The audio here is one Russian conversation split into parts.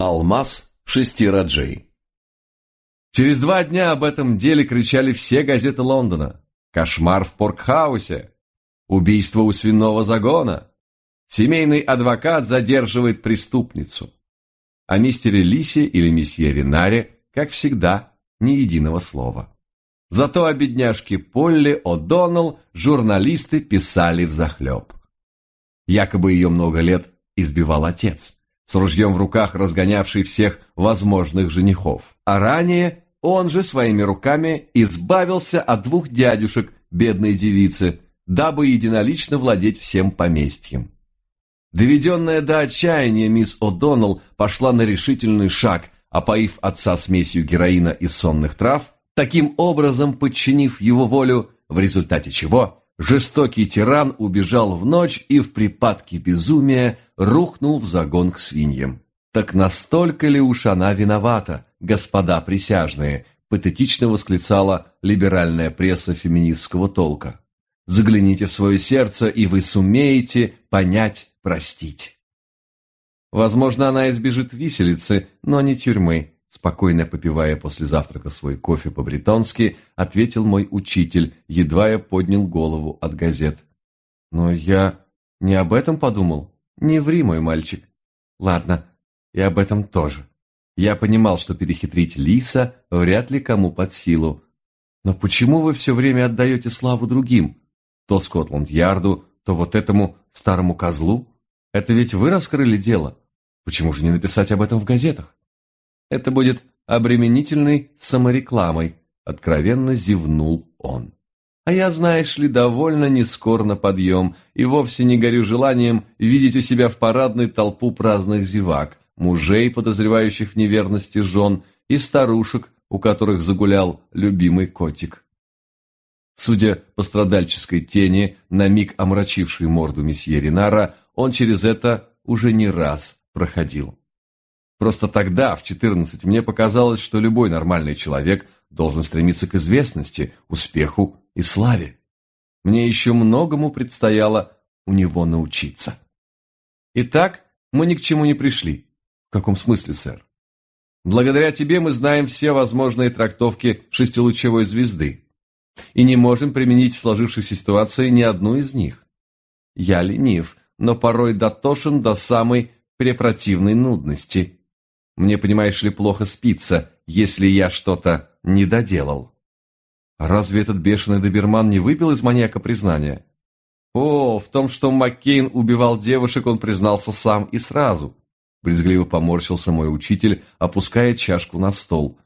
Алмаз шести раджей. Через два дня об этом деле кричали все газеты Лондона. Кошмар в Поркхаусе. Убийство у свиного загона. Семейный адвокат задерживает преступницу. О мистере Лисе или месье Ренаре, как всегда, ни единого слова. Зато о бедняжке Полли О'Доннелл журналисты писали взахлеб. Якобы ее много лет избивал отец с ружьем в руках разгонявший всех возможных женихов. А ранее он же своими руками избавился от двух дядюшек бедной девицы, дабы единолично владеть всем поместьем. Доведенная до отчаяния мисс О'Доннелл пошла на решительный шаг, опоив отца смесью героина и сонных трав, таким образом подчинив его волю, в результате чего Жестокий тиран убежал в ночь и в припадке безумия рухнул в загон к свиньям. Так настолько ли уж она виновата, господа присяжные, патетично восклицала либеральная пресса феминистского толка. Загляните в свое сердце, и вы сумеете понять, простить. Возможно, она избежит виселицы, но не тюрьмы, Спокойно попивая после завтрака свой кофе по-бретонски, ответил мой учитель, едва я поднял голову от газет. «Но я не об этом подумал. Не ври, мой мальчик. Ладно, и об этом тоже. Я понимал, что перехитрить Лиса вряд ли кому под силу. Но почему вы все время отдаете славу другим? То Скотланд-Ярду, то вот этому старому козлу? Это ведь вы раскрыли дело. Почему же не написать об этом в газетах? Это будет обременительной саморекламой, откровенно зевнул он. А я, знаешь ли, довольно нескор на подъем и вовсе не горю желанием видеть у себя в парадной толпу праздных зевак, мужей, подозревающих в неверности жен, и старушек, у которых загулял любимый котик. Судя по страдальческой тени, на миг омрачившей морду месье Ринара, он через это уже не раз проходил. Просто тогда, в 14, мне показалось, что любой нормальный человек должен стремиться к известности, успеху и славе. Мне еще многому предстояло у него научиться. Итак, мы ни к чему не пришли. В каком смысле, сэр? Благодаря тебе мы знаем все возможные трактовки шестилучевой звезды и не можем применить в сложившейся ситуации ни одну из них. Я ленив, но порой дотошен до самой препротивной нудности – мне, понимаешь ли, плохо спится, если я что-то не доделал. Разве этот бешеный доберман не выпил из маньяка признания? О, в том, что Маккейн убивал девушек, он признался сам и сразу. Брезгливо поморщился мой учитель, опуская чашку на стол.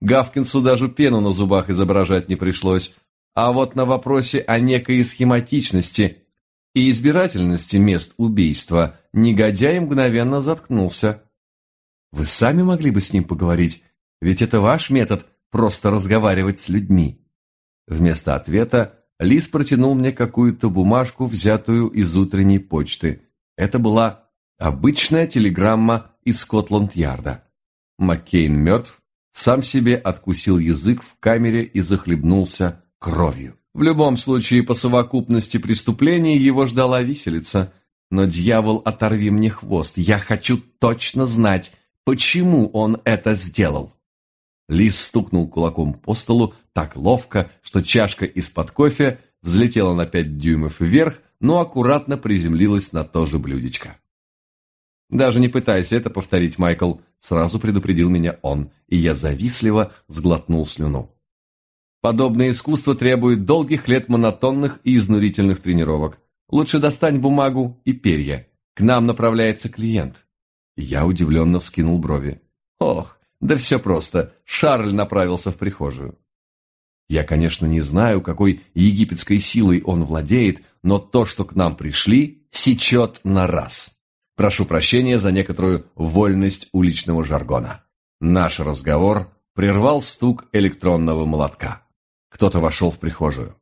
Гавкинсу даже пену на зубах изображать не пришлось. А вот на вопросе о некой схематичности и избирательности мест убийства негодяй мгновенно заткнулся. Вы сами могли бы с ним поговорить, ведь это ваш метод просто разговаривать с людьми. Вместо ответа Лис протянул мне какую-то бумажку, взятую из утренней почты. Это была обычная телеграмма из Скотланд-Ярда. Маккейн мертв, сам себе откусил язык в камере и захлебнулся кровью. В любом случае, по совокупности преступлений его ждала виселица. Но, дьявол, оторви мне хвост, я хочу точно знать, Почему он это сделал? Лис стукнул кулаком по столу так ловко, что чашка из-под кофе взлетела на пять дюймов вверх, но аккуратно приземлилась на то же блюдечко. «Даже не пытайся это повторить, Майкл», — сразу предупредил меня он, и я завистливо сглотнул слюну. «Подобное искусство требует долгих лет монотонных и изнурительных тренировок. Лучше достань бумагу и перья. К нам направляется клиент». Я удивленно вскинул брови. «Ох, да все просто. Шарль направился в прихожую». Я, конечно, не знаю, какой египетской силой он владеет, но то, что к нам пришли, сечет на раз. Прошу прощения за некоторую вольность уличного жаргона. Наш разговор прервал стук электронного молотка. Кто-то вошел в прихожую.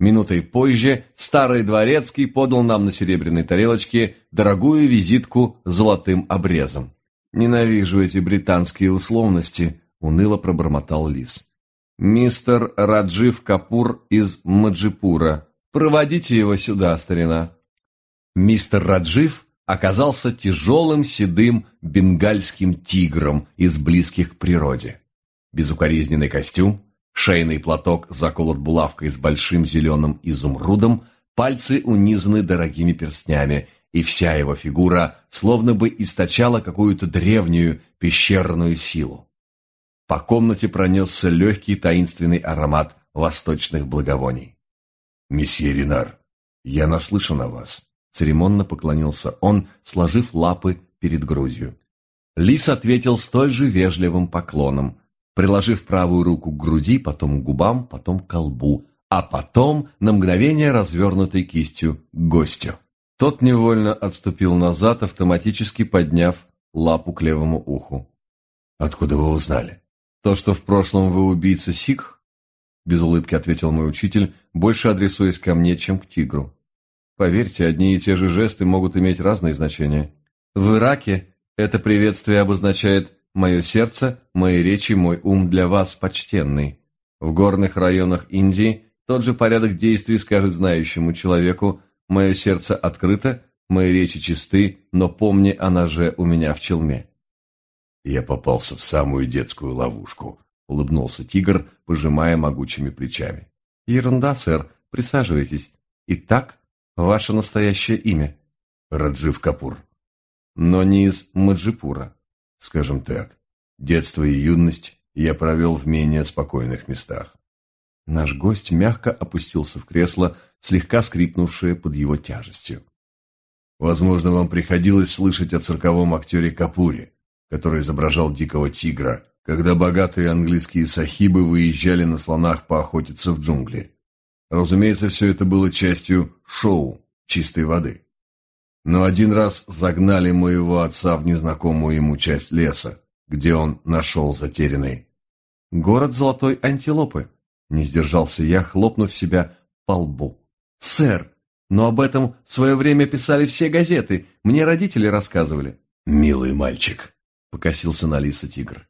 Минутой позже старый дворецкий подал нам на серебряной тарелочке дорогую визитку с золотым обрезом. «Ненавижу эти британские условности», — уныло пробормотал Лис. «Мистер Раджив Капур из Маджипура. Проводите его сюда, старина». Мистер Раджив оказался тяжелым седым бенгальским тигром из близких к природе. Безукоризненный костюм, шейный платок заколот булавкой с большим зеленым изумрудом, пальцы унизаны дорогими перстнями, и вся его фигура словно бы источала какую-то древнюю пещерную силу. По комнате пронесся легкий таинственный аромат восточных благовоний. «Месье Ренар, я наслышан о вас», — церемонно поклонился он, сложив лапы перед грудью. Лис ответил столь же вежливым поклоном, приложив правую руку к груди, потом к губам, потом к колбу, а потом на мгновение развернутой кистью к гостю. Тот невольно отступил назад, автоматически подняв лапу к левому уху. «Откуда вы узнали?» «То, что в прошлом вы убийца Сикх?» Без улыбки ответил мой учитель, больше адресуясь ко мне, чем к тигру. Поверьте, одни и те же жесты могут иметь разные значения. В Ираке это приветствие обозначает «мое сердце, мои речи, мой ум для вас, почтенный». В горных районах Индии тот же порядок действий скажет знающему человеку «мое сердце открыто, мои речи чисты, но помни о ноже у меня в челме». Я попался в самую детскую ловушку, улыбнулся тигр, пожимая могучими плечами. Ерунда, сэр, присаживайтесь. Итак, ваше настоящее имя? Раджив Капур. Но не из Маджипура. Скажем так, детство и юность я провел в менее спокойных местах. Наш гость мягко опустился в кресло, слегка скрипнувшее под его тяжестью. Возможно, вам приходилось слышать о цирковом актере Капуре, который изображал дикого тигра, когда богатые английские сахибы выезжали на слонах поохотиться в джунгли. Разумеется, все это было частью шоу чистой воды. Но один раз загнали моего отца в незнакомую ему часть леса, где он нашел затерянный. «Город золотой антилопы», — не сдержался я, хлопнув себя по лбу. «Сэр, но об этом в свое время писали все газеты, мне родители рассказывали». «Милый мальчик», — покосился на лиса тигр.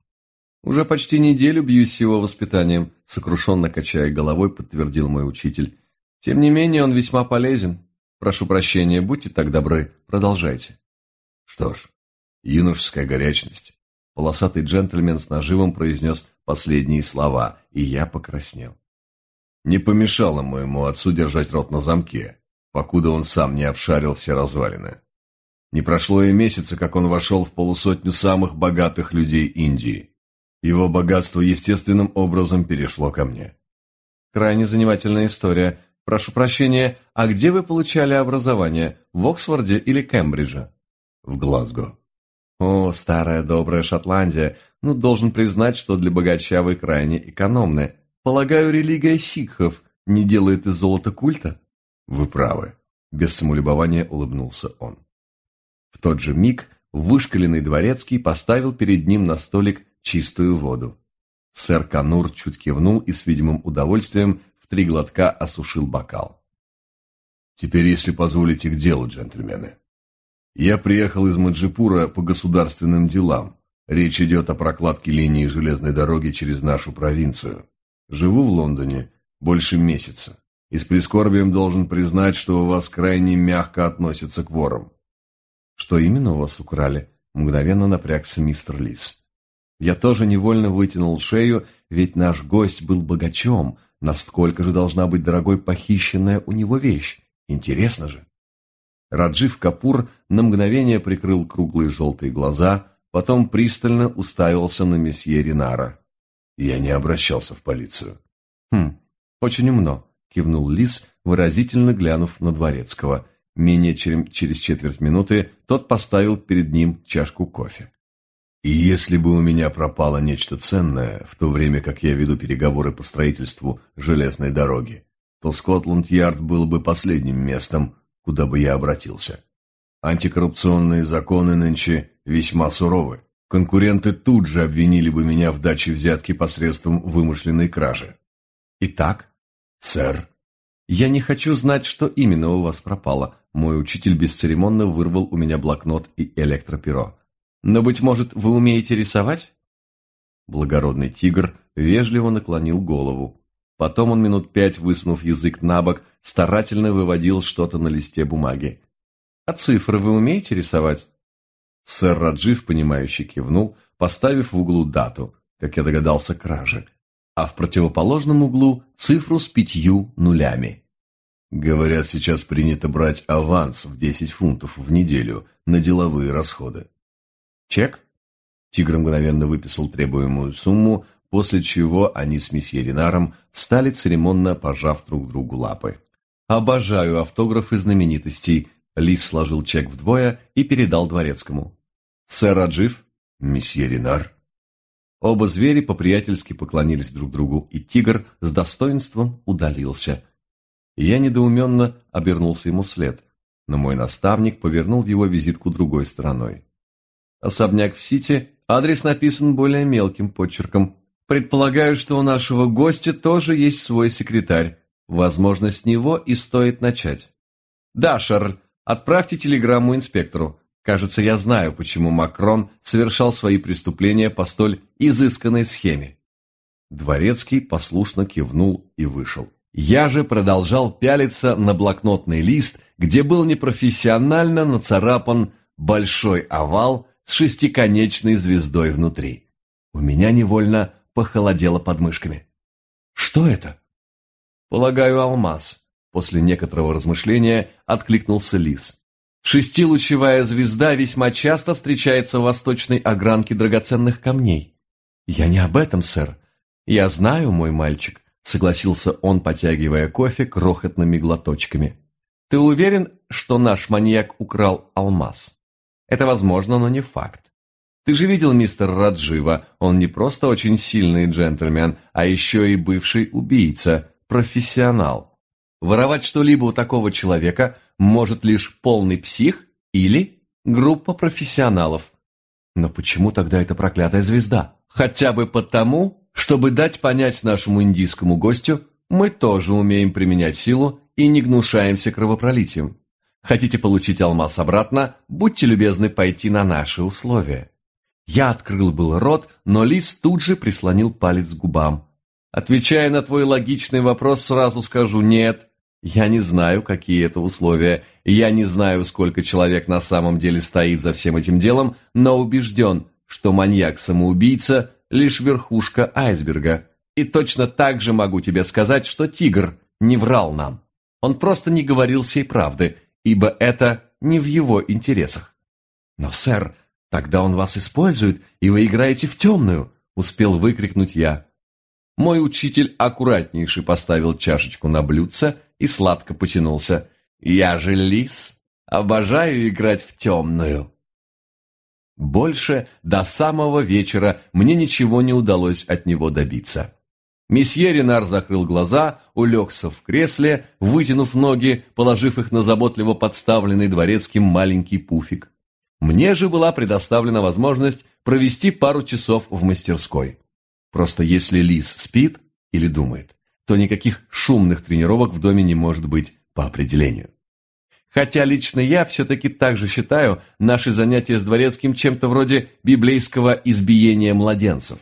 «Уже почти неделю бьюсь с его воспитанием», — сокрушенно качая головой, подтвердил мой учитель. «Тем не менее, он весьма полезен. Прошу прощения, будьте так добры, продолжайте». Что ж, юношеская горячность. Полосатый джентльмен с наживом произнес последние слова, и я покраснел. Не помешало моему отцу держать рот на замке, покуда он сам не обшарил все развалины. Не прошло и месяца, как он вошел в полусотню самых богатых людей Индии. Его богатство естественным образом перешло ко мне. Крайне занимательная история. Прошу прощения, а где вы получали образование? В Оксфорде или Кембридже? В Глазго. О, старая добрая Шотландия. Ну, должен признать, что для богача вы крайне экономны. Полагаю, религия сикхов не делает из золота культа? Вы правы. Без самолюбования улыбнулся он. В тот же миг вышкаленный дворецкий поставил перед ним на столик чистую воду. Сэр Канур чуть кивнул и с видимым удовольствием три глотка осушил бокал. «Теперь, если позволите, к делу, джентльмены. Я приехал из Маджипура по государственным делам. Речь идет о прокладке линии железной дороги через нашу провинцию. Живу в Лондоне больше месяца, и с прискорбием должен признать, что у вас крайне мягко относятся к ворам. «Что именно у вас украли?» – мгновенно напрягся мистер Лис. Я тоже невольно вытянул шею, ведь наш гость был богачом. Насколько же должна быть дорогой похищенная у него вещь? Интересно же. Раджив Капур на мгновение прикрыл круглые желтые глаза, потом пристально уставился на месье Ринара. Я не обращался в полицию. «Хм, очень умно», — кивнул Лис, выразительно глянув на Дворецкого — Менее чем через четверть минуты тот поставил перед ним чашку кофе. «И если бы у меня пропало нечто ценное, в то время как я веду переговоры по строительству железной дороги, то Скотланд-Ярд был бы последним местом, куда бы я обратился. Антикоррупционные законы нынче весьма суровы. Конкуренты тут же обвинили бы меня в даче взятки посредством вымышленной кражи. Итак, сэр, я не хочу знать, что именно у вас пропало, мой учитель бесцеремонно вырвал у меня блокнот и электроперо. «Но, быть может, вы умеете рисовать?» Благородный тигр вежливо наклонил голову. Потом он минут пять, высунув язык на бок, старательно выводил что-то на листе бумаги. А цифры вы умеете рисовать? Сэр Раджив, понимающе кивнул, поставив в углу дату, как я догадался, кражи, а в противоположном углу цифру с пятью нулями. Говорят, сейчас принято брать аванс в 10 фунтов в неделю на деловые расходы. Чек? Тигр мгновенно выписал требуемую сумму, после чего они с месье Ренаром стали церемонно пожав друг другу лапы. «Обожаю автографы знаменитостей», — Лис сложил чек вдвое и передал дворецкому. «Сэр Раджив?» «Месье Ренар?» Оба звери по-приятельски поклонились друг другу, и тигр с достоинством удалился. Я недоуменно обернулся ему вслед, но мой наставник повернул его визитку другой стороной. Особняк в Сити, адрес написан более мелким почерком. Предполагаю, что у нашего гостя тоже есть свой секретарь. Возможно, с него и стоит начать. Да, Шарль, отправьте телеграмму инспектору. Кажется, я знаю, почему Макрон совершал свои преступления по столь изысканной схеме. Дворецкий послушно кивнул и вышел. Я же продолжал пялиться на блокнотный лист, где был непрофессионально нацарапан большой овал с шестиконечной звездой внутри. У меня невольно похолодело под мышками. Что это? Полагаю, алмаз. После некоторого размышления откликнулся лис. Шестилучевая звезда весьма часто встречается в восточной огранке драгоценных камней. Я не об этом, сэр. Я знаю, мой мальчик, согласился он, потягивая кофе крохотными глоточками. Ты уверен, что наш маньяк украл алмаз? Это возможно, но не факт. Ты же видел мистера Раджива, он не просто очень сильный джентльмен, а еще и бывший убийца, профессионал. Воровать что-либо у такого человека может лишь полный псих или группа профессионалов. Но почему тогда эта проклятая звезда? Хотя бы потому, чтобы дать понять нашему индийскому гостю, мы тоже умеем применять силу и не гнушаемся кровопролитием. Хотите получить алмаз обратно, будьте любезны пойти на наши условия. Я открыл был рот, но Лис тут же прислонил палец к губам. Отвечая на твой логичный вопрос, сразу скажу «нет». Я не знаю, какие это условия, я не знаю, сколько человек на самом деле стоит за всем этим делом, но убежден, что маньяк-самоубийца – лишь верхушка айсберга. И точно так же могу тебе сказать, что тигр не врал нам. Он просто не говорил всей правды, ибо это не в его интересах. «Но, сэр, тогда он вас использует, и вы играете в темную!» — успел выкрикнуть я. Мой учитель аккуратнейший поставил чашечку на блюдце и сладко потянулся. «Я же лис, обожаю играть в темную!» Больше до самого вечера мне ничего не удалось от него добиться. Месье Ренар закрыл глаза, улегся в кресле, вытянув ноги, положив их на заботливо подставленный дворецким маленький пуфик. Мне же была предоставлена возможность провести пару часов в мастерской. Просто если лис спит или думает, то никаких шумных тренировок в доме не может быть по определению. Хотя лично я все-таки также считаю наши занятия с дворецким чем-то вроде библейского избиения младенцев.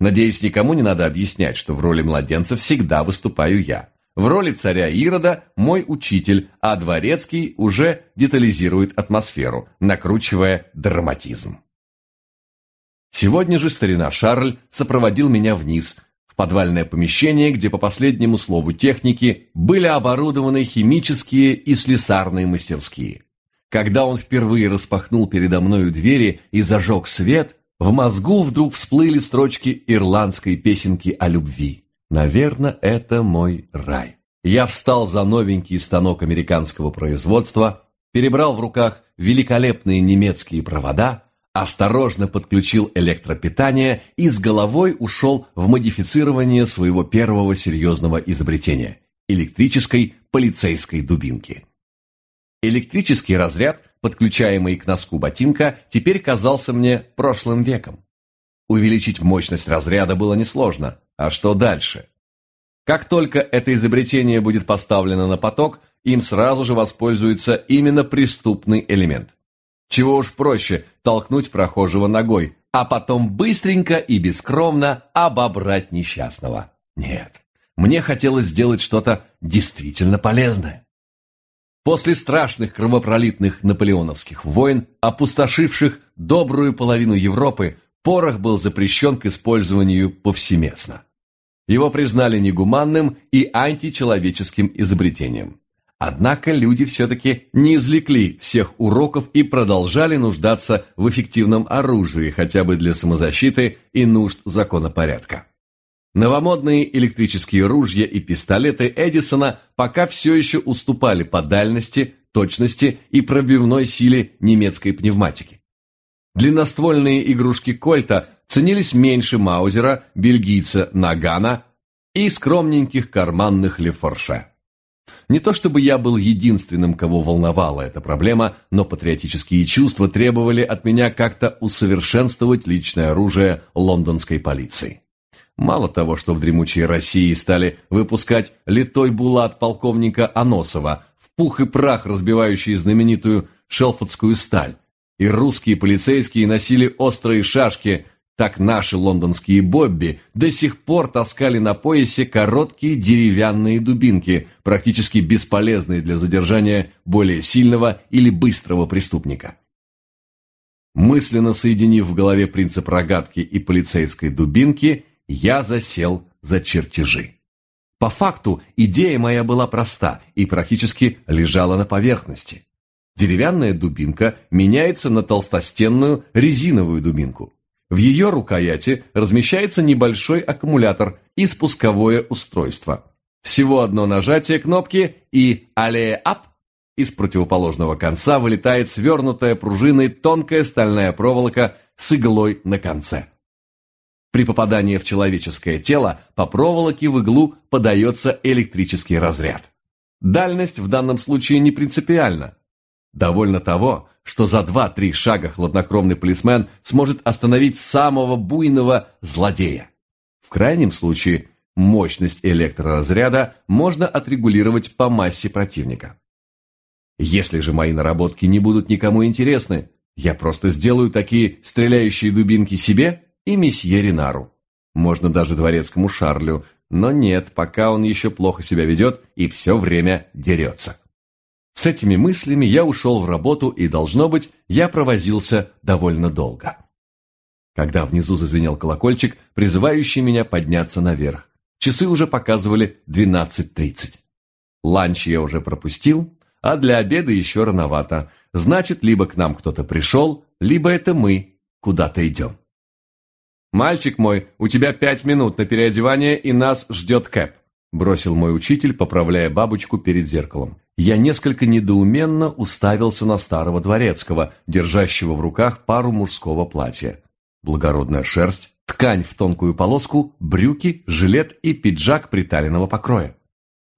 Надеюсь, никому не надо объяснять, что в роли младенца всегда выступаю я. В роли царя Ирода мой учитель, а Дворецкий уже детализирует атмосферу, накручивая драматизм. Сегодня же старина Шарль сопроводил меня вниз, в подвальное помещение, где по последнему слову техники были оборудованы химические и слесарные мастерские. Когда он впервые распахнул передо мною двери и зажег свет, в мозгу вдруг всплыли строчки ирландской песенки о любви. Наверное, это мой рай. Я встал за новенький станок американского производства, перебрал в руках великолепные немецкие провода, осторожно подключил электропитание и с головой ушел в модифицирование своего первого серьезного изобретения – электрической полицейской дубинки. Электрический разряд, подключаемый к носку ботинка, теперь казался мне прошлым веком. Увеличить мощность разряда было несложно, а что дальше? Как только это изобретение будет поставлено на поток, им сразу же воспользуется именно преступный элемент. Чего уж проще толкнуть прохожего ногой, а потом быстренько и бескромно обобрать несчастного. Нет, мне хотелось сделать что-то действительно полезное. После страшных кровопролитных наполеоновских войн, опустошивших добрую половину Европы, порох был запрещен к использованию повсеместно. Его признали негуманным и античеловеческим изобретением. Однако люди все-таки не извлекли всех уроков и продолжали нуждаться в эффективном оружии, хотя бы для самозащиты и нужд законопорядка. Новомодные электрические ружья и пистолеты Эдисона пока все еще уступали по дальности, точности и пробивной силе немецкой пневматики. Длинноствольные игрушки Кольта ценились меньше Маузера, бельгийца Нагана и скромненьких карманных Лефорше. Не то чтобы я был единственным, кого волновала эта проблема, но патриотические чувства требовали от меня как-то усовершенствовать личное оружие лондонской полиции. Мало того, что в дремучей России стали выпускать литой булат полковника Аносова, в пух и прах разбивающий знаменитую шелфотскую сталь, и русские полицейские носили острые шашки, так наши лондонские бобби до сих пор таскали на поясе короткие деревянные дубинки, практически бесполезные для задержания более сильного или быстрого преступника. Мысленно соединив в голове принцип рогатки и полицейской дубинки, я засел за чертежи. По факту идея моя была проста и практически лежала на поверхности. Деревянная дубинка меняется на толстостенную резиновую дубинку. В ее рукояти размещается небольшой аккумулятор и спусковое устройство. Всего одно нажатие кнопки и «Аллея ап» из противоположного конца вылетает свернутая пружиной тонкая стальная проволока с иглой на конце. При попадании в человеческое тело по проволоке в иглу подается электрический разряд. Дальность в данном случае не принципиальна. Довольно того, что за два-три шага хладнокровный полисмен сможет остановить самого буйного злодея. В крайнем случае, мощность электроразряда можно отрегулировать по массе противника. Если же мои наработки не будут никому интересны, я просто сделаю такие стреляющие дубинки себе и месье Ринару. Можно даже дворецкому Шарлю, но нет, пока он еще плохо себя ведет и все время дерется. С этими мыслями я ушел в работу, и, должно быть, я провозился довольно долго. Когда внизу зазвенел колокольчик, призывающий меня подняться наверх, часы уже показывали 12.30. Ланч я уже пропустил, а для обеда еще рановато. Значит, либо к нам кто-то пришел, либо это мы куда-то идем. «Мальчик мой, у тебя пять минут на переодевание, и нас ждет Кэп», бросил мой учитель, поправляя бабочку перед зеркалом. Я несколько недоуменно уставился на старого дворецкого, держащего в руках пару мужского платья. Благородная шерсть, ткань в тонкую полоску, брюки, жилет и пиджак приталенного покроя.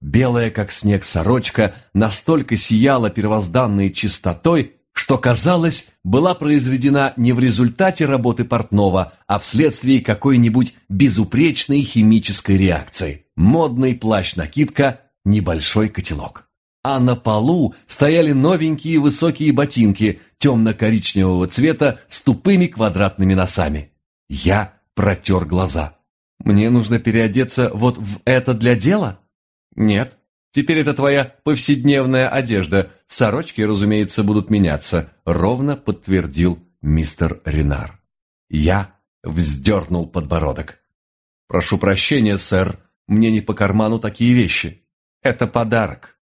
Белая, как снег, сорочка настолько сияла первозданной чистотой, что, казалось, была произведена не в результате работы портного, а вследствие какой-нибудь безупречной химической реакции. Модный плащ-накидка, небольшой котелок. А на полу стояли новенькие высокие ботинки темно-коричневого цвета с тупыми квадратными носами. Я протер глаза. «Мне нужно переодеться вот в это для дела?» «Нет, Теперь это твоя повседневная одежда. Сорочки, разумеется, будут меняться», — ровно подтвердил мистер Ренар. Я вздернул подбородок. «Прошу прощения, сэр, мне не по карману такие вещи. Это подарок».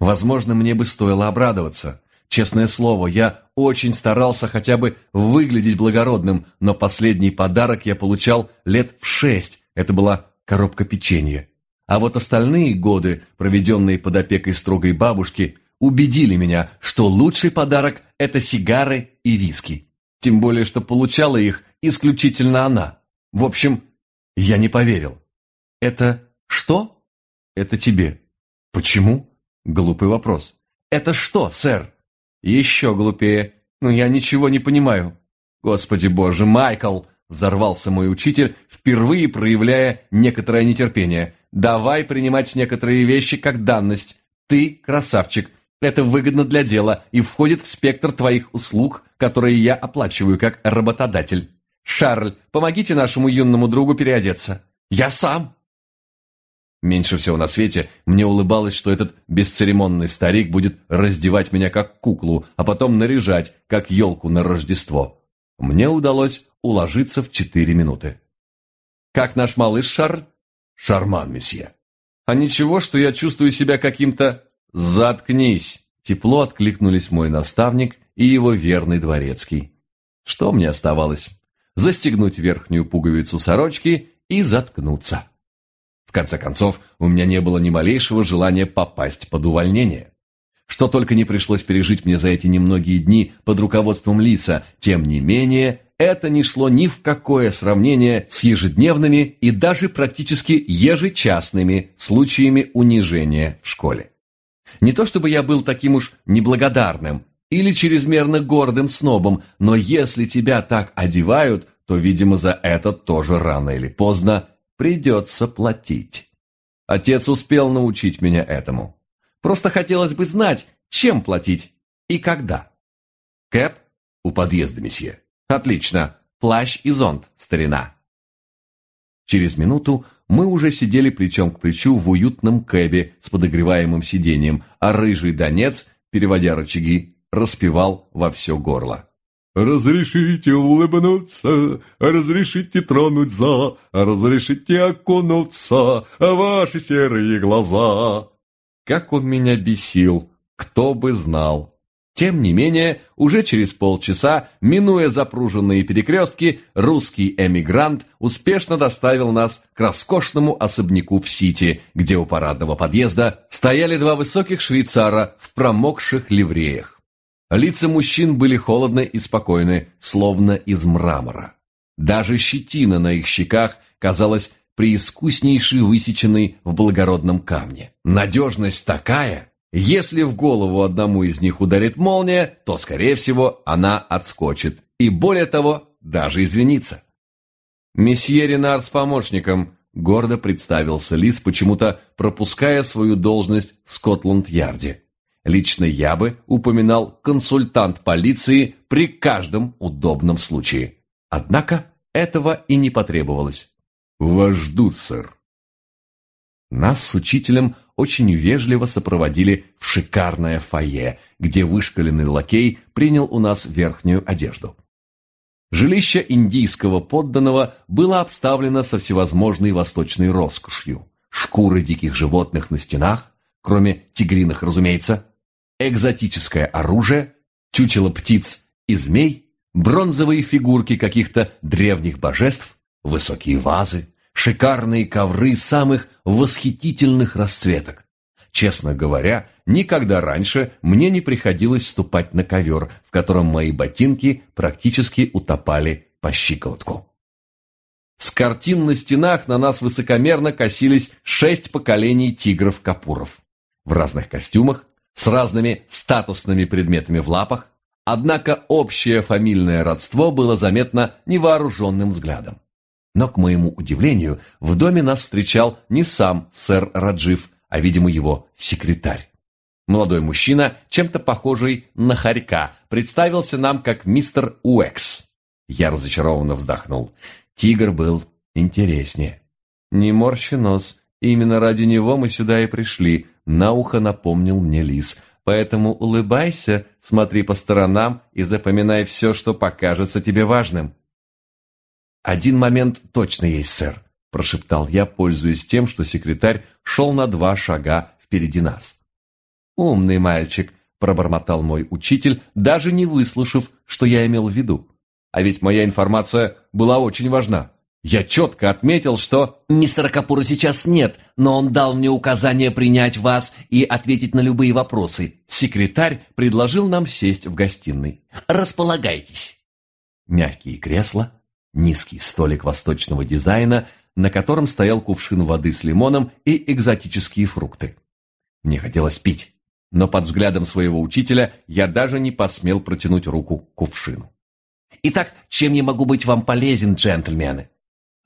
Возможно, мне бы стоило обрадоваться. Честное слово, я очень старался хотя бы выглядеть благородным, но последний подарок я получал лет в шесть. Это была коробка печенья. А вот остальные годы, проведенные под опекой строгой бабушки, убедили меня, что лучший подарок – это сигары и виски. Тем более, что получала их исключительно она. В общем, я не поверил. Это что? Это тебе. Почему? Глупый вопрос. Это что, сэр? Еще глупее. Ну, я ничего не понимаю. Господи боже, Майкл! Взорвался мой учитель, впервые проявляя некоторое нетерпение. «Давай принимать некоторые вещи как данность. Ты красавчик. Это выгодно для дела и входит в спектр твоих услуг, которые я оплачиваю как работодатель. Шарль, помогите нашему юному другу переодеться». «Я сам!» Меньше всего на свете мне улыбалось, что этот бесцеремонный старик будет раздевать меня как куклу, а потом наряжать, как елку на Рождество. Мне удалось уложиться в четыре минуты. «Как наш малыш Шарль?» «Шарман, месье». «А ничего, что я чувствую себя каким-то...» «Заткнись!» Тепло откликнулись мой наставник и его верный дворецкий. Что мне оставалось? Застегнуть верхнюю пуговицу сорочки и заткнуться. В конце концов, у меня не было ни малейшего желания попасть под увольнение. Что только не пришлось пережить мне за эти немногие дни под руководством Лиса, тем не менее, это не шло ни в какое сравнение с ежедневными и даже практически ежечасными случаями унижения в школе. Не то чтобы я был таким уж неблагодарным или чрезмерно гордым снобом, но если тебя так одевают, то, видимо, за это тоже рано или поздно придется платить. Отец успел научить меня этому. Просто хотелось бы знать, чем платить и когда. Кэп у подъезда, месье. Отлично. Плащ и зонт, старина. Через минуту мы уже сидели плечом к плечу в уютном кэбе с подогреваемым сиденьем, а рыжий донец, переводя рычаги, распевал во все горло. Разрешите улыбнуться, разрешите тронуть за, разрешите окунуться ваши серые глаза. Как он меня бесил, кто бы знал. Тем не менее, уже через полчаса, минуя запруженные перекрестки, русский эмигрант успешно доставил нас к роскошному особняку в Сити, где у парадного подъезда стояли два высоких швейцара в промокших ливреях. Лица мужчин были холодны и спокойны, словно из мрамора. Даже щетина на их щеках казалась преискуснейшей высеченной в благородном камне. Надежность такая, если в голову одному из них ударит молния, то, скорее всего, она отскочит. И более того, даже извинится. «Месье Ренар с помощником», — гордо представился Лис, почему-то пропуская свою должность в Скотланд-Ярде. Лично я бы упоминал консультант полиции при каждом удобном случае. Однако этого и не потребовалось. «Вас ждут, сэр». Нас с учителем очень вежливо сопроводили в шикарное фойе, где вышкаленный лакей принял у нас верхнюю одежду. Жилище индийского подданного было обставлено со всевозможной восточной роскошью. Шкуры диких животных на стенах, кроме тигриных, разумеется, экзотическое оружие, чучело птиц и змей, бронзовые фигурки каких-то древних божеств, высокие вазы, шикарные ковры самых восхитительных расцветок. Честно говоря, никогда раньше мне не приходилось ступать на ковер, в котором мои ботинки практически утопали по щиколотку. С картин на стенах на нас высокомерно косились шесть поколений тигров-капуров. В разных костюмах, с разными статусными предметами в лапах, однако общее фамильное родство было заметно невооруженным взглядом. Но, к моему удивлению, в доме нас встречал не сам сэр Раджив, а, видимо, его секретарь. Молодой мужчина, чем-то похожий на хорька, представился нам как мистер Уэкс. Я разочарованно вздохнул. Тигр был интереснее. Не морщи нос, именно ради него мы сюда и пришли, на ухо напомнил мне лис. Поэтому улыбайся, смотри по сторонам и запоминай все, что покажется тебе важным. «Один момент точно есть, сэр», – прошептал я, пользуясь тем, что секретарь шел на два шага впереди нас. «Умный мальчик», – пробормотал мой учитель, даже не выслушав, что я имел в виду. А ведь моя информация была очень важна. Я четко отметил, что «Мистера Капура сейчас нет, но он дал мне указание принять вас и ответить на любые вопросы». Секретарь предложил нам сесть в гостиной. «Располагайтесь». Мягкие кресла, низкий столик восточного дизайна, на котором стоял кувшин воды с лимоном и экзотические фрукты. Мне хотелось пить, но под взглядом своего учителя я даже не посмел протянуть руку к кувшину. «Итак, чем я могу быть вам полезен, джентльмены?»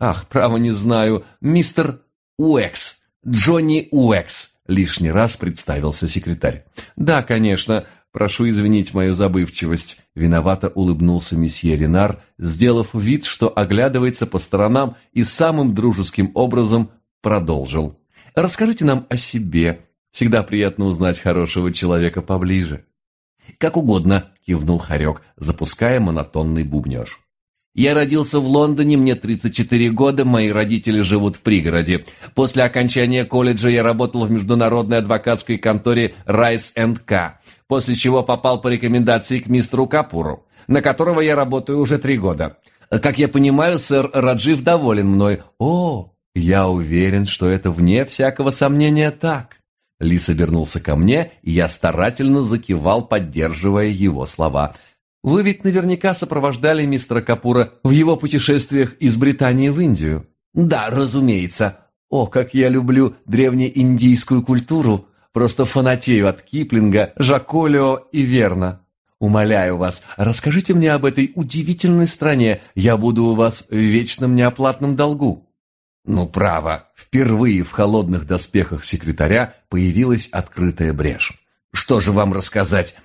«Ах, право не знаю, мистер Уэкс, Джонни Уэкс», — лишний раз представился секретарь. «Да, конечно, прошу извинить мою забывчивость», — виновато улыбнулся месье Ренар, сделав вид, что оглядывается по сторонам и самым дружеским образом продолжил. Расскажите нам о себе. Всегда приятно узнать хорошего человека поближе». «Как угодно», — кивнул Харек, запуская монотонный бубнеж. Я родился в Лондоне, мне 34 года, мои родители живут в пригороде. После окончания колледжа я работал в международной адвокатской конторе энд К, после чего попал по рекомендации к мистеру Капуру, на которого я работаю уже три года. Как я понимаю, сэр Раджив доволен мной. О, я уверен, что это вне всякого сомнения так. Лис обернулся ко мне, и я старательно закивал, поддерживая его слова – вы ведь наверняка сопровождали мистера Капура в его путешествиях из Британии в Индию. Да, разумеется. О, как я люблю древнеиндийскую культуру. Просто фанатею от Киплинга, Жаколио и Верна. Умоляю вас, расскажите мне об этой удивительной стране. Я буду у вас в вечном неоплатном долгу. Ну, право, впервые в холодных доспехах секретаря появилась открытая брешь. Что же вам рассказать?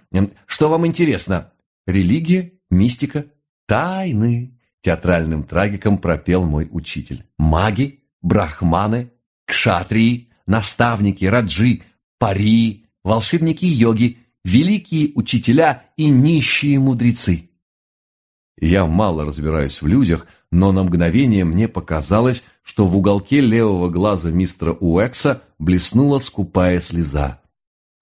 Что вам интересно? Религия, мистика, тайны, театральным трагиком пропел мой учитель. Маги, брахманы, кшатрии, наставники, раджи, пари, волшебники-йоги, великие учителя и нищие мудрецы. Я мало разбираюсь в людях, но на мгновение мне показалось, что в уголке левого глаза мистера Уэкса блеснула скупая слеза.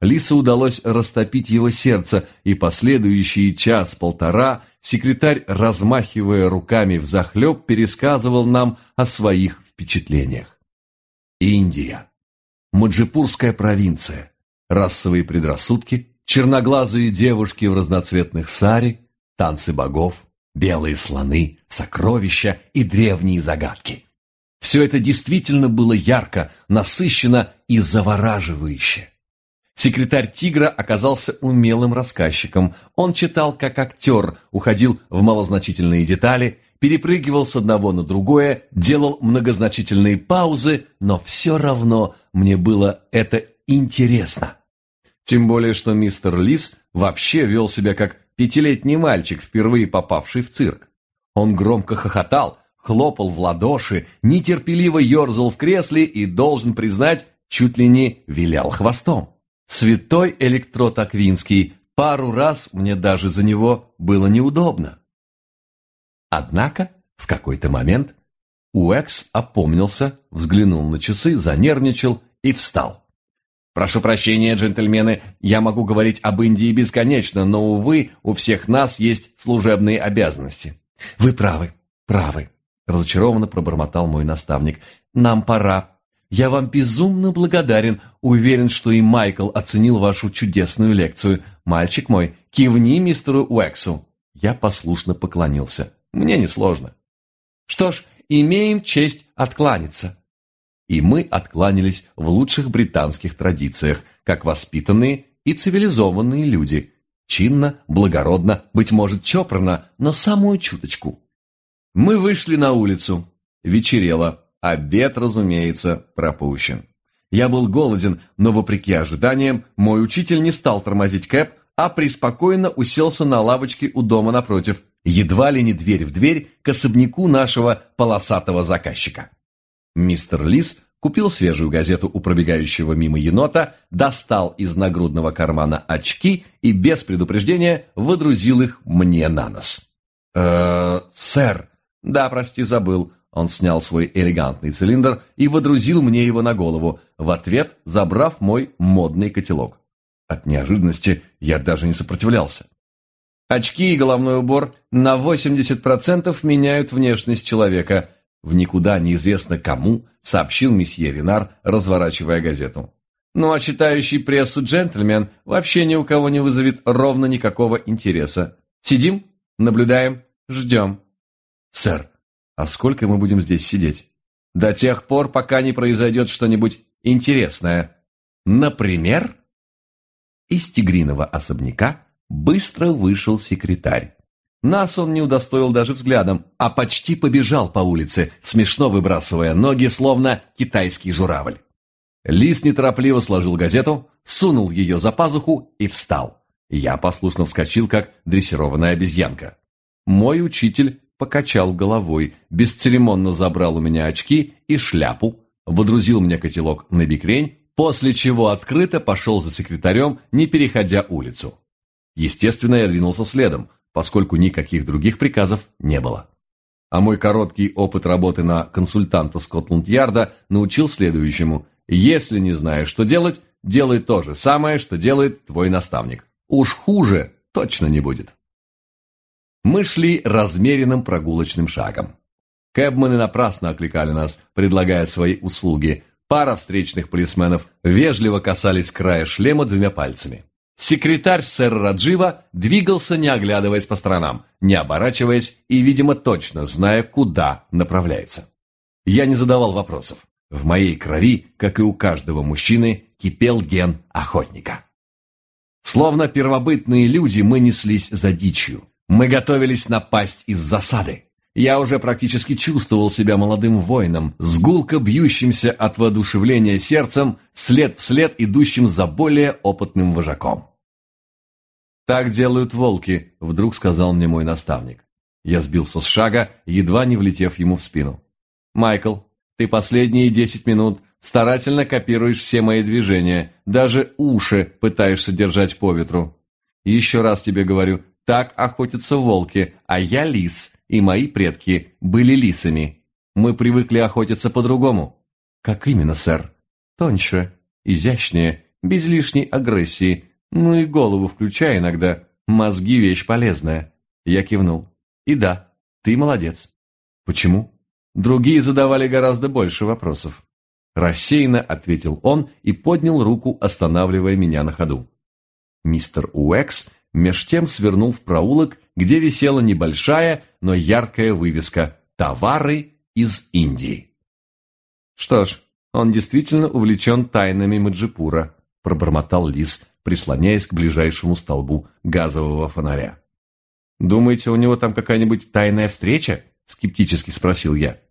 Лисе удалось растопить его сердце, и последующие час-полтора секретарь, размахивая руками взахлеб, пересказывал нам о своих впечатлениях. Индия. Маджипурская провинция. Расовые предрассудки, черноглазые девушки в разноцветных сари, танцы богов, белые слоны, сокровища и древние загадки. Все это действительно было ярко, насыщенно и завораживающе. Секретарь «Тигра» оказался умелым рассказчиком. Он читал как актер, уходил в малозначительные детали, перепрыгивал с одного на другое, делал многозначительные паузы, но все равно мне было это интересно. Тем более, что мистер Лис вообще вел себя как пятилетний мальчик, впервые попавший в цирк. Он громко хохотал, хлопал в ладоши, нетерпеливо ерзал в кресле и, должен признать, чуть ли не вилял хвостом. Святой электрод Аквинский, пару раз мне даже за него было неудобно. Однако в какой-то момент Уэкс опомнился, взглянул на часы, занервничал и встал. «Прошу прощения, джентльмены, я могу говорить об Индии бесконечно, но, увы, у всех нас есть служебные обязанности». «Вы правы, правы», — разочарованно пробормотал мой наставник. «Нам пора. Я вам безумно благодарен. Уверен, что и Майкл оценил вашу чудесную лекцию. Мальчик мой, кивни мистеру Уэксу». Я послушно поклонился. Мне несложно. Что ж, имеем честь откланяться. И мы откланялись в лучших британских традициях, как воспитанные и цивилизованные люди. Чинно, благородно, быть может, чопорно, но самую чуточку. Мы вышли на улицу. Вечерело. Обед, разумеется, пропущен. Я был голоден, но, вопреки ожиданиям, мой учитель не стал тормозить Кэп, а преспокойно уселся на лавочке у дома напротив, едва ли не дверь в дверь к особняку нашего полосатого заказчика. Мистер Лис купил свежую газету у пробегающего мимо енота, достал из нагрудного кармана очки и без предупреждения выдрузил их мне на нос. «Э-э, сэр, да, прости, забыл. Он снял свой элегантный цилиндр и водрузил мне его на голову, в ответ забрав мой модный котелок. От неожиданности я даже не сопротивлялся. Очки и головной убор на 80% меняют внешность человека. В никуда неизвестно кому сообщил месье Ренар, разворачивая газету. Ну а читающий прессу джентльмен вообще ни у кого не вызовет ровно никакого интереса. Сидим, наблюдаем, ждем. Сэр, а сколько мы будем здесь сидеть? До тех пор, пока не произойдет что-нибудь интересное. Например? Из тигриного особняка быстро вышел секретарь. Нас он не удостоил даже взглядом, а почти побежал по улице, смешно выбрасывая ноги, словно китайский журавль. Лис неторопливо сложил газету, сунул ее за пазуху и встал. Я послушно вскочил, как дрессированная обезьянка. Мой учитель покачал головой, бесцеремонно забрал у меня очки и шляпу, водрузил мне котелок на бикрень, после чего открыто пошел за секретарем, не переходя улицу. Естественно, я двинулся следом, поскольку никаких других приказов не было. А мой короткий опыт работы на консультанта Скотланд-Ярда научил следующему. Если не знаешь, что делать, делай то же самое, что делает твой наставник. Уж хуже точно не будет. Мы шли размеренным прогулочным шагом. Кэбмены напрасно окликали нас, предлагая свои услуги. Пара встречных полисменов вежливо касались края шлема двумя пальцами. Секретарь сэра Раджива двигался, не оглядываясь по сторонам, не оборачиваясь и, видимо, точно зная, куда направляется. Я не задавал вопросов. В моей крови, как и у каждого мужчины, кипел ген охотника. Словно первобытные люди мы неслись за дичью. Мы готовились напасть из засады. Я уже практически чувствовал себя молодым воином, с гулко бьющимся от воодушевления сердцем, след вслед идущим за более опытным вожаком. «Так делают волки», — вдруг сказал мне мой наставник. Я сбился с шага, едва не влетев ему в спину. «Майкл, ты последние десять минут старательно копируешь все мои движения, даже уши пытаешься держать по ветру. Еще раз тебе говорю, так охотятся волки, а я лис, и мои предки были лисами. Мы привыкли охотиться по-другому. Как именно, сэр? Тоньше, изящнее, без лишней агрессии. Ну и голову включай иногда. Мозги вещь полезная. Я кивнул. И да, ты молодец. Почему? Другие задавали гораздо больше вопросов. Рассеянно ответил он и поднял руку, останавливая меня на ходу. Мистер Уэкс меж тем свернул в проулок, где висела небольшая, но яркая вывеска «Товары из Индии». «Что ж, он действительно увлечен тайнами Маджипура», пробормотал Лис, прислоняясь к ближайшему столбу газового фонаря. «Думаете, у него там какая-нибудь тайная встреча?» скептически спросил я.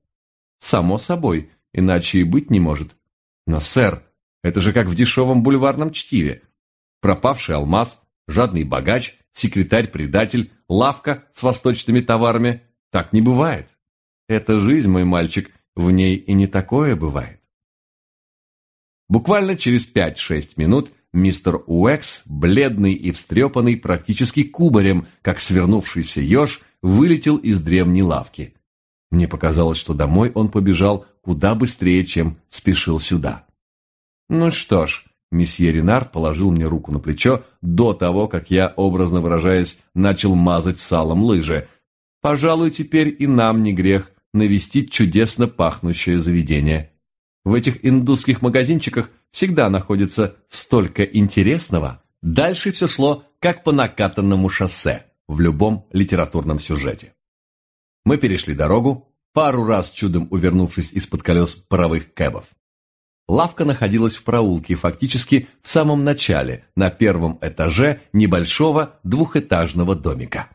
«Само собой, иначе и быть не может. Но, сэр, это же как в дешевом бульварном чтиве. Пропавший алмаз, жадный богач, секретарь-предатель, лавка с восточными товарами. Так не бывает. Это жизнь, мой мальчик, в ней и не такое бывает. Буквально через пять-шесть минут мистер Уэкс, бледный и встрепанный практически кубарем, как свернувшийся еж, вылетел из древней лавки. Мне показалось, что домой он побежал куда быстрее, чем спешил сюда. Ну что ж, Месье Ренар положил мне руку на плечо до того, как я, образно выражаясь, начал мазать салом лыжи. Пожалуй, теперь и нам не грех навестить чудесно пахнущее заведение. В этих индусских магазинчиках всегда находится столько интересного. Дальше все шло, как по накатанному шоссе, в любом литературном сюжете. Мы перешли дорогу, пару раз чудом увернувшись из-под колес паровых кэбов. Лавка находилась в проулке, фактически в самом начале, на первом этаже небольшого двухэтажного домика.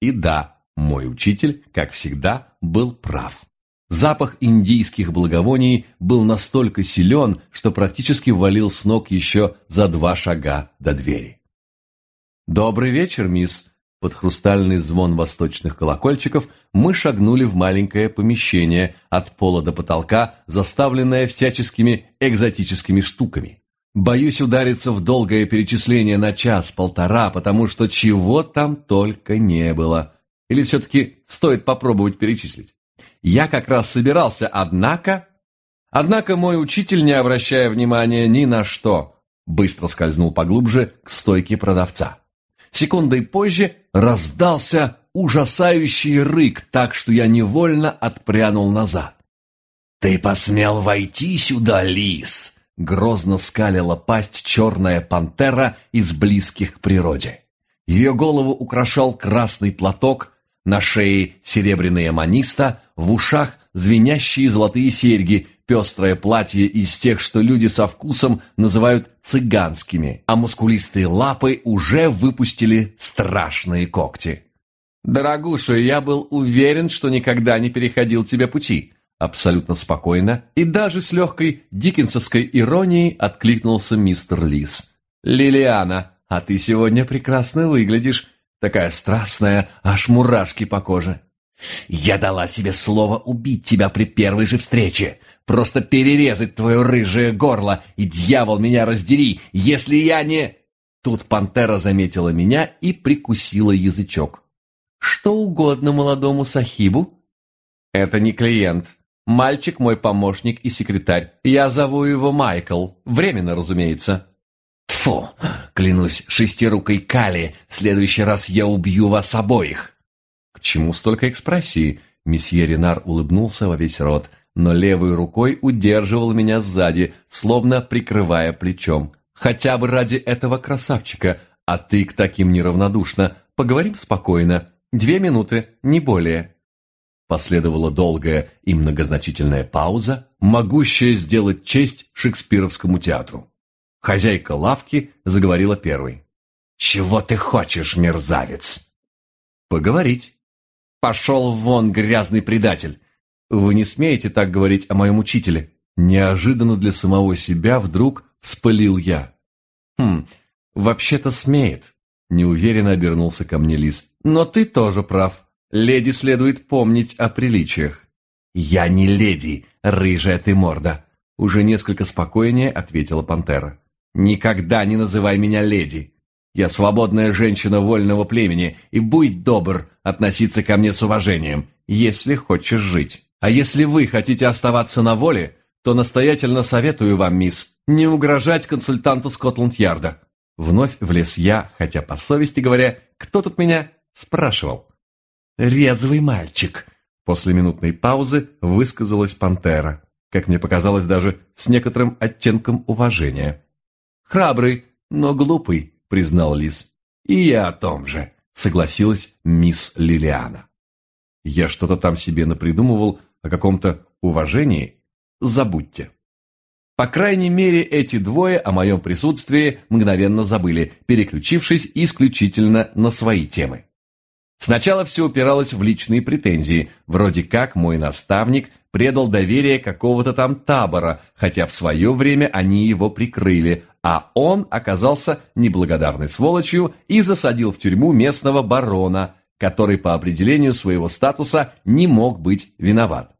И да, мой учитель, как всегда, был прав. Запах индийских благовоний был настолько силен, что практически валил с ног еще за два шага до двери. «Добрый вечер, мисс!» Под хрустальный звон восточных колокольчиков мы шагнули в маленькое помещение от пола до потолка, заставленное всяческими экзотическими штуками. Боюсь удариться в долгое перечисление на час-полтора, потому что чего там только не было. Или все-таки стоит попробовать перечислить? Я как раз собирался, однако... Однако мой учитель, не обращая внимания ни на что, быстро скользнул поглубже к стойке продавца. Секундой позже раздался ужасающий рык, так что я невольно отпрянул назад. «Ты посмел войти сюда, лис!» Грозно скалила пасть черная пантера из близких к природе. Ее голову украшал красный платок, на шее серебряная маниста, в ушах звенящие золотые серьги, пестрое платье из тех, что люди со вкусом называют цыганскими, а мускулистые лапы уже выпустили страшные когти. «Дорогуша, я был уверен, что никогда не переходил тебе пути», абсолютно спокойно и даже с легкой диккенсовской иронией откликнулся мистер Лис. «Лилиана, а ты сегодня прекрасно выглядишь, такая страстная, аж мурашки по коже. Я дала себе слово убить тебя при первой же встрече, просто перерезать твое рыжее горло, и дьявол меня раздери, если я не...» Тут пантера заметила меня и прикусила язычок. «Что угодно молодому сахибу?» «Это не клиент. Мальчик мой помощник и секретарь. Я зову его Майкл. Временно, разумеется». «Тьфу! Клянусь шестирукой Кали, в следующий раз я убью вас обоих!» «К чему столько экспрессии?» Месье Ренар улыбнулся во весь рот, но левой рукой удерживал меня сзади, словно прикрывая плечом. «Хотя бы ради этого красавчика, а ты к таким неравнодушна. Поговорим спокойно. Две минуты, не более». Последовала долгая и многозначительная пауза, могущая сделать честь шекспировскому театру. Хозяйка лавки заговорила первой. «Чего ты хочешь, мерзавец?» «Поговорить». «Пошел вон, грязный предатель! Вы не смеете так говорить о моем учителе?» Неожиданно для самого себя вдруг вспылил я. «Хм, вообще-то смеет», — неуверенно обернулся ко мне Лис. «Но ты тоже прав. Леди следует помнить о приличиях». «Я не леди, рыжая ты морда», — уже несколько спокойнее ответила пантера. «Никогда не называй меня леди. Я свободная женщина вольного племени, и будь добр относиться ко мне с уважением, если хочешь жить. А если вы хотите оставаться на воле, то настоятельно советую вам, мисс, не угрожать консультанту Скотланд-Ярда». Вновь влез я, хотя, по совести говоря, кто тут меня спрашивал? «Резвый мальчик», — после минутной паузы высказалась пантера, как мне показалось даже с некоторым оттенком уважения. «Храбрый, но глупый», признал Лис. «И я о том же», — согласилась мисс Лилиана. «Я что-то там себе напридумывал о каком-то уважении? Забудьте». По крайней мере, эти двое о моем присутствии мгновенно забыли, переключившись исключительно на свои темы. Сначала все упиралось в личные претензии, вроде как мой наставник предал доверие какого-то там табора, хотя в свое время они его прикрыли, а он оказался неблагодарной сволочью и засадил в тюрьму местного барона, который по определению своего статуса не мог быть виноват.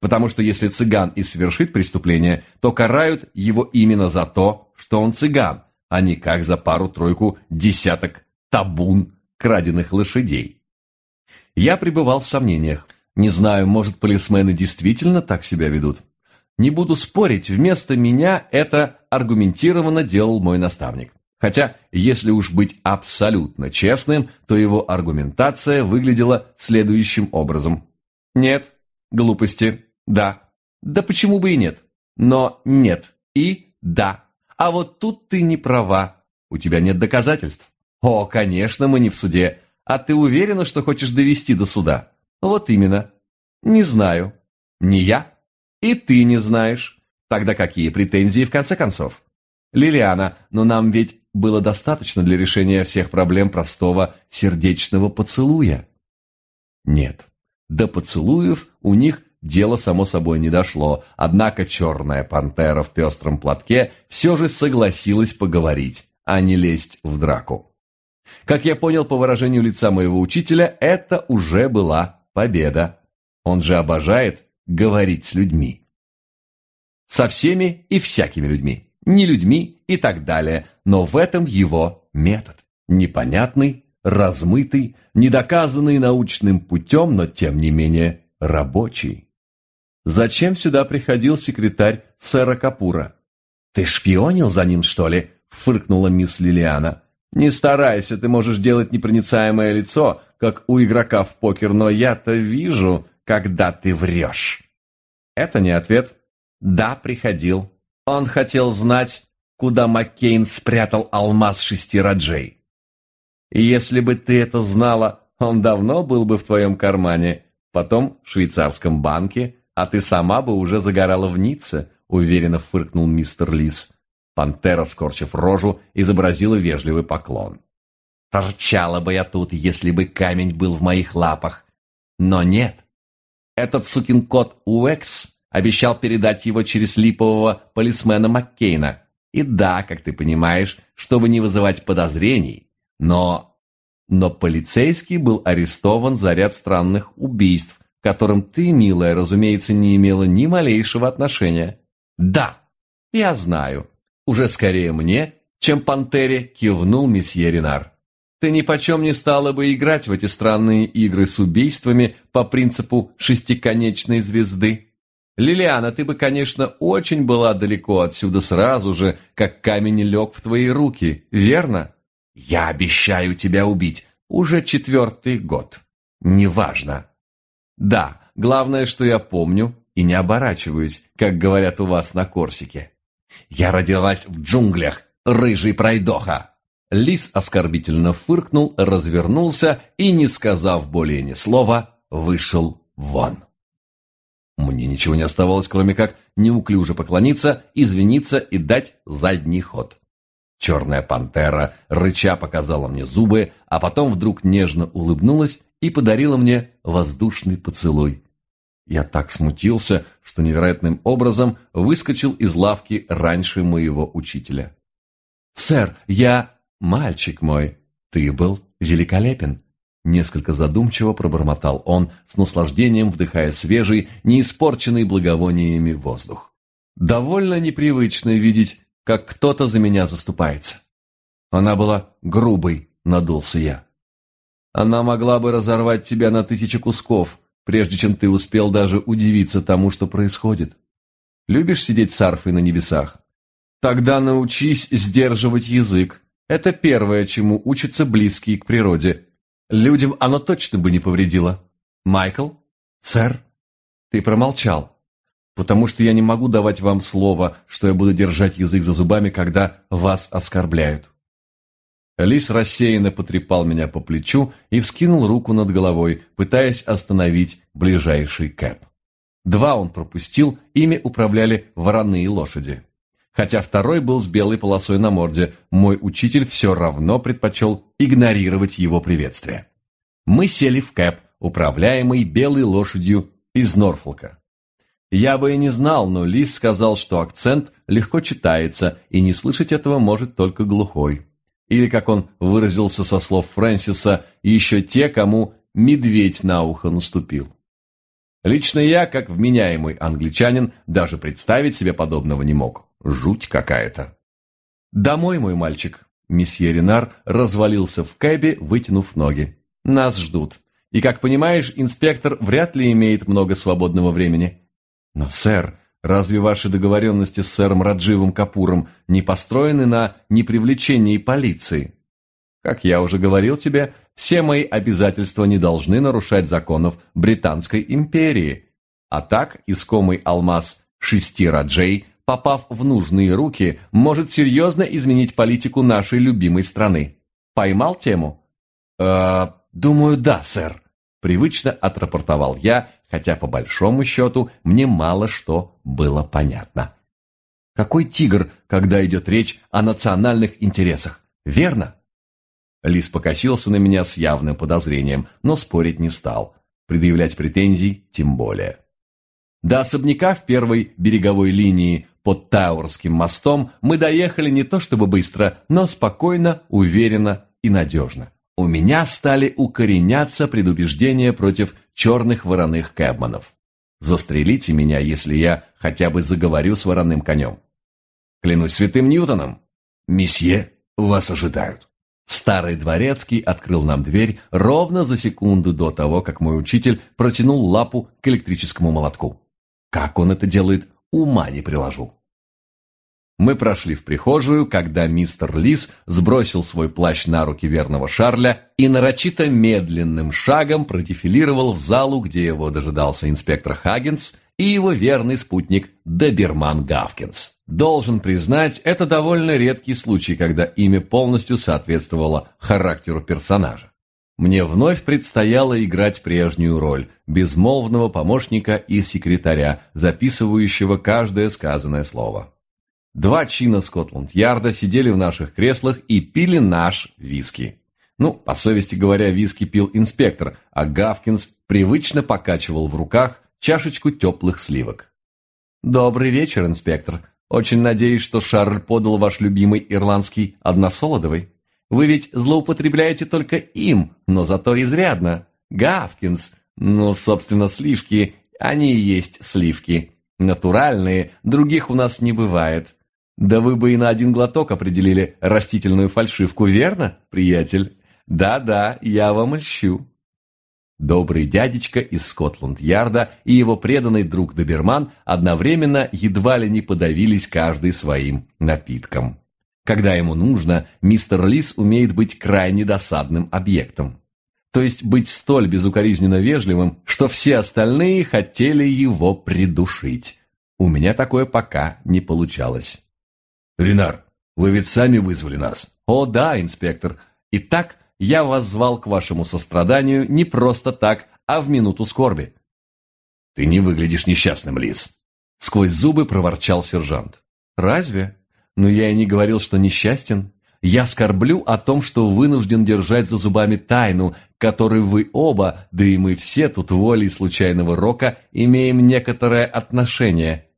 Потому что если цыган и совершит преступление, то карают его именно за то, что он цыган, а не как за пару-тройку десяток табун краденных лошадей. Я пребывал в сомнениях. Не знаю, может, полисмены действительно так себя ведут. Не буду спорить, вместо меня это аргументированно делал мой наставник. Хотя, если уж быть абсолютно честным, то его аргументация выглядела следующим образом. Нет, глупости, да. Да почему бы и нет? Но нет и да. А вот тут ты не права. У тебя нет доказательств. О, конечно, мы не в суде. А ты уверена, что хочешь довести до суда? Вот именно. Не знаю. Не я. И ты не знаешь. Тогда какие претензии в конце концов? Лилиана, но нам ведь было достаточно для решения всех проблем простого сердечного поцелуя. Нет, до поцелуев у них дело само собой не дошло, однако черная пантера в пестром платке все же согласилась поговорить, а не лезть в драку. Как я понял по выражению лица моего учителя, это уже была победа. Он же обожает говорить с людьми. Со всеми и всякими людьми, не людьми и так далее, но в этом его метод. Непонятный, размытый, недоказанный научным путем, но тем не менее рабочий. Зачем сюда приходил секретарь сэра Капура? «Ты шпионил за ним, что ли?» — фыркнула мисс Лилиана. «Не старайся, ты можешь делать непроницаемое лицо, как у игрока в покер, но я-то вижу, когда ты врешь». Это не ответ. Да, приходил. Он хотел знать, куда Маккейн спрятал алмаз шести раджей. И если бы ты это знала, он давно был бы в твоем кармане, потом в швейцарском банке, а ты сама бы уже загорала в Ницце, уверенно фыркнул мистер Лис. Пантера, скорчив рожу, изобразила вежливый поклон. Торчала бы я тут, если бы камень был в моих лапах. Но нет. Этот сукин кот Уэкс обещал передать его через липового полисмена Маккейна. И да, как ты понимаешь, чтобы не вызывать подозрений. Но но полицейский был арестован за ряд странных убийств, к которым ты, милая, разумеется, не имела ни малейшего отношения. Да, я знаю. Уже скорее мне, чем пантере, кивнул месье Ренар. Ты ни почем не стала бы играть в эти странные игры с убийствами по принципу шестиконечной звезды. Лилиана, ты бы, конечно, очень была далеко отсюда сразу же, как камень лег в твои руки, верно? Я обещаю тебя убить. Уже четвертый год. Неважно. Да, главное, что я помню и не оборачиваюсь, как говорят у вас на Корсике. Я родилась в джунглях, рыжий пройдоха. Лис оскорбительно фыркнул, развернулся и, не сказав более ни слова, вышел вон. Мне ничего не оставалось, кроме как неуклюже поклониться, извиниться и дать задний ход. Черная пантера рыча показала мне зубы, а потом вдруг нежно улыбнулась и подарила мне воздушный поцелуй. Я так смутился, что невероятным образом выскочил из лавки раньше моего учителя. «Сэр, я...» «Мальчик мой, ты был великолепен!» Несколько задумчиво пробормотал он, с наслаждением вдыхая свежий, не испорченный благовониями воздух. «Довольно непривычно видеть, как кто-то за меня заступается». Она была грубой, надулся я. Она могла бы разорвать тебя на тысячи кусков, прежде чем ты успел даже удивиться тому, что происходит. Любишь сидеть с арфой на небесах? Тогда научись сдерживать язык, это первое, чему учатся близкие к природе. Людям оно точно бы не повредило. Майкл? Сэр? Ты промолчал. Потому что я не могу давать вам слово, что я буду держать язык за зубами, когда вас оскорбляют. Лис рассеянно потрепал меня по плечу и вскинул руку над головой, пытаясь остановить ближайший кэп. Два он пропустил, ими управляли вороные лошади. Хотя второй был с белой полосой на морде, мой учитель все равно предпочел игнорировать его приветствие. Мы сели в кэп, управляемый белой лошадью из Норфолка. Я бы и не знал, но Лис сказал, что акцент легко читается, и не слышать этого может только глухой. Или, как он выразился со слов Фрэнсиса, еще те, кому медведь на ухо наступил. Лично я, как вменяемый англичанин, даже представить себе подобного не мог. Жуть какая-то. «Домой, мой мальчик!» Месье Ренар развалился в кэбе, вытянув ноги. «Нас ждут. И, как понимаешь, инспектор вряд ли имеет много свободного времени». «Но, сэр, разве ваши договоренности с сэром Радживом Капуром не построены на непривлечении полиции?» «Как я уже говорил тебе, все мои обязательства не должны нарушать законов Британской империи. А так искомый алмаз шести Раджей попав в нужные руки, может серьезно изменить политику нашей любимой страны. Поймал тему? «Э, думаю, да, сэр. Привычно отрапортовал я, хотя по большому счету мне мало что было понятно. Какой тигр, когда идет речь о национальных интересах, верно? Лис покосился на меня с явным подозрением, но спорить не стал. Предъявлять претензий тем более. До особняка в первой береговой линии под Тауэрским мостом мы доехали не то чтобы быстро, но спокойно, уверенно и надежно. У меня стали укореняться предубеждения против черных вороных кэбманов. Застрелите меня, если я хотя бы заговорю с вороным конем. Клянусь святым Ньютоном. Месье, вас ожидают. Старый дворецкий открыл нам дверь ровно за секунду до того, как мой учитель протянул лапу к электрическому молотку. Как он это делает, ума не приложу. Мы прошли в прихожую, когда мистер Лис сбросил свой плащ на руки верного Шарля и нарочито медленным шагом продефилировал в залу, где его дожидался инспектор Хаггинс и его верный спутник Доберман Гавкинс. Должен признать, это довольно редкий случай, когда имя полностью соответствовало характеру персонажа. Мне вновь предстояло играть прежнюю роль безмолвного помощника и секретаря, записывающего каждое сказанное слово. Два чина Скотланд-Ярда сидели в наших креслах и пили наш виски. Ну, по совести говоря, виски пил инспектор, а Гавкинс привычно покачивал в руках чашечку теплых сливок. «Добрый вечер, инспектор. Очень надеюсь, что Шарль подал ваш любимый ирландский односолодовый. Вы ведь злоупотребляете только им, но зато изрядно. Гавкинс, ну, собственно, сливки, они и есть сливки. Натуральные, других у нас не бывает. Да вы бы и на один глоток определили растительную фальшивку, верно, приятель? Да-да, я вам льщу. Добрый дядечка из Скотланд-Ярда и его преданный друг Доберман одновременно едва ли не подавились каждый своим напитком. Когда ему нужно, мистер Лис умеет быть крайне досадным объектом. То есть быть столь безукоризненно вежливым, что все остальные хотели его придушить. У меня такое пока не получалось. «Ренар, вы ведь сами вызвали нас?» «О да, инспектор. Итак, я вас звал к вашему состраданию не просто так, а в минуту скорби». «Ты не выглядишь несчастным, Лис», — сквозь зубы проворчал сержант. «Разве? Но я и не говорил, что несчастен. Я скорблю о том, что вынужден держать за зубами тайну, которой вы оба, да и мы все тут волей случайного рока, имеем некоторое отношение».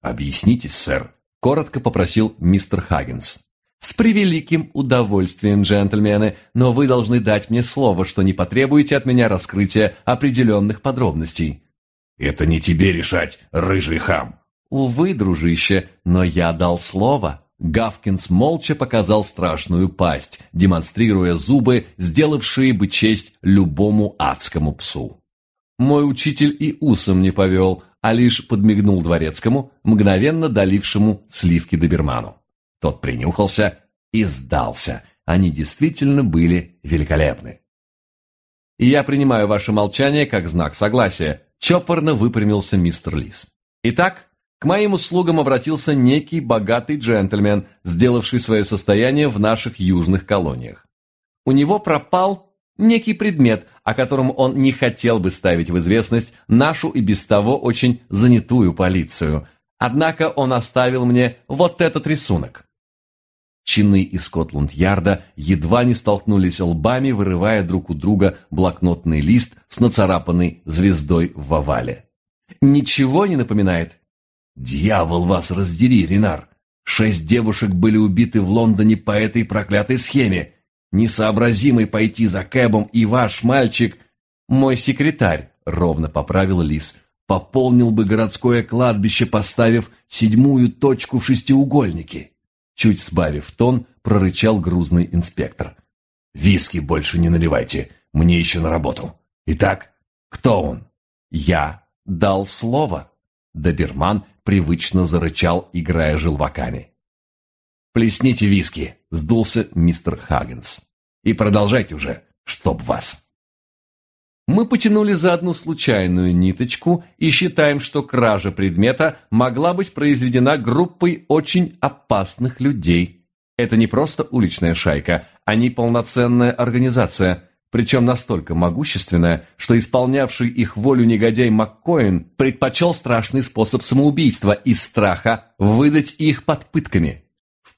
«Объяснитесь, сэр», — коротко попросил мистер Хаггинс. «С превеликим удовольствием, джентльмены, но вы должны дать мне слово, что не потребуете от меня раскрытия определенных подробностей». «Это не тебе решать, рыжий хам». «Увы, дружище, но я дал слово». Гавкинс молча показал страшную пасть, демонстрируя зубы, сделавшие бы честь любому адскому псу. Мой учитель и усом не повел, а лишь подмигнул дворецкому, мгновенно долившему сливки доберману. Тот принюхался и сдался. Они действительно были великолепны. «И я принимаю ваше молчание как знак согласия», — чопорно выпрямился мистер Лис. «Итак, к моим услугам обратился некий богатый джентльмен, сделавший свое состояние в наших южных колониях. У него пропал некий предмет, о котором он не хотел бы ставить в известность нашу и без того очень занятую полицию. Однако он оставил мне вот этот рисунок. Чины из Скотланд-Ярда едва не столкнулись лбами, вырывая друг у друга блокнотный лист с нацарапанной звездой в овале. «Ничего не напоминает?» «Дьявол вас раздери, Ренар! Шесть девушек были убиты в Лондоне по этой проклятой схеме. Несообразимый пойти за Кэбом и ваш мальчик...» «Мой секретарь», — ровно поправил Лис, — «пополнил бы городское кладбище, поставив седьмую точку в шестиугольнике». Чуть сбавив тон, прорычал грузный инспектор. «Виски больше не наливайте, мне еще на работу. Итак, кто он?» «Я дал слово». Доберман привычно зарычал, играя желваками. «Плесните виски», — сдулся мистер Хаггинс. «И продолжайте уже, чтоб вас». Мы потянули за одну случайную ниточку и считаем, что кража предмета могла быть произведена группой очень опасных людей. Это не просто уличная шайка, они полноценная организация, причем настолько могущественная, что исполнявший их волю негодяй МакКоин предпочел страшный способ самоубийства из страха выдать их под пытками.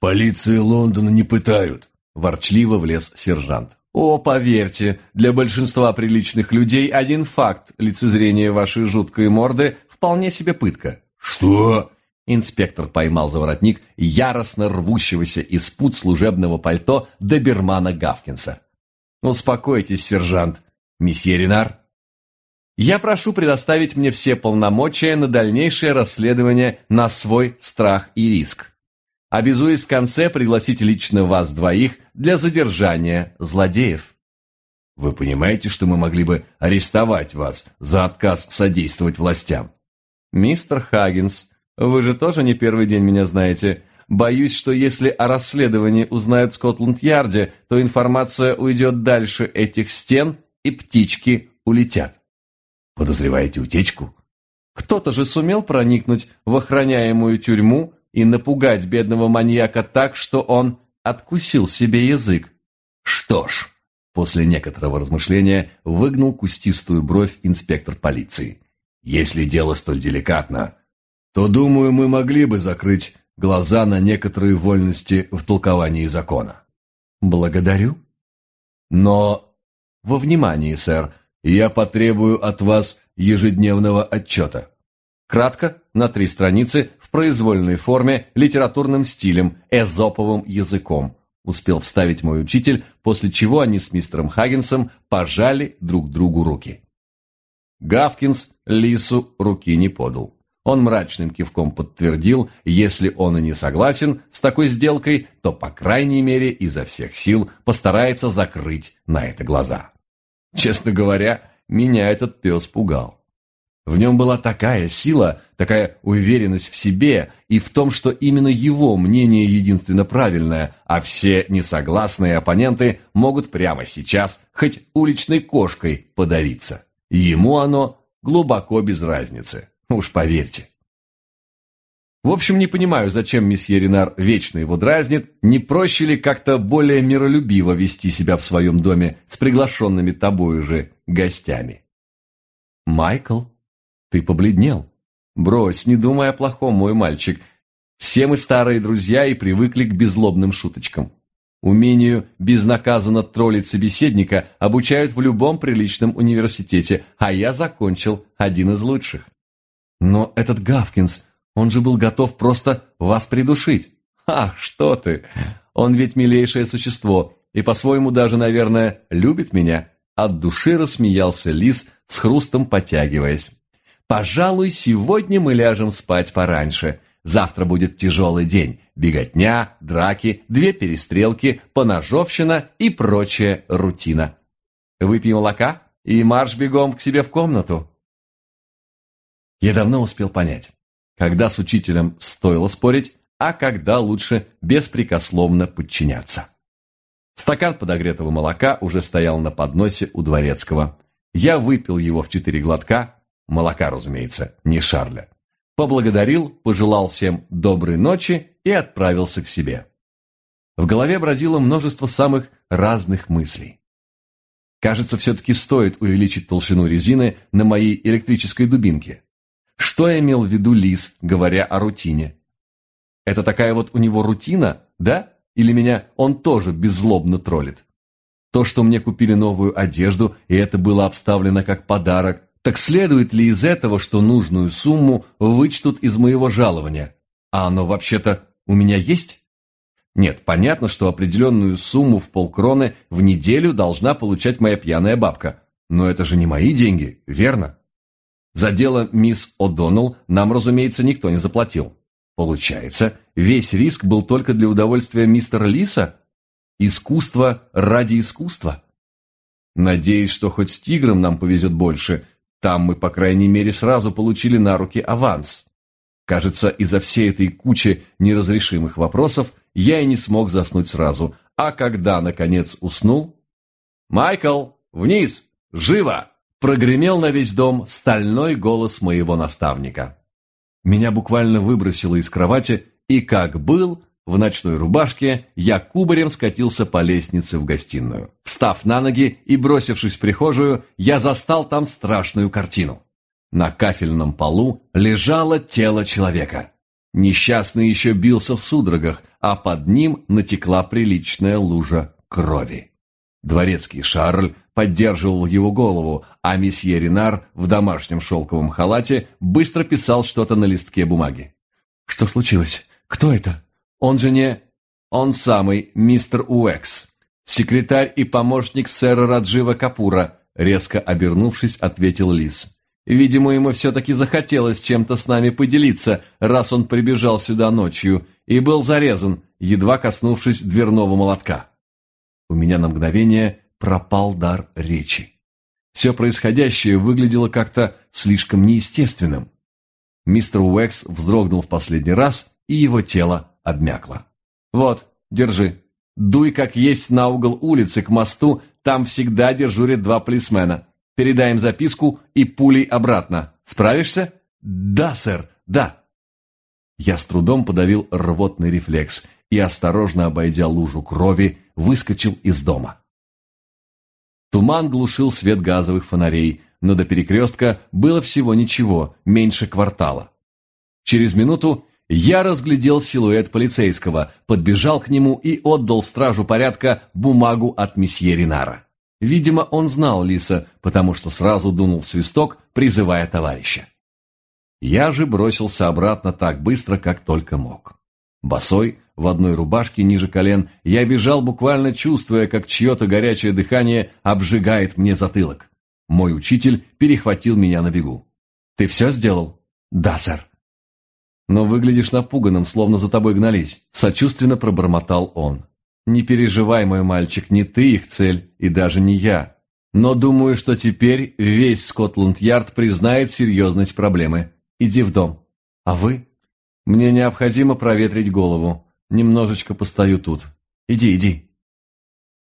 «В полиции Лондона не пытают», – ворчливо влез сержант. О, поверьте, для большинства приличных людей один факт лицезрения вашей жуткой морды вполне себе пытка. Что? Инспектор поймал за воротник яростно рвущегося из пут служебного пальто добермана Гавкинса. «Успокойтесь, сержант. Месье Ренар?» «Я прошу предоставить мне все полномочия на дальнейшее расследование на свой страх и риск. Обязуюсь в конце пригласить лично вас двоих для задержания злодеев. Вы понимаете, что мы могли бы арестовать вас за отказ содействовать властям? Мистер Хаггинс, вы же тоже не первый день меня знаете. Боюсь, что если о расследовании узнают в Скотланд-Ярде, то информация уйдет дальше этих стен, и птички улетят. Подозреваете утечку? Кто-то же сумел проникнуть в охраняемую тюрьму и напугать бедного маньяка так, что он откусил себе язык. Что ж, после некоторого размышления выгнул кустистую бровь инспектор полиции. Если дело столь деликатно, то, думаю, мы могли бы закрыть глаза на некоторые вольности в толковании закона. Благодарю. Но, во внимании, сэр, я потребую от вас ежедневного отчета. Кратко, на три страницы, произвольной форме, литературным стилем, эзоповым языком. успел вставить мой учитель, после чего они с мистером Хаггинсом пожали друг другу руки. Гавкинс Лису руки не подал. Он мрачным кивком подтвердил, если он и не согласен с такой сделкой, то, по крайней мере, изо всех сил постарается закрыть на это глаза. Честно говоря, меня этот пес пугал. В нем была такая сила, такая уверенность в себе и в том, что именно его мнение единственно правильное, а все несогласные оппоненты могут прямо сейчас хоть уличной кошкой подавиться. Ему оно глубоко без разницы, уж поверьте. В общем, не понимаю, зачем месье Ренар вечно его дразнит, не проще ли как-то более миролюбиво вести себя в своем доме с приглашенными тобою же гостями. Майкл, ты побледнел. Брось, не думай о плохом, мой мальчик. Все мы старые друзья и привыкли к беззлобным шуточкам. Умению безнаказанно троллить собеседника обучают в любом приличном университете, а я закончил один из лучших. Но этот Гавкинс, он же был готов просто вас придушить. Ах, что ты! Он ведь милейшее существо и по-своему даже, наверное, любит меня. От души рассмеялся лис, с хрустом потягиваясь. Пожалуй, сегодня мы ляжем спать пораньше. Завтра будет тяжелый день. Беготня, драки, две перестрелки, поножовщина и прочая рутина. Выпьем молока и марш бегом к себе в комнату. Я давно успел понять, когда с учителем стоило спорить, а когда лучше беспрекословно подчиняться. Стакан подогретого молока уже стоял на подносе у дворецкого. Я выпил его в четыре глотка, Молока, разумеется, не Шарля. Поблагодарил, пожелал всем доброй ночи и отправился к себе. В голове бродило множество самых разных мыслей. Кажется, все-таки стоит увеличить толщину резины на моей электрической дубинке. Что имел в виду Лис, говоря о рутине? Это такая вот у него рутина, да? Или меня он тоже беззлобно троллит? То, что мне купили новую одежду, и это было обставлено как подарок, так следует ли из этого, что нужную сумму вычтут из моего жалования? А оно вообще-то у меня есть? Нет, понятно, что определенную сумму в полкроны в неделю должна получать моя пьяная бабка. Но это же не мои деньги, верно? За дело мисс О'Доннелл нам, разумеется, никто не заплатил. Получается, весь риск был только для удовольствия мистера Лиса? Искусство ради искусства? Надеюсь, что хоть с тигром нам повезет больше, там мы, по крайней мере, сразу получили на руки аванс. Кажется, из-за всей этой кучи неразрешимых вопросов я и не смог заснуть сразу, а когда, наконец, уснул... «Майкл, вниз! Живо!» Прогремел на весь дом стальной голос моего наставника. Меня буквально выбросило из кровати, и как был, в ночной рубашке я кубарем скатился по лестнице в гостиную. Встав на ноги и бросившись в прихожую, я застал там страшную картину. На кафельном полу лежало тело человека. Несчастный еще бился в судорогах, а под ним натекла приличная лужа крови. Дворецкий Шарль поддерживал его голову, а месье Ренар в домашнем шелковом халате быстро писал что-то на листке бумаги. «Что случилось? Кто это?» Он же не... Он самый, мистер Уэкс. Секретарь и помощник сэра Раджива Капура, резко обернувшись, ответил Лис. Видимо, ему все-таки захотелось чем-то с нами поделиться, раз он прибежал сюда ночью, и был зарезан, едва коснувшись дверного молотка. У меня на мгновение пропал дар речи. Все происходящее выглядело как-то слишком неестественным. Мистер Уэкс вздрогнул в последний раз, и его тело обмякла. «Вот, держи. Дуй как есть на угол улицы к мосту, там всегда дежурят два полисмена. Передай им записку и пулей обратно. Справишься?» «Да, сэр, да». Я с трудом подавил рвотный рефлекс и, осторожно обойдя лужу крови, выскочил из дома. Туман глушил свет газовых фонарей, но до перекрестка было всего ничего, меньше квартала. Через минуту я разглядел силуэт полицейского, подбежал к нему и отдал стражу порядка бумагу от месье Ринара. Видимо, он знал Лиса, потому что сразу дунул в свисток, призывая товарища. Я же бросился обратно так быстро, как только мог. Босой, в одной рубашке ниже колен, я бежал, буквально чувствуя, как чье-то горячее дыхание обжигает мне затылок. Мой учитель перехватил меня на бегу. «Ты все сделал?» «Да, сэр». «Но выглядишь напуганным, словно за тобой гнались», — сочувственно пробормотал он. «Не переживай, мой мальчик, не ты их цель, и даже не я. Но думаю, что теперь весь Скотланд-Ярд признает серьезность проблемы. Иди в дом. А вы? Мне необходимо проветрить голову. Немножечко постою тут. Иди, иди.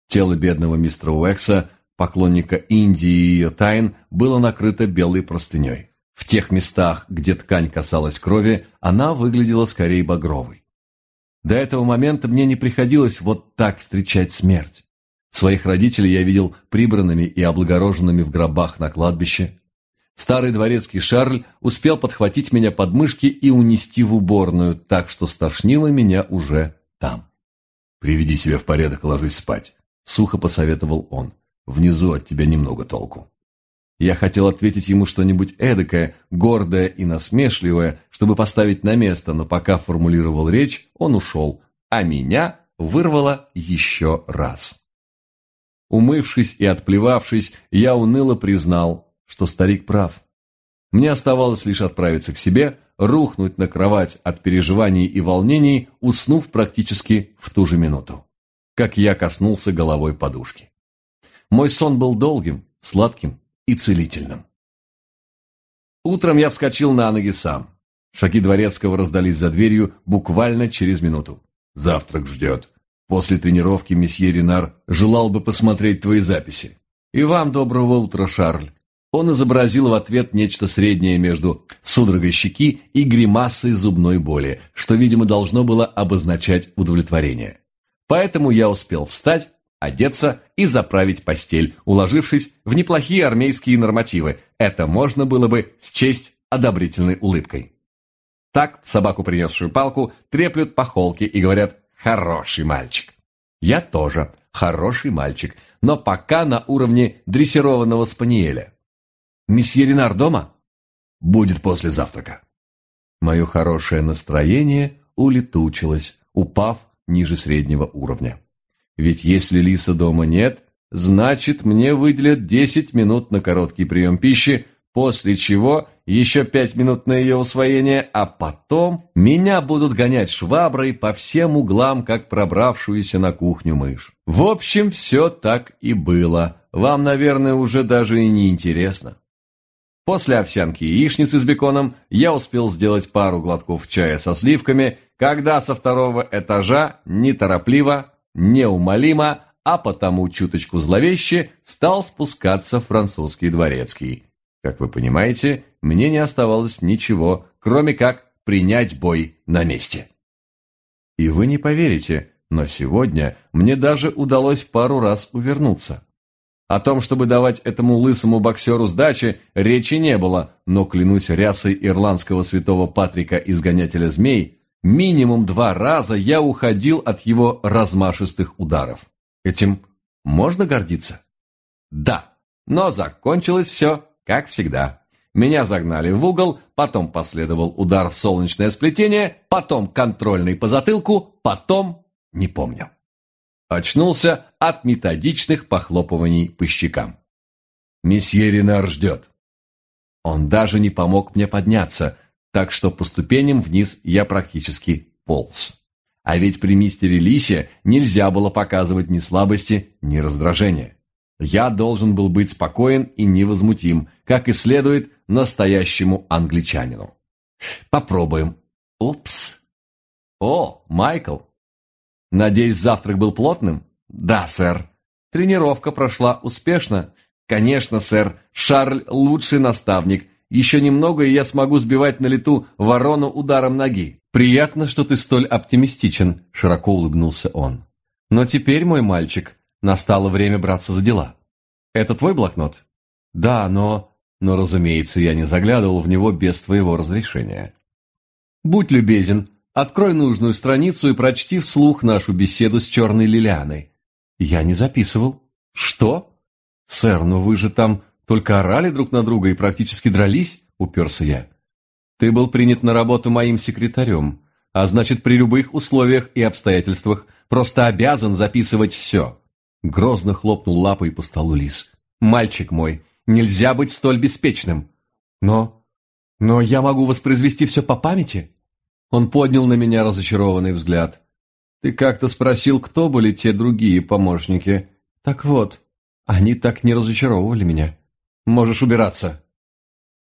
Тело бедного мистера Уэкса, поклонника Индии и ее тайн, было накрыто белой простыней. В тех местах, где ткань касалась крови, она выглядела скорее багровой. До этого момента мне не приходилось вот так встречать смерть. Своих родителей я видел прибранными и облагороженными в гробах на кладбище. Старый дворецкий Шарль успел подхватить меня под мышки и унести в уборную, так что стошнило меня уже там. «Приведи себя в порядок и ложись спать», — сухо посоветовал он. «Внизу от тебя немного толку». Я хотел ответить ему что-нибудь эдакое, гордое и насмешливое, чтобы поставить на место, но пока формулировал речь, он ушел, а меня вырвало еще раз. Умывшись и отплевавшись, я уныло признал, что старик прав. Мне оставалось лишь отправиться к себе, рухнуть на кровать от переживаний и волнений, уснув практически в ту же минуту, как я коснулся головой подушки. Мой сон был долгим, сладким и целительным. Утром я вскочил на ноги сам. Шаги дворецкого раздались за дверью буквально через минуту. «Завтрак ждет. После тренировки месье Ренар желал бы посмотреть твои записи. И вам доброго утра, Шарль». Он изобразил в ответ нечто среднее между судорогой щеки и гримасой зубной боли, что, видимо, должно было обозначать удовлетворение. Поэтому я успел встать, одеться и заправить постель, уложившись в неплохие армейские нормативы. Это можно было бы счесть одобрительной улыбкой. Так собаку, принесшую палку, треплют по холке и говорят «хороший мальчик». Я тоже хороший мальчик, но пока на уровне дрессированного спаниеля. Месье Ренар дома? Будет после завтрака. Мое хорошее настроение улетучилось, упав ниже среднего уровня. Ведь если Лиса дома нет, значит мне выделят 10 минут на короткий прием пищи, после чего еще 5 минут на ее усвоение, а потом меня будут гонять шваброй по всем углам, как пробравшуюся на кухню мышь. В общем, все так и было. Вам, наверное, уже даже и не интересно. После овсянки и яичницы с беконом я успел сделать пару глотков чая со сливками, когда со второго этажа неторопливо неумолимо, а потому чуточку зловеще стал спускаться французский дворецкий. Как вы понимаете, мне не оставалось ничего, кроме как принять бой на месте. И вы не поверите, но сегодня мне даже удалось пару раз увернуться. О том, чтобы давать этому лысому боксеру сдачи, речи не было, но, клянусь рясой ирландского святого Патрика, изгонятеля змей, Минимум два раза я уходил от его размашистых ударов. Этим можно гордиться? Да, но закончилось все, как всегда. Меня загнали в угол, потом последовал удар в солнечное сплетение, потом контрольный по затылку, потом... не помню. Очнулся от методичных похлопываний по щекам. «Месье Ренар ждет». Он даже не помог мне подняться, так что по ступеням вниз я практически полз. А ведь при мистере Лисе нельзя было показывать ни слабости, ни раздражения. Я должен был быть спокоен и невозмутим, как и следует настоящему англичанину. Попробуем. Упс. О, Майкл. Надеюсь, завтрак был плотным? Да, сэр. Тренировка прошла успешно? Конечно, сэр. Шарль лучший наставник. Еще немного, и я смогу сбивать на лету ворону ударом ноги. Приятно, что ты столь оптимистичен, широко улыбнулся он. Но теперь, мой мальчик, настало время браться за дела. Это твой блокнот? Да, но... Но, разумеется, я не заглядывал в него без твоего разрешения. Будь любезен, открой нужную страницу и прочти вслух нашу беседу с черной Лилианой. Я не записывал. Что? Сэр, но вы же там только орали друг на друга и практически дрались, уперся я. Ты был принят на работу моим секретарем. а значит, при любых условиях и обстоятельствах просто обязан записывать все. Грозно хлопнул лапой по столу лис. «Мальчик мой, нельзя быть столь беспечным. Но... но я могу воспроизвести все по памяти?» Он поднял на меня разочарованный взгляд. «Ты как-то спросил, кто были те другие помощники. Так вот, они так не разочаровывали меня. Можешь убираться».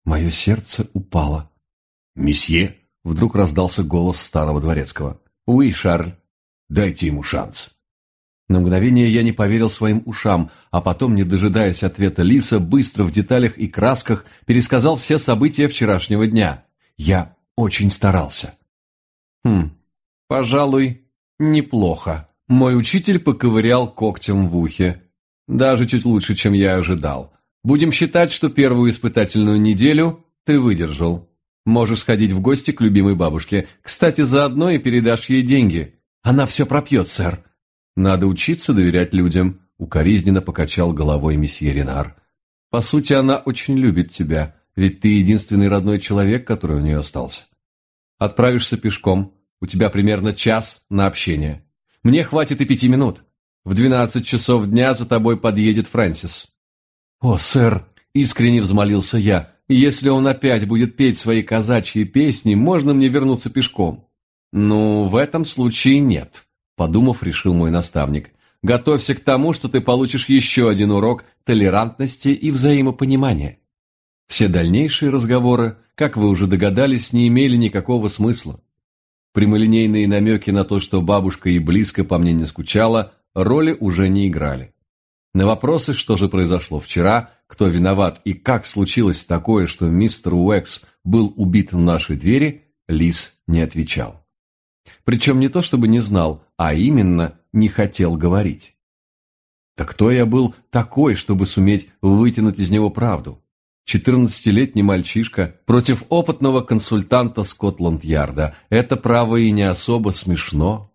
Мое сердце упало. «Месье?» — вдруг раздался голос старого дворецкого. «Уи, Шарль, дайте ему шанс». На мгновение я не поверил своим ушам, а потом, не дожидаясь ответа Лиса, быстро в деталях и красках пересказал все события вчерашнего дня. Я очень старался. Хм, пожалуй, неплохо. Мой учитель поковырял когтем в ухе. Даже чуть лучше, чем я ожидал. Будем считать, что первую испытательную неделю ты выдержал. Можешь сходить в гости к любимой бабушке. Кстати, заодно и передашь ей деньги. Она все пропьет, сэр. Надо учиться доверять людям, укоризненно покачал головой месье Ренар. По сути, она очень любит тебя, ведь ты единственный родной человек, который у нее остался. Отправишься пешком, у тебя примерно час на общение. Мне хватит и пяти минут. В двенадцать часов дня за тобой подъедет Фрэнсис. О, сэр, искренне взмолился я, если он опять будет петь свои казачьи песни, можно мне вернуться пешком? Ну, в этом случае нет подумав, решил мой наставник. Готовься к тому, что ты получишь еще один урок толерантности и взаимопонимания. Все дальнейшие разговоры, как вы уже догадались, не имели никакого смысла. Прямолинейные намеки на то, что бабушка и близко по мне не скучала, роли уже не играли. На вопросы, что же произошло вчера, кто виноват и как случилось такое, что мистер Уэкс был убит в нашей двери, Лис не отвечал. Причем не то чтобы не знал, а именно не хотел говорить. Так кто я был такой, чтобы суметь вытянуть из него правду? Четырнадцатилетний мальчишка против опытного консультанта Скотланд-Ярда. Это право и не особо смешно.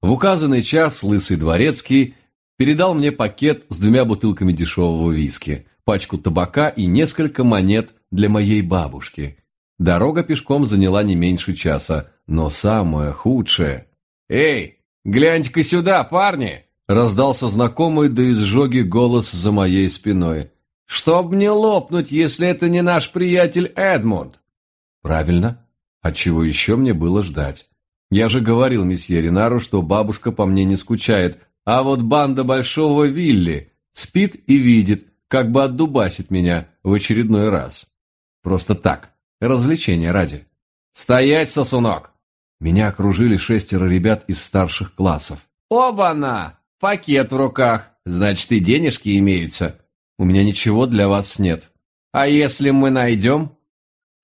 В указанный час лысый дворецкий передал мне пакет с двумя бутылками дешевого виски, пачку табака и несколько монет для моей бабушки. Дорога пешком заняла не меньше часа, но самое худшее... «Эй, гляньте-ка сюда, парни!» Раздался знакомый до изжоги голос за моей спиной. «Чтоб мне лопнуть, если это не наш приятель Эдмунд!» «Правильно. А чего еще мне было ждать? Я же говорил месье Ренару, что бабушка по мне не скучает, а вот банда Большого Вилли спит и видит, как бы отдубасит меня в очередной раз. Просто так, развлечение ради. «Стоять, сосунок!» Меня окружили шестеро ребят из старших классов. «Оба-на! Пакет в руках! Значит, и денежки имеются. У меня ничего для вас нет. А если мы найдем?»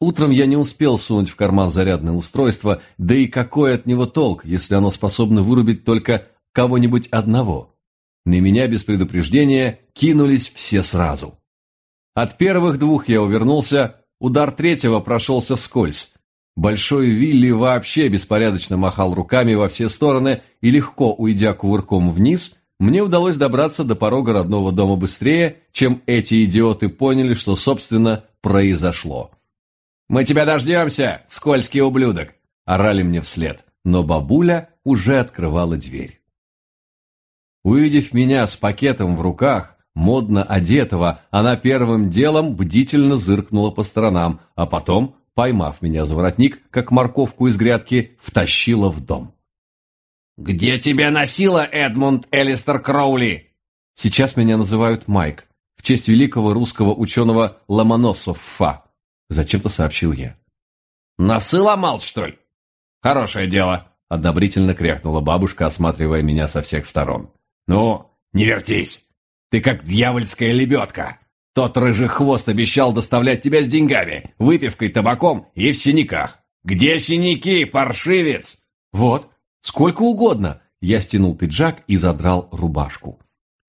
Утром я не успел сунуть в карман зарядное устройство, да и какой от него толк, если оно способно вырубить только кого-нибудь одного? На меня без предупреждения кинулись все сразу. От первых двух я увернулся, удар третьего прошелся вскользь, Большой Вилли вообще беспорядочно махал руками во все стороны, и легко уйдя кувырком вниз, мне удалось добраться до порога родного дома быстрее, чем эти идиоты поняли, что, собственно, произошло. «Мы тебя дождемся, скользкий ублюдок!» — орали мне вслед, но бабуля уже открывала дверь. Увидев меня с пакетом в руках, модно одетого, она первым делом бдительно зыркнула по сторонам, а потом поймав меня за воротник, как морковку из грядки, втащила в дом. «Где тебя носила, Эдмунд Элистер Кроули?» Сейчас меня называют Майк, в честь великого русского ученого Ломоносова, зачем-то сообщил я. «Носы ломал, что ли?» «Хорошее дело», — одобрительно кряхнула бабушка, осматривая меня со всех сторон. «Ну, не вертись! Ты как дьявольская лебедка! Тот рыжий хвост обещал доставлять тебя с деньгами, выпивкой, табаком и в синяках. Где синяки, паршивец? Вот, сколько угодно. Я стянул пиджак и задрал рубашку.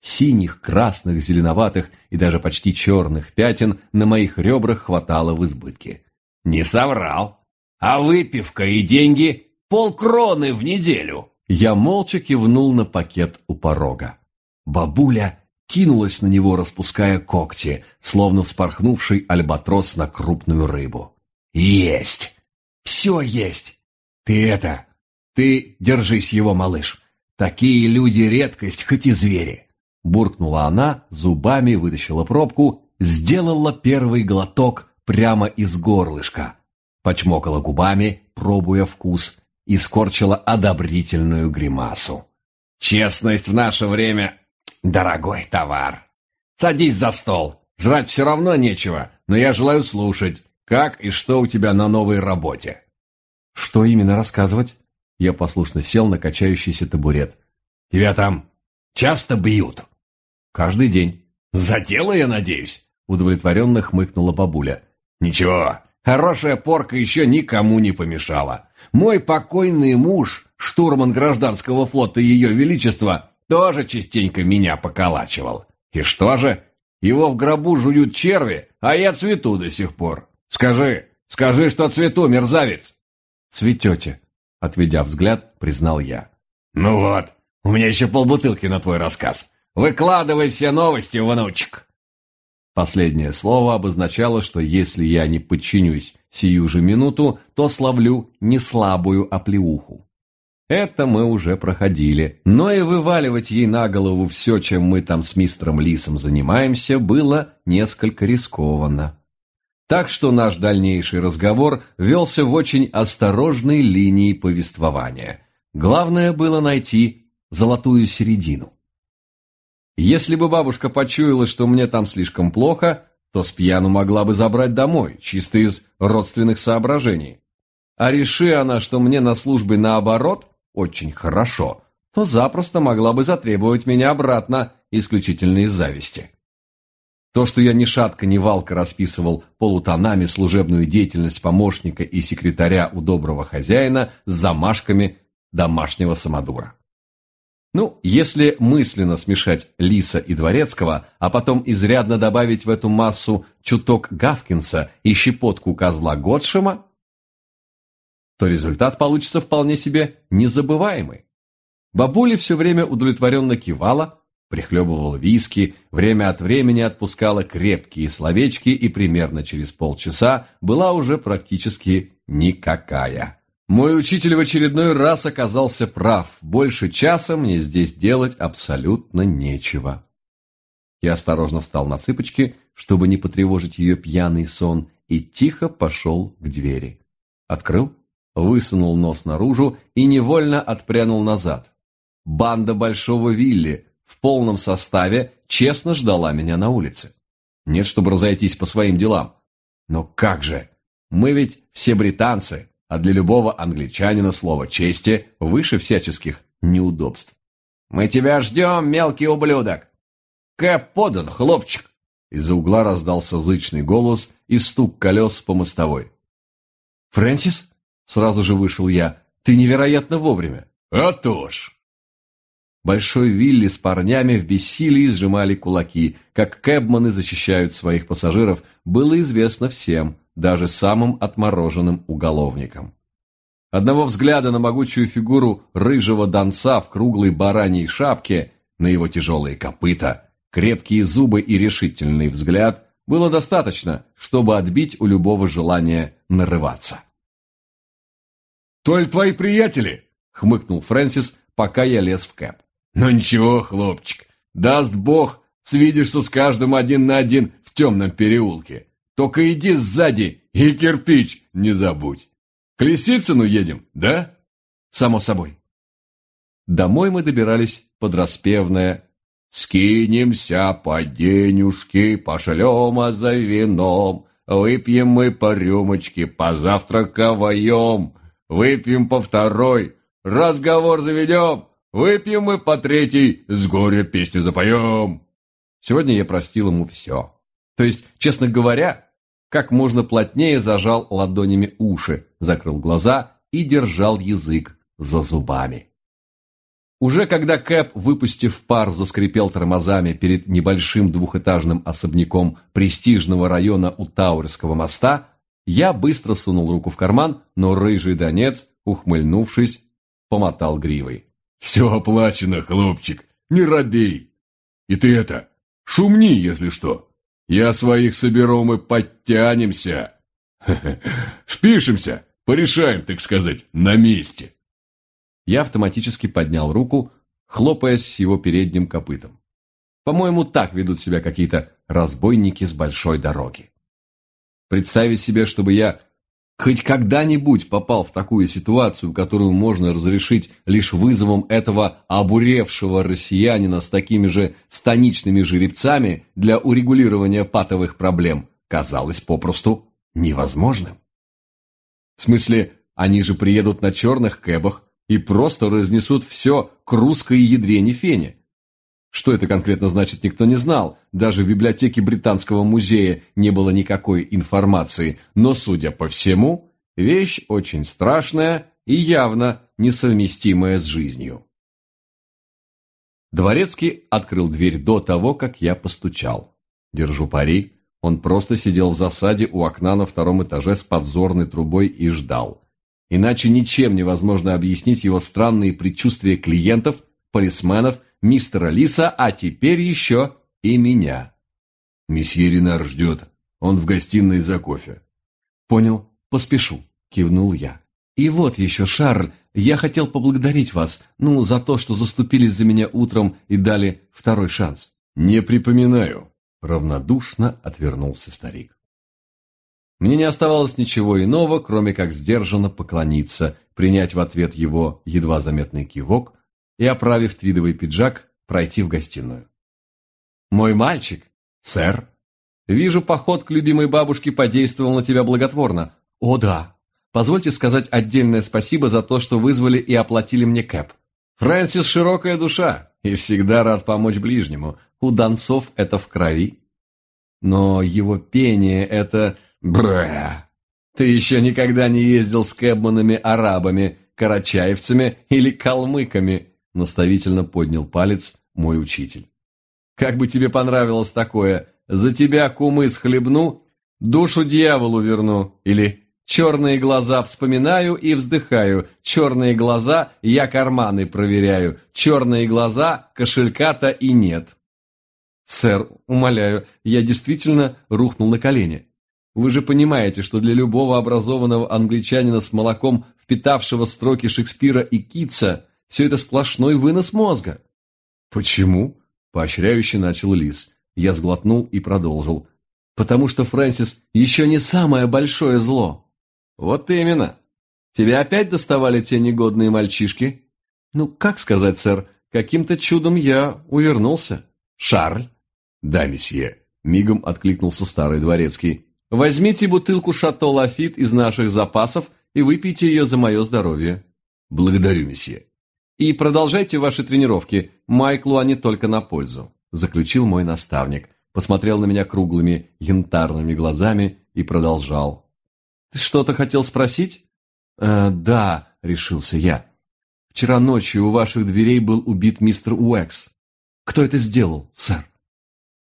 Синих, красных, зеленоватых и даже почти черных пятен на моих ребрах хватало в избытке. Не соврал. А выпивка и деньги — полкроны в неделю. Я молча кивнул на пакет у порога. Бабуля кинулась на него, распуская когти, словно вспорхнувший альбатрос на крупную рыбу. «Есть! Все есть! Ты это... Ты держись его, малыш. Такие люди редкость, хоть и звери. Буркнула она, зубами вытащила пробку, сделала первый глоток прямо из горлышка. Почмокала губами, пробуя вкус, и скорчила одобрительную гримасу. «Честность в наше время — дорогой товар. Садись за стол. Жрать все равно нечего, но я желаю слушать, как и что у тебя на новой работе». «Что именно рассказывать?» Я послушно сел на качающийся табурет. «Тебя там часто бьют?» «Каждый день». «За дело, я надеюсь?» Удовлетворенно хмыкнула бабуля. «Ничего, хорошая порка еще никому не помешала. Мой покойный муж, штурман гражданского флота Ее Величества, тоже частенько меня поколачивал. И что же? Его в гробу жуют черви, а я цвету до сих пор. Скажи, скажи, что цвету, мерзавец!» «Цветете», — отведя взгляд, признал я. «Ну вот, у меня еще полбутылки на твой рассказ. Выкладывай все новости, внучек!» Последнее слово обозначало, что если я не подчинюсь сию же минуту, то славлю не слабую оплеуху. Это мы уже проходили, но и вываливать ей на голову все, чем мы там с мистером Лисом занимаемся, было несколько рискованно. Так что наш дальнейший разговор велся в очень осторожной линии повествования. Главное было найти золотую середину. Если бы бабушка почуяла, что мне там слишком плохо, то с пьяну могла бы забрать домой, чисто из родственных соображений. А реши она, что мне на службе наоборот очень хорошо, то запросто могла бы затребовать меня обратно исключительно из зависти. То, что я ни шатка, ни валка расписывал полутонами служебную деятельность помощника и секретаря у доброго хозяина с замашками домашнего самодура. Ну, если мысленно смешать Лиса и Дворецкого, а потом изрядно добавить в эту массу чуток Гавкинса и щепотку козла Готшема, то результат получится вполне себе незабываемый. Бабуля все время удовлетворенно кивала, прихлебывала виски, время от времени отпускала крепкие словечки и примерно через полчаса была уже практически никакая. Мой учитель в очередной раз оказался прав. Больше часа мне здесь делать абсолютно нечего. Я осторожно встал на цыпочки, чтобы не потревожить ее пьяный сон, и тихо пошел к двери. Открыл, высунул нос наружу и невольно отпрянул назад. Банда Большого Вилли в полном составе честно ждала меня на улице. Нет, чтобы разойтись по своим делам. Но как же? Мы ведь все британцы, а для любого англичанина слово «чести» выше всяческих неудобств. «Мы тебя ждем, мелкий ублюдок!» «Кэп подан, хлопчик!» Из-за угла раздался зычный голос и стук колес по мостовой. «Фрэнсис?» — сразу же вышел я. «Ты невероятно вовремя!» «А то ж!» Большой Вилли с парнями в бессилии сжимали кулаки. Как кэбманы защищают своих пассажиров, было известно всем, даже самым отмороженным уголовникам. Одного взгляда на могучую фигуру рыжего донца в круглой бараньей шапке, на его тяжелые копыта, крепкие зубы и решительный взгляд было достаточно, чтобы отбить у любого желания нарываться. «Толь твои приятели!» — хмыкнул Фрэнсис, пока я лез в кэп. «Ну ничего, хлопчик, даст бог, свидишься с каждым один на один в темном переулке. Только иди сзади и кирпич не забудь. К Лисицыну едем, да?» «Само собой». Домой мы добирались под распевное «Скинемся по денюшке, пошлем за вином, выпьем мы по рюмочке, позавтраковаем, выпьем по второй, разговор заведем, Выпьем мы по третий, с горя песню запоем. Сегодня я простил ему все. То есть, честно говоря, как можно плотнее зажал ладонями уши, закрыл глаза и держал язык за зубами. Уже когда Кэп, выпустив пар, заскрипел тормозами перед небольшим двухэтажным особняком престижного района у Таурского моста, я быстро сунул руку в карман, но рыжий донец, ухмыльнувшись, помотал гривой. Все оплачено, хлопчик, не робей. И ты это, шумни, если что. Я своих соберу, мы подтянемся. Шпишемся, Порешаем, так сказать, на месте. Я автоматически поднял руку, хлопаясь его передним копытом. По-моему, так ведут себя какие-то разбойники с большой дороги. Представить себе, чтобы я хоть когда-нибудь попал в такую ситуацию, которую можно разрешить лишь вызовом этого обуревшего россиянина с такими же станичными жеребцами для урегулирования патовых проблем, казалось попросту невозможным. В смысле, они же приедут на черных кэбах и просто разнесут все к русской ядрене фене. Что это конкретно значит, никто не знал. Даже в библиотеке Британского музея не было никакой информации. Но, судя по всему, вещь очень страшная и явно несовместимая с жизнью. Дворецкий открыл дверь до того, как я постучал. Держу пари, он просто сидел в засаде у окна на втором этаже с подзорной трубой и ждал. Иначе ничем невозможно объяснить его странные предчувствия клиентов, полисменов мистера Лиса, а теперь еще и меня. «Месье Ренар ждет. Он в гостиной за кофе». «Понял. Поспешу», — кивнул я. «И вот еще, Шарль, я хотел поблагодарить вас, ну, за то, что заступились за меня утром и дали второй шанс». «Не припоминаю», — равнодушно отвернулся старик. Мне не оставалось ничего иного, кроме как сдержанно поклониться, принять в ответ его едва заметный кивок и, оправив твидовый пиджак, пройти в гостиную. «Мой мальчик, сэр, вижу, поход к любимой бабушке подействовал на тебя благотворно. О да, позвольте сказать отдельное спасибо за то, что вызвали и оплатили мне кэп. Фрэнсис широкая душа и всегда рад помочь ближнему. У донцов это в крови. Но его пение — это... Бра! Ты еще никогда не ездил с кэбманами-арабами, карачаевцами или калмыками, наставительно поднял палец мой учитель. «Как бы тебе понравилось такое? За тебя, кумы, схлебну, душу дьяволу верну!» Или «Черные глаза вспоминаю и вздыхаю, черные глаза я карманы проверяю, черные глаза кошелька-то и нет». «Сэр, умоляю, я действительно рухнул на колени. Вы же понимаете, что для любого образованного англичанина с молоком, впитавшего строки Шекспира и Китса, все это сплошной вынос мозга. Почему? Поощряюще начал Лис. Я сглотнул и продолжил. Потому что Фрэнсис еще не самое большое зло. Вот именно. Тебя опять доставали те негодные мальчишки? Ну, как сказать, сэр, каким-то чудом я увернулся. Шарль? Да, месье. Мигом откликнулся старый дворецкий. Возьмите бутылку Шато Лафит из наших запасов и выпейте ее за мое здоровье. Благодарю, месье. И продолжайте ваши тренировки. Майклу они только на пользу», – заключил мой наставник. Посмотрел на меня круглыми янтарными глазами и продолжал. «Ты что-то хотел спросить?» «Э, «Да», – решился я. «Вчера ночью у ваших дверей был убит мистер Уэкс. Кто это сделал, сэр?»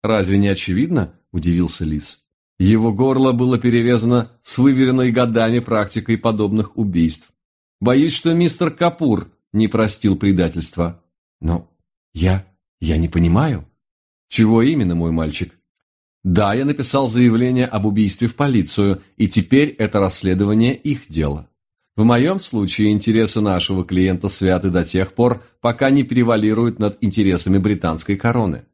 «Разве не очевидно?» – удивился Лис. Его горло было перерезано с выверенной годами практикой подобных убийств. Боюсь, что мистер Капур не простил предательства. Но я... я не понимаю. Чего именно, мой мальчик? Да, я написал заявление об убийстве в полицию, и теперь это расследование их дело. В моем случае интересы нашего клиента святы до тех пор, пока не превалируют над интересами британской короны.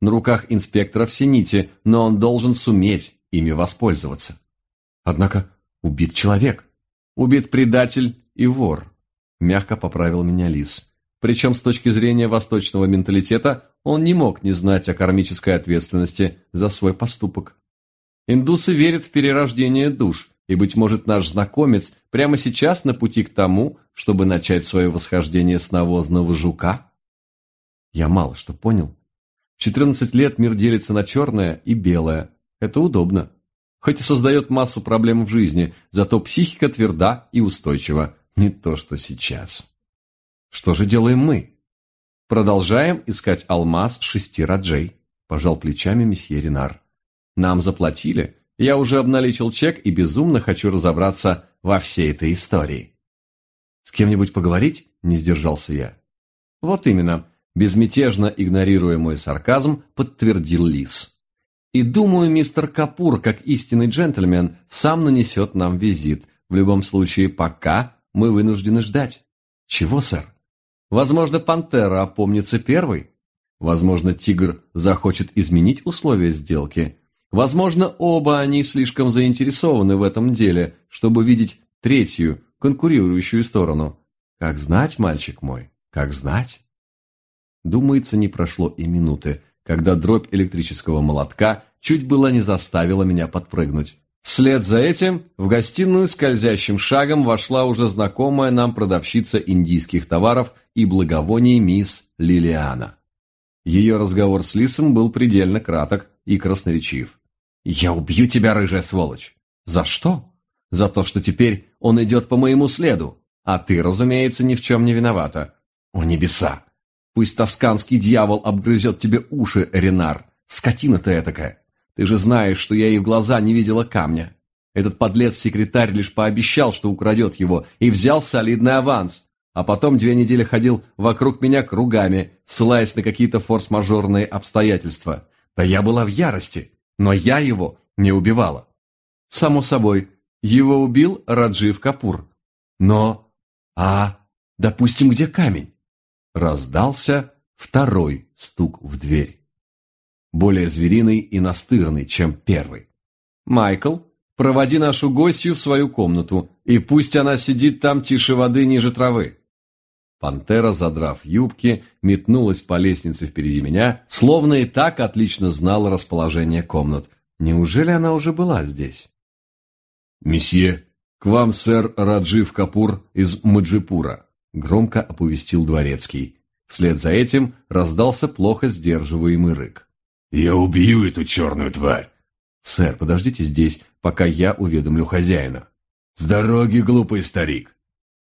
На руках инспектора все нити, но он должен суметь ими воспользоваться. Однако убит человек, убит предатель и вор. Мягко поправил меня Лис. Причем с точки зрения восточного менталитета он не мог не знать о кармической ответственности за свой поступок. Индусы верят в перерождение душ, и, быть может, наш знакомец прямо сейчас на пути к тому, чтобы начать свое восхождение с навозного жука? Я мало что понял. В 14 лет мир делится на черное и белое. Это удобно. Хоть и создает массу проблем в жизни, зато психика тверда и устойчива. Не то, что сейчас. Что же делаем мы? Продолжаем искать алмаз шести раджей, пожал плечами месье Ренар. Нам заплатили, я уже обналичил чек и безумно хочу разобраться во всей этой истории. С кем-нибудь поговорить? Не сдержался я. Вот именно, безмятежно игнорируя мой сарказм, подтвердил Лис. И думаю, мистер Капур, как истинный джентльмен, сам нанесет нам визит. В любом случае, пока мы вынуждены ждать. Чего, сэр? Возможно, пантера опомнится первой. Возможно, тигр захочет изменить условия сделки. Возможно, оба они слишком заинтересованы в этом деле, чтобы видеть третью, конкурирующую сторону. Как знать, мальчик мой, как знать. Думается, не прошло и минуты, когда дробь электрического молотка чуть было не заставила меня подпрыгнуть. Вслед за этим в гостиную скользящим шагом вошла уже знакомая нам продавщица индийских товаров и благовоний мисс Лилиана. Ее разговор с Лисом был предельно краток и красноречив. «Я убью тебя, рыжая сволочь!» «За что?» «За то, что теперь он идет по моему следу, а ты, разумеется, ни в чем не виновата». «О небеса! Пусть тосканский дьявол обгрызет тебе уши, Ренар, скотина ты этакая!» Ты же знаешь, что я и в глаза не видела камня. Этот подлец-секретарь лишь пообещал, что украдет его, и взял солидный аванс, а потом две недели ходил вокруг меня кругами, ссылаясь на какие-то форс-мажорные обстоятельства. Да я была в ярости, но я его не убивала. Само собой, его убил Раджив Капур. Но... А, допустим, где камень? Раздался второй стук в дверь более звериный и настырный, чем первый. «Майкл, проводи нашу гостью в свою комнату, и пусть она сидит там тише воды ниже травы». Пантера, задрав юбки, метнулась по лестнице впереди меня, словно и так отлично знала расположение комнат. Неужели она уже была здесь? «Месье, к вам сэр Раджив Капур из Маджипура», — громко оповестил дворецкий. Вслед за этим раздался плохо сдерживаемый рык. «Я убью эту черную тварь!» «Сэр, подождите здесь, пока я уведомлю хозяина». «С дороги, глупый старик!»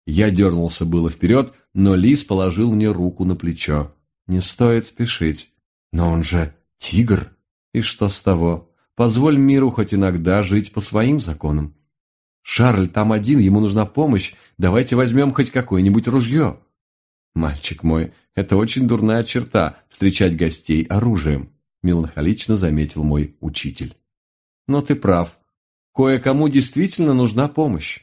Я дернулся было вперед, но Лис положил мне руку на плечо. «Не стоит спешить. Но он же тигр. И что с того? Позволь миру хоть иногда жить по своим законам. Шарль там один, ему нужна помощь. Давайте возьмем хоть какое-нибудь ружье». «Мальчик мой, это очень дурная черта — встречать гостей оружием меланхолично заметил мой учитель. Но ты прав. Кое-кому действительно нужна помощь.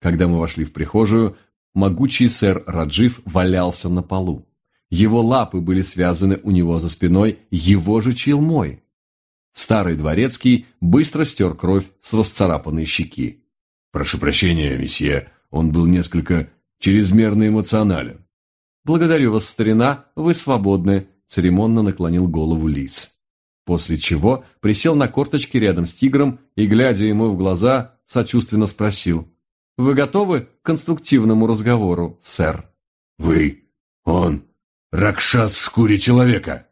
Когда мы вошли в прихожую, могучий сэр Раджив валялся на полу. Его лапы были связаны у него за спиной, его же мой. Старый дворецкий быстро стер кровь с расцарапанной щеки. «Прошу прощения, месье, он был несколько чрезмерно эмоционален». «Благодарю вас, старина, вы свободны церемонно наклонил голову лис. После чего присел на корточки рядом с тигром и, глядя ему в глаза, сочувственно спросил. «Вы готовы к конструктивному разговору, сэр?» «Вы? Он? Ракшас в шкуре человека?»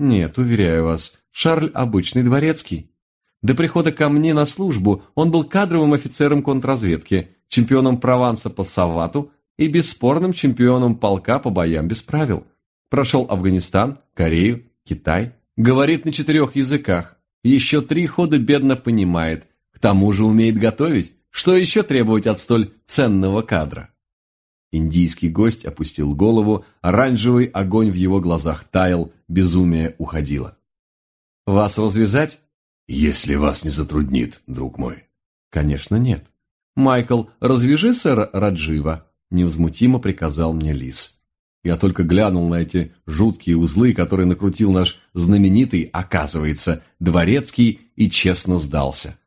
«Нет, уверяю вас, Шарль обычный дворецкий. До прихода ко мне на службу он был кадровым офицером контрразведки, чемпионом Прованса по Савату и бесспорным чемпионом полка по боям без правил. Прошел Афганистан, Корею, Китай. Говорит на четырех языках. Еще три хода бедно понимает. К тому же умеет готовить. Что еще требовать от столь ценного кадра? Индийский гость опустил голову, оранжевый огонь в его глазах таял, безумие уходило. «Вас развязать?» «Если вас не затруднит, друг мой». «Конечно нет». «Майкл, развяжи сэра Раджива», — невозмутимо приказал мне Лис. Я только глянул на эти жуткие узлы, которые накрутил наш знаменитый, оказывается, дворецкий, и честно сдался.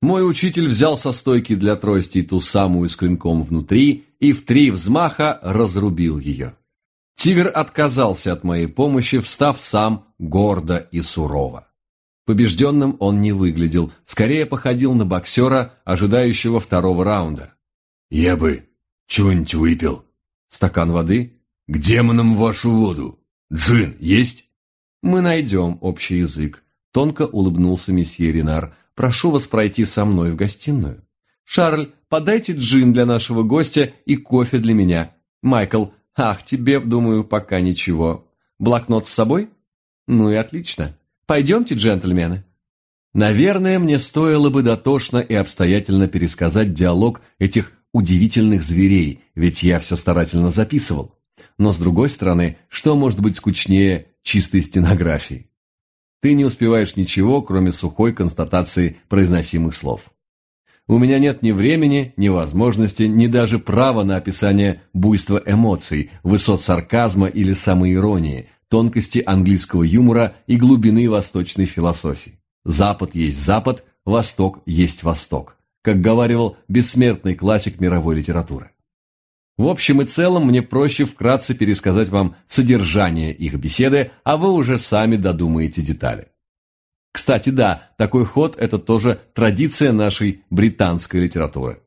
Мой учитель взял со стойки для трости ту самую с клинком внутри и в три взмаха разрубил ее. Тигр отказался от моей помощи, встав сам гордо и сурово. Побежденным он не выглядел, скорее походил на боксера, ожидающего второго раунда. «Я бы чего-нибудь выпил». «Стакан воды?» «К демонам вашу воду! Джин есть?» «Мы найдем общий язык», — тонко улыбнулся месье Ренар. «Прошу вас пройти со мной в гостиную. Шарль, подайте джин для нашего гостя и кофе для меня. Майкл, ах, тебе, думаю, пока ничего. Блокнот с собой? Ну и отлично. Пойдемте, джентльмены». Наверное, мне стоило бы дотошно и обстоятельно пересказать диалог этих удивительных зверей, ведь я все старательно записывал. Но с другой стороны, что может быть скучнее чистой стенографии? Ты не успеваешь ничего, кроме сухой констатации произносимых слов. У меня нет ни времени, ни возможности, ни даже права на описание буйства эмоций, высот сарказма или самоиронии, тонкости английского юмора и глубины восточной философии. Запад есть Запад, Восток есть Восток, как говаривал бессмертный классик мировой литературы. В общем и целом, мне проще вкратце пересказать вам содержание их беседы, а вы уже сами додумаете детали. Кстати, да, такой ход – это тоже традиция нашей британской литературы.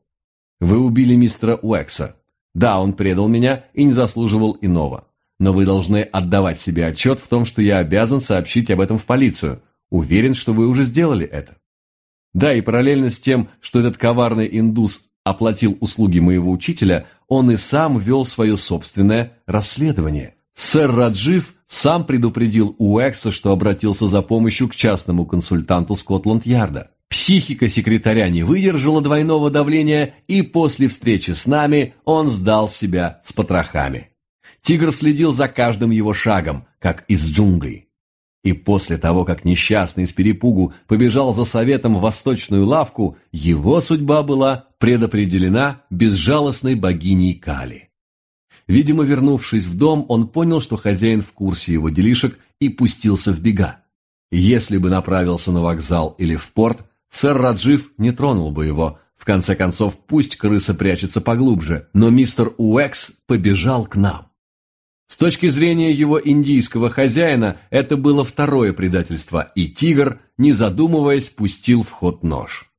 Вы убили мистера Уэкса. Да, он предал меня и не заслуживал иного. Но вы должны отдавать себе отчет в том, что я обязан сообщить об этом в полицию. Уверен, что вы уже сделали это. Да, и параллельно с тем, что этот коварный индус оплатил услуги моего учителя, он и сам вел свое собственное расследование. Сэр Раджив сам предупредил Уэкса, что обратился за помощью к частному консультанту Скотланд-Ярда. Психика секретаря не выдержала двойного давления, и после встречи с нами он сдал себя с потрохами. Тигр следил за каждым его шагом, как из джунглей. И после того, как несчастный с перепугу побежал за советом в восточную лавку, его судьба была предопределена безжалостной богиней Кали. Видимо, вернувшись в дом, он понял, что хозяин в курсе его делишек и пустился в бега. Если бы направился на вокзал или в порт, сэр Раджив не тронул бы его. В конце концов, пусть крыса прячется поглубже, но мистер Уэкс побежал к нам. С точки зрения его индийского хозяина, это было второе предательство, и тигр, не задумываясь, пустил в ход нож.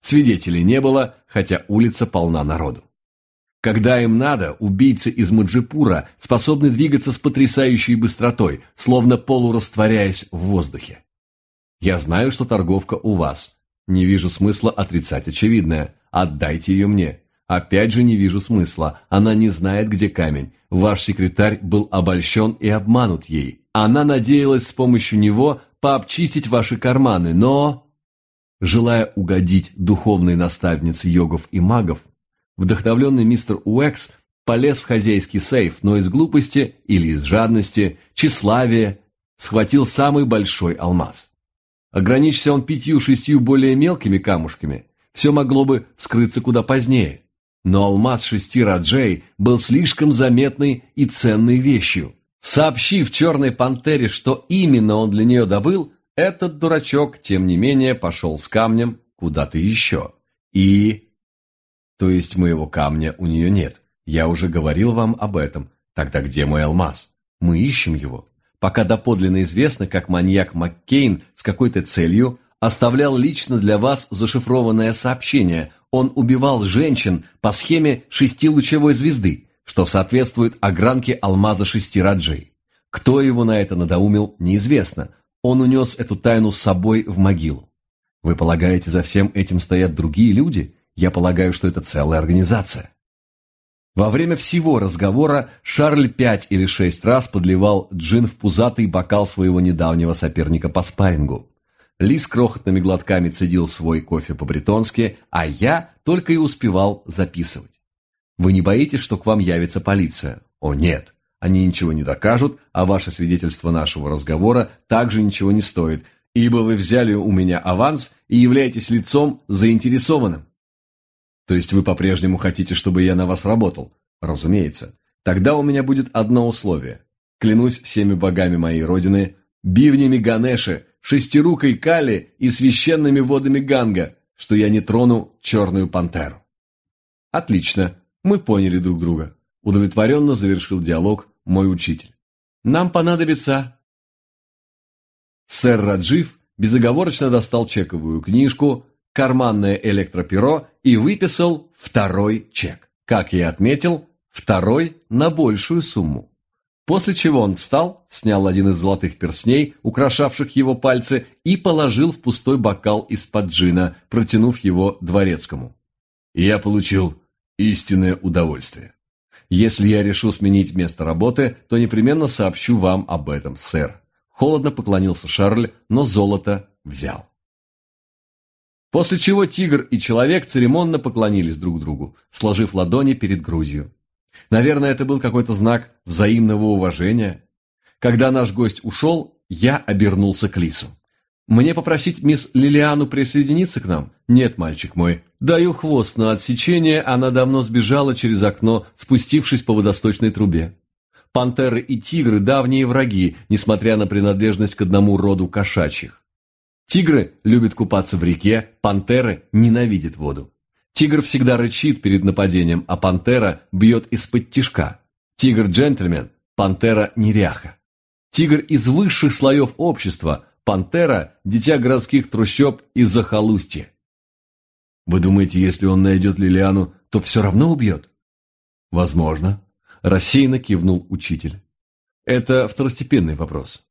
Свидетелей не было, хотя улица полна народу. Когда им надо, убийцы из Маджипура способны двигаться с потрясающей быстротой, словно полурастворяясь в воздухе. Я знаю, что торговка у вас. Не вижу смысла отрицать очевидное. Отдайте ее мне. Опять же не вижу смысла. Она не знает, где камень. Ваш секретарь был обольщен и обманут ей. Она надеялась с помощью него пообчистить ваши карманы, но... Желая угодить духовной наставнице йогов и магов, вдохновленный мистер Уэкс полез в хозяйский сейф, но из глупости или из жадности, тщеславия, схватил самый большой алмаз. Ограничься он пятью-шестью более мелкими камушками, все могло бы скрыться куда позднее. Но алмаз шести раджей был слишком заметной и ценной вещью. Сообщив черной пантере, что именно он для нее добыл, этот дурачок, тем не менее, пошел с камнем куда-то еще. И... То есть моего камня у нее нет. Я уже говорил вам об этом. Тогда где мой алмаз? Мы ищем его. Пока доподлинно известно, как маньяк Маккейн с какой-то целью оставлял лично для вас зашифрованное сообщение. Он убивал женщин по схеме шестилучевой звезды, что соответствует огранке алмаза шести раджей. Кто его на это надоумил, неизвестно. Он унес эту тайну с собой в могилу. Вы полагаете, за всем этим стоят другие люди? Я полагаю, что это целая организация. Во время всего разговора Шарль пять или шесть раз подливал джин в пузатый бокал своего недавнего соперника по спаррингу. Ли с крохотными глотками цедил свой кофе по-бретонски, а я только и успевал записывать. Вы не боитесь, что к вам явится полиция? О нет, они ничего не докажут, а ваше свидетельство нашего разговора также ничего не стоит, ибо вы взяли у меня аванс и являетесь лицом заинтересованным. То есть вы по-прежнему хотите, чтобы я на вас работал? Разумеется. Тогда у меня будет одно условие. Клянусь всеми богами моей родины, бивнями Ганеши, шестирукой Кали и священными водами Ганга, что я не трону черную пантеру. Отлично, мы поняли друг друга. Удовлетворенно завершил диалог мой учитель. Нам понадобится... Сэр Раджив безоговорочно достал чековую книжку, карманное электроперо и выписал второй чек. Как я отметил, второй на большую сумму. После чего он встал, снял один из золотых перстней, украшавших его пальцы, и положил в пустой бокал из-под джина, протянув его дворецкому. «Я получил истинное удовольствие. Если я решу сменить место работы, то непременно сообщу вам об этом, сэр». Холодно поклонился Шарль, но золото взял. После чего тигр и человек церемонно поклонились друг другу, сложив ладони перед грудью. Наверное, это был какой-то знак взаимного уважения. Когда наш гость ушел, я обернулся к Лису. Мне попросить мисс Лилиану присоединиться к нам? Нет, мальчик мой. Даю хвост на отсечение, она давно сбежала через окно, спустившись по водосточной трубе. Пантеры и тигры – давние враги, несмотря на принадлежность к одному роду кошачьих. Тигры любят купаться в реке, пантеры ненавидят воду. Тигр всегда рычит перед нападением, а пантера бьет из-под тишка. Тигр – джентльмен, пантера – неряха. Тигр из высших слоев общества, Пантера – дитя городских трущоб из захолустья. Вы думаете, если он найдет Лилиану, то все равно убьет? Возможно. Рассеянно кивнул учитель. Это второстепенный вопрос.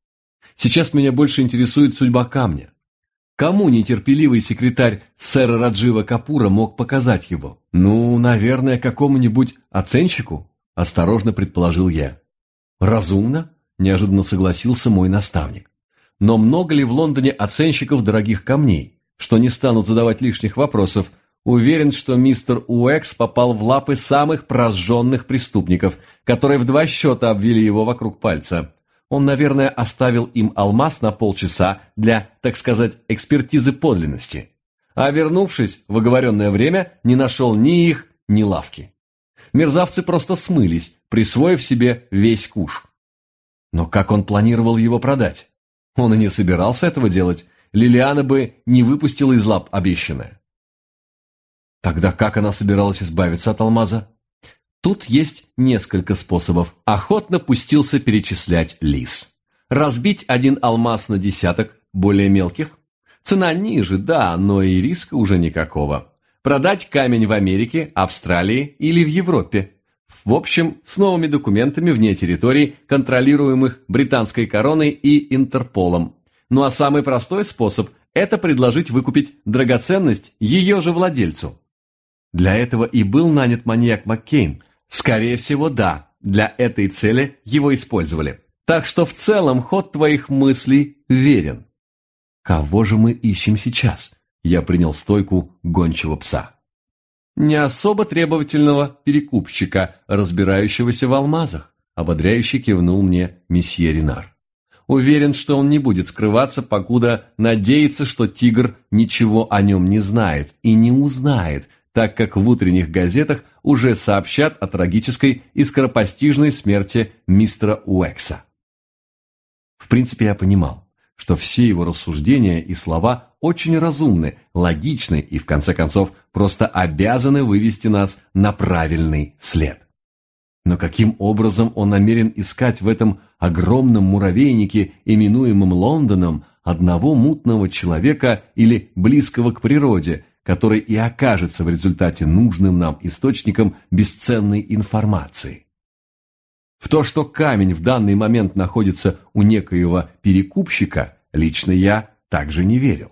Сейчас меня больше интересует судьба камня. Кому нетерпеливый секретарь сэра Раджива Капура мог показать его? Ну, наверное, какому-нибудь оценщику, осторожно предположил я. Разумно, неожиданно согласился мой наставник. Но много ли в Лондоне оценщиков дорогих камней, что не станут задавать лишних вопросов? Уверен, что мистер Уэкс попал в лапы самых прожженных преступников, которые в два счета обвели его вокруг пальца. Он, наверное, оставил им алмаз на полчаса для, так сказать, экспертизы подлинности. А вернувшись в оговоренное время, не нашел ни их, ни лавки. Мерзавцы просто смылись, присвоив себе весь куш. Но как он планировал его продать? Он и не собирался этого делать. Лилиана бы не выпустила из лап обещанное. Тогда как она собиралась избавиться от алмаза? Тут есть несколько способов. Охотно пустился перечислять лис. Разбить один алмаз на десяток более мелких. Цена ниже, да, но и риска уже никакого. Продать камень в Америке, Австралии или в Европе. В общем, с новыми документами вне территорий, контролируемых британской короной и Интерполом. Ну а самый простой способ – это предложить выкупить драгоценность ее же владельцу. Для этого и был нанят маньяк Маккейн. Скорее всего, да, для этой цели его использовали. Так что в целом ход твоих мыслей верен. Кого же мы ищем сейчас? Я принял стойку гончего пса не особо требовательного перекупщика, разбирающегося в алмазах, ободряюще кивнул мне месье Ренар. Уверен, что он не будет скрываться, покуда надеется, что тигр ничего о нем не знает и не узнает, так как в утренних газетах уже сообщат о трагической и скоропостижной смерти мистера Уэкса. В принципе, я понимал что все его рассуждения и слова очень разумны, логичны и, в конце концов, просто обязаны вывести нас на правильный след. Но каким образом он намерен искать в этом огромном муравейнике, именуемом Лондоном, одного мутного человека или близкого к природе, который и окажется в результате нужным нам источником бесценной информации? В то, что камень в данный момент находится у некоего перекупщика, лично я также не верил.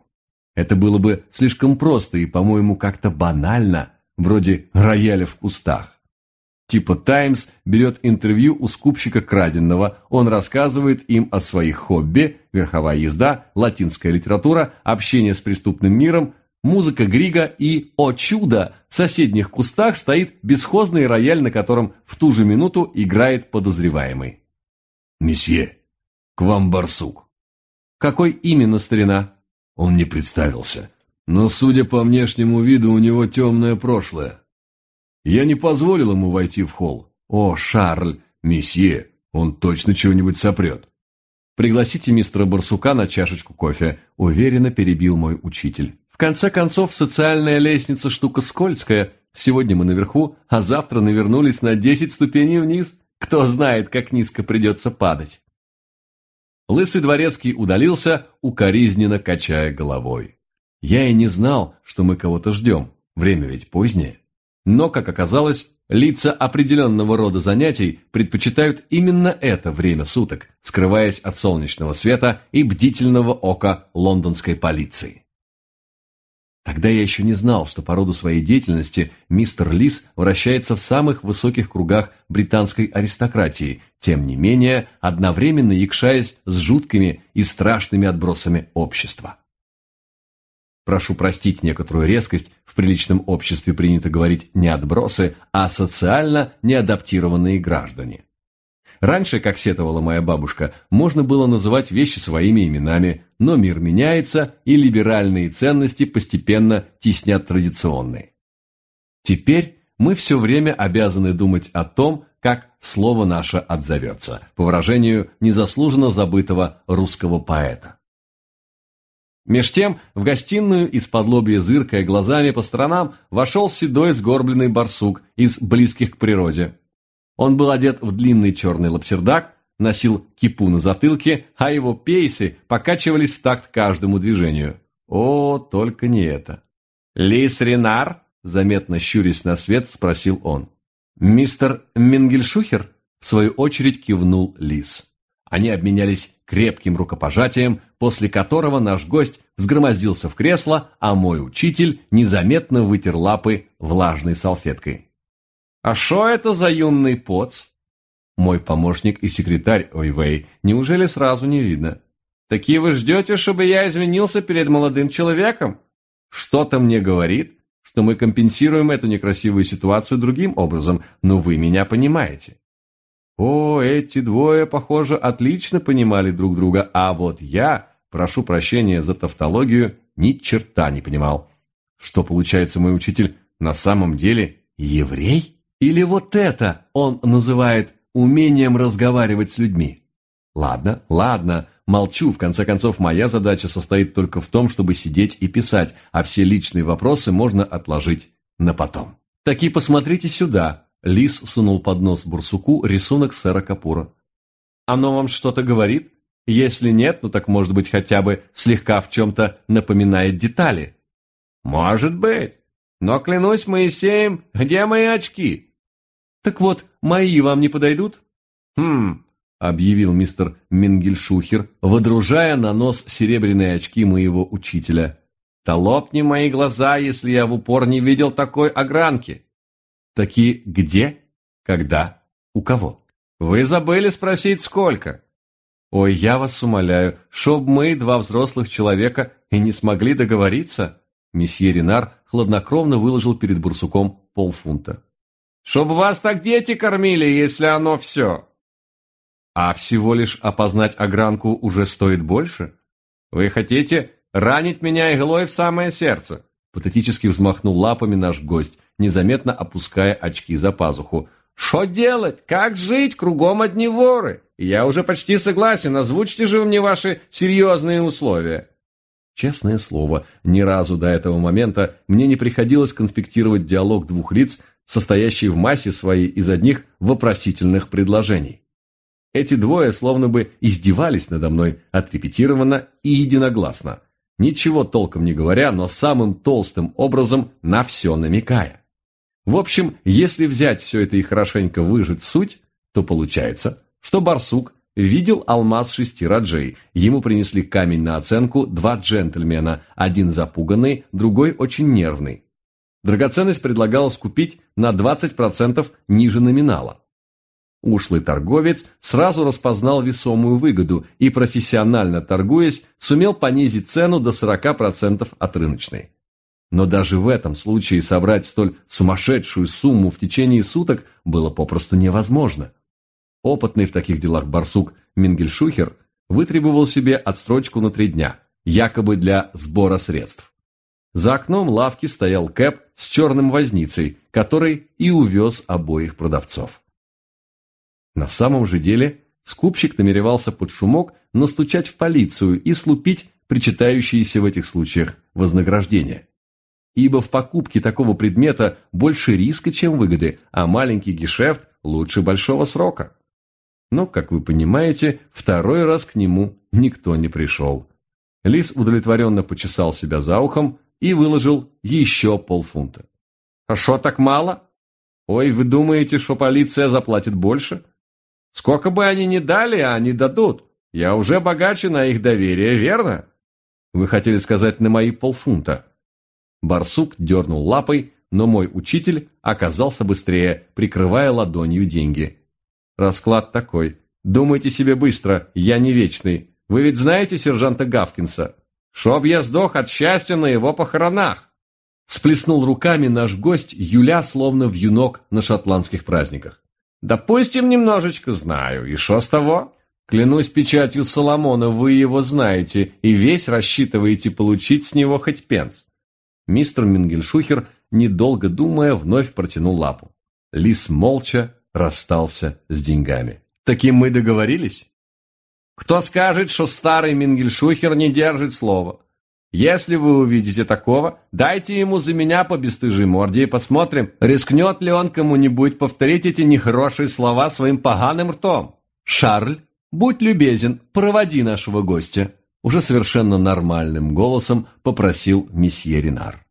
Это было бы слишком просто и, по-моему, как-то банально, вроде рояля в кустах. Типа «Таймс» берет интервью у скупщика краденного, он рассказывает им о своих хобби, верховая езда, латинская литература, общение с преступным миром, музыка Грига и, о чудо, в соседних кустах стоит бесхозный рояль, на котором в ту же минуту играет подозреваемый. «Месье, к вам барсук». «Какой именно старина?» Он не представился, но, судя по внешнему виду, у него темное прошлое. Я не позволил ему войти в холл. «О, Шарль, месье, он точно чего-нибудь сопрет». «Пригласите мистера Барсука на чашечку кофе», — уверенно перебил мой учитель. Конце концов, социальная лестница штука скользкая. Сегодня мы наверху, а завтра навернулись на десять ступеней вниз. Кто знает, как низко придется падать. Лысый дворецкий удалился, укоризненно качая головой. Я и не знал, что мы кого-то ждем. Время ведь позднее. Но, как оказалось, лица определенного рода занятий предпочитают именно это время суток, скрываясь от солнечного света и бдительного ока лондонской полиции. Тогда я еще не знал, что по роду своей деятельности мистер Лис вращается в самых высоких кругах британской аристократии, тем не менее одновременно якшаясь с жуткими и страшными отбросами общества. Прошу простить некоторую резкость, в приличном обществе принято говорить не отбросы, а социально неадаптированные граждане. Раньше, как сетовала моя бабушка, можно было называть вещи своими именами, но мир меняется, и либеральные ценности постепенно теснят традиционные. Теперь мы все время обязаны думать о том, как слово наше отзовется, по выражению незаслуженно забытого русского поэта. Меж тем в гостиную из-под лобья зыркая глазами по сторонам вошел седой сгорбленный барсук из близких к природе. Он был одет в длинный черный лапсердак, носил кипу на затылке, а его пейсы покачивались в такт каждому движению. О, только не это. «Лис Ренар?» — заметно щурясь на свет, спросил он. «Мистер Мингельшухер?» — в свою очередь кивнул Лис. Они обменялись крепким рукопожатием, после которого наш гость взгромоздился в кресло, а мой учитель незаметно вытер лапы влажной салфеткой. «А что это за юный поц?» Мой помощник и секретарь Ойвей, неужели сразу не видно? «Такие вы ждете, чтобы я извинился перед молодым человеком? Что-то мне говорит, что мы компенсируем эту некрасивую ситуацию другим образом, но вы меня понимаете. О, эти двое, похоже, отлично понимали друг друга, а вот я, прошу прощения за тавтологию, ни черта не понимал. Что, получается, мой учитель на самом деле еврей? Или вот это он называет умением разговаривать с людьми? Ладно, ладно, молчу, в конце концов, моя задача состоит только в том, чтобы сидеть и писать, а все личные вопросы можно отложить на потом. Таки посмотрите сюда, Лис сунул под нос Бурсуку рисунок сэра Капура. «Оно вам что-то говорит? Если нет, ну так, может быть, хотя бы слегка в чем-то напоминает детали». «Может быть. Но, клянусь Моисеем, где мои очки?» «Так вот, мои вам не подойдут?» «Хм», — объявил мистер Мингельшухер, водружая на нос серебряные очки моего учителя. «Да лопни мои глаза, если я в упор не видел такой огранки!» Такие где, когда, у кого? Вы забыли спросить, сколько? Ой, я вас умоляю, чтоб мы, два взрослых человека, и не смогли договориться? Месье Ренар хладнокровно выложил перед Бурсуком полфунта. Чтоб вас так дети кормили, если оно все. А всего лишь опознать огранку уже стоит больше? Вы хотите ранить меня иглой в самое сердце? Патетически взмахнул лапами наш гость, незаметно опуская очки за пазуху. «Что делать? Как жить? Кругом одни воры. Я уже почти согласен, озвучьте же мне ваши серьезные условия». Честное слово, ни разу до этого момента мне не приходилось конспектировать диалог двух лиц, состоящий в массе своей из одних вопросительных предложений. Эти двое словно бы издевались надо мной отрепетированно и единогласно, ничего толком не говоря, но самым толстым образом на все намекая. В общем, если взять все это и хорошенько выжать суть, то получается, что барсук видел алмаз шести раджей. Ему принесли камень на оценку два джентльмена, один запуганный, другой очень нервный. Драгоценность предлагалось купить на 20% ниже номинала. Ушлый торговец сразу распознал весомую выгоду и, профессионально торгуясь, сумел понизить цену до 40% от рыночной. Но даже в этом случае собрать столь сумасшедшую сумму в течение суток было попросту невозможно. Опытный в таких делах барсук Мингельшухер вытребовал себе отстрочку на три дня, якобы для сбора средств. За окном лавки стоял Кэп с черным возницей, который и увез обоих продавцов. На самом же деле скупщик намеревался под шумок настучать в полицию и слупить причитающиеся в этих случаях вознаграждения ибо в покупке такого предмета больше риска, чем выгоды, а маленький гешефт лучше большого срока. Но, как вы понимаете, второй раз к нему никто не пришел. Лис удовлетворенно почесал себя за ухом и выложил еще полфунта. «А что так мало? Ой, вы думаете, что полиция заплатит больше? Сколько бы они ни дали, а они дадут. Я уже богаче на их доверие, верно?» Вы хотели сказать на мои полфунта. Барсук дернул лапой, но мой учитель оказался быстрее, прикрывая ладонью деньги. Расклад такой. Думайте себе быстро, я не вечный. Вы ведь знаете сержанта Гавкинса? Чтоб я сдох от счастья на его похоронах. Сплеснул руками наш гость, Юля, словно в юнок на шотландских праздниках. Допустим, немножечко знаю. И что с того? Клянусь печатью Соломона, вы его знаете и весь рассчитываете получить с него хоть пенс. Мистер Мингельшухер, недолго думая, вновь протянул лапу. Лис молча расстался с деньгами. Таким мы договорились? Кто скажет, что старый Мингельшухер не держит слова? Если вы увидите такого, дайте ему за меня по бесстыжей морде и посмотрим, рискнет ли он кому-нибудь повторить эти нехорошие слова своим поганым ртом. Шарль, будь любезен, проводи нашего гостя. Уже совершенно нормальным голосом попросил месье Ренар.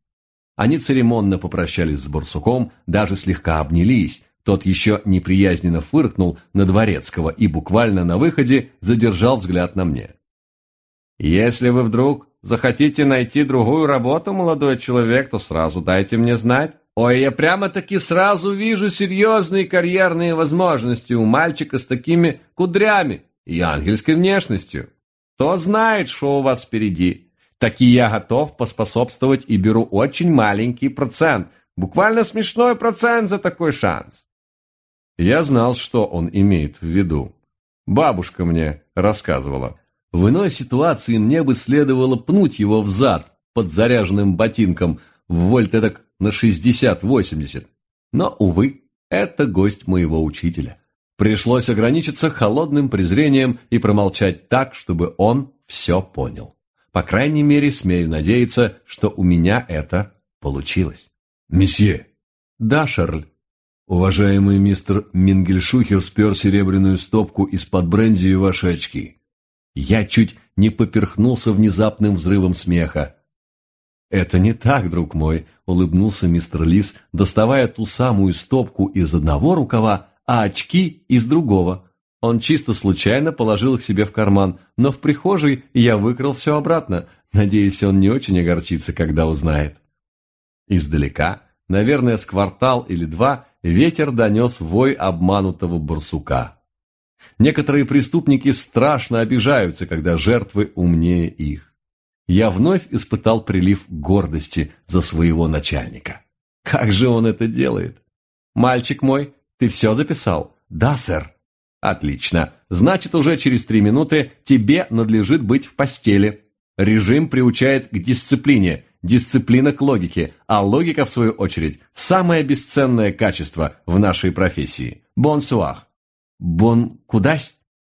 Они церемонно попрощались с Барсуком, даже слегка обнялись. Тот еще неприязненно фыркнул на Дворецкого и буквально на выходе задержал взгляд на мне. «Если вы вдруг захотите найти другую работу, молодой человек, то сразу дайте мне знать. Ой, я прямо-таки сразу вижу серьезные карьерные возможности у мальчика с такими кудрями и ангельской внешностью. Кто знает, что у вас впереди. Таки я готов поспособствовать и беру очень маленький процент, буквально смешной процент за такой шанс. Я знал, что он имеет в виду. Бабушка мне рассказывала. В иной ситуации мне бы следовало пнуть его в зад под заряженным ботинком в вольт эдак на 60-80. Но, увы, это гость моего учителя. Пришлось ограничиться холодным презрением и промолчать так, чтобы он все понял. По крайней мере, смею надеяться, что у меня это получилось. «Месье!» «Да, Шарль». «Уважаемый мистер Мингельшухер спер серебряную стопку из-под бренди и ваши очки. Я чуть не поперхнулся внезапным взрывом смеха. «Это не так, друг мой», — улыбнулся мистер Лис, доставая ту самую стопку из одного рукава, а очки из другого. Он чисто случайно положил их себе в карман, но в прихожей я выкрал все обратно. Надеюсь, он не очень огорчится, когда узнает. Издалека, наверное, с квартал или два, ветер донес вой обманутого барсука. Некоторые преступники страшно обижаются, когда жертвы умнее их. Я вновь испытал прилив гордости за своего начальника. Как же он это делает? «Мальчик мой, ты все записал?» «Да, сэр». «Отлично. Значит, уже через три минуты тебе надлежит быть в постели. Режим приучает к дисциплине, дисциплина к логике, а логика, в свою очередь, самое бесценное качество в нашей профессии. Бонсуах. Бон, куда?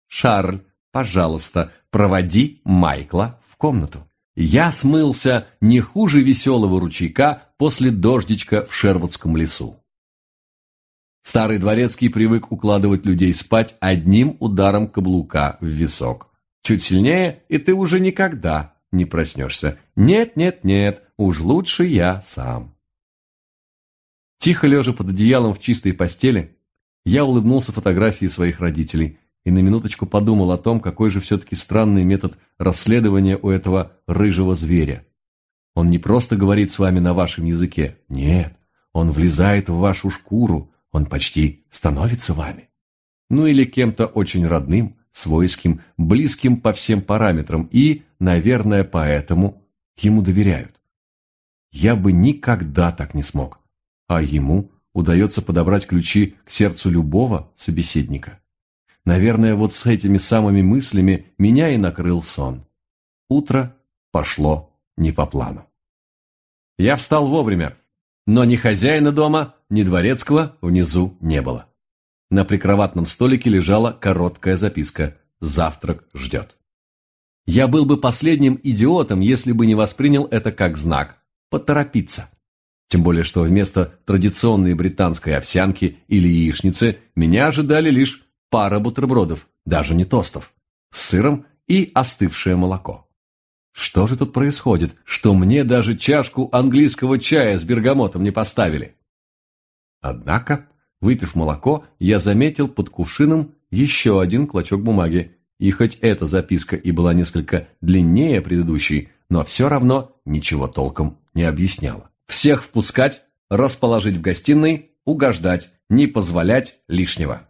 Шарль, пожалуйста, проводи Майкла в комнату. Я смылся не хуже веселого ручейка после дождичка в Шервудском лесу. Старый дворецкий привык укладывать людей спать одним ударом каблука в висок. Чуть сильнее, и ты уже никогда не проснешься. Нет, нет, нет, уж лучше я сам. Тихо лежа под одеялом в чистой постели, я улыбнулся фотографии своих родителей и на минуточку подумал о том, какой же все-таки странный метод расследования у этого рыжего зверя. Он не просто говорит с вами на вашем языке. Нет, он влезает в вашу шкуру, он почти становится вами. Ну или кем-то очень родным, свойским, близким по всем параметрам и, наверное, поэтому ему доверяют. Я бы никогда так не смог. А ему удается подобрать ключи к сердцу любого собеседника. Наверное, вот с этими самыми мыслями меня и накрыл сон. Утро пошло не по плану. Я встал вовремя, но ни хозяина дома, ни дворецкого внизу не было. На прикроватном столике лежала короткая записка «Завтрак ждет». Я был бы последним идиотом, если бы не воспринял это как знак «поторопиться». Тем более, что вместо традиционной британской овсянки или яичницы меня ожидали лишь пара бутербродов, даже не тостов, с сыром и остывшее молоко. Что же тут происходит, что мне даже чашку английского чая с бергамотом не поставили? Однако, выпив молоко, я заметил под кувшином еще один клочок бумаги, и хоть эта записка и была несколько длиннее предыдущей, но все равно ничего толком не объясняла. Всех впускать, расположить в гостиной, угождать, не позволять лишнего.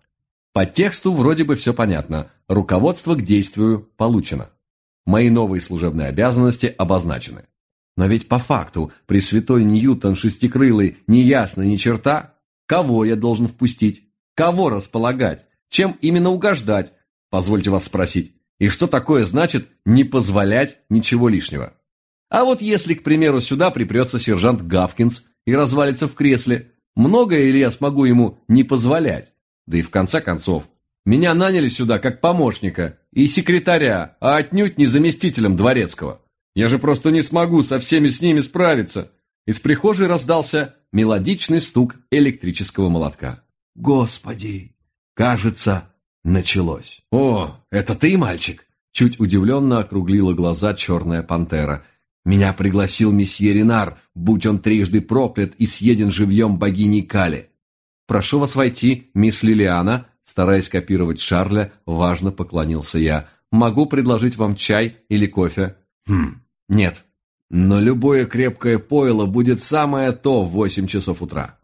По тексту вроде бы все понятно, руководство к действию получено. Мои новые служебные обязанности обозначены. Но ведь по факту, Пресвятой Ньютон Шестикрылый, не ясно ни черта, кого я должен впустить, Кого располагать? Чем именно угождать? Позвольте вас спросить. И что такое значит «не позволять ничего лишнего»? А вот если, к примеру, сюда припрется сержант Гавкинс и развалится в кресле, многое ли я смогу ему не позволять? Да и в конце концов, меня наняли сюда как помощника и секретаря, а отнюдь не заместителем дворецкого. Я же просто не смогу со всеми с ними справиться. Из прихожей раздался мелодичный стук электрического молотка. Господи, кажется, началось. О, это ты, мальчик? Чуть удивленно округлила глаза черная пантера. Меня пригласил месье Ренар, будь он трижды проклят и съеден живьем богиней Кали. Прошу вас войти, мисс Лилиана, стараясь копировать Шарля, важно поклонился я. Могу предложить вам чай или кофе? Хм, нет, но любое крепкое пойло будет самое то в восемь часов утра.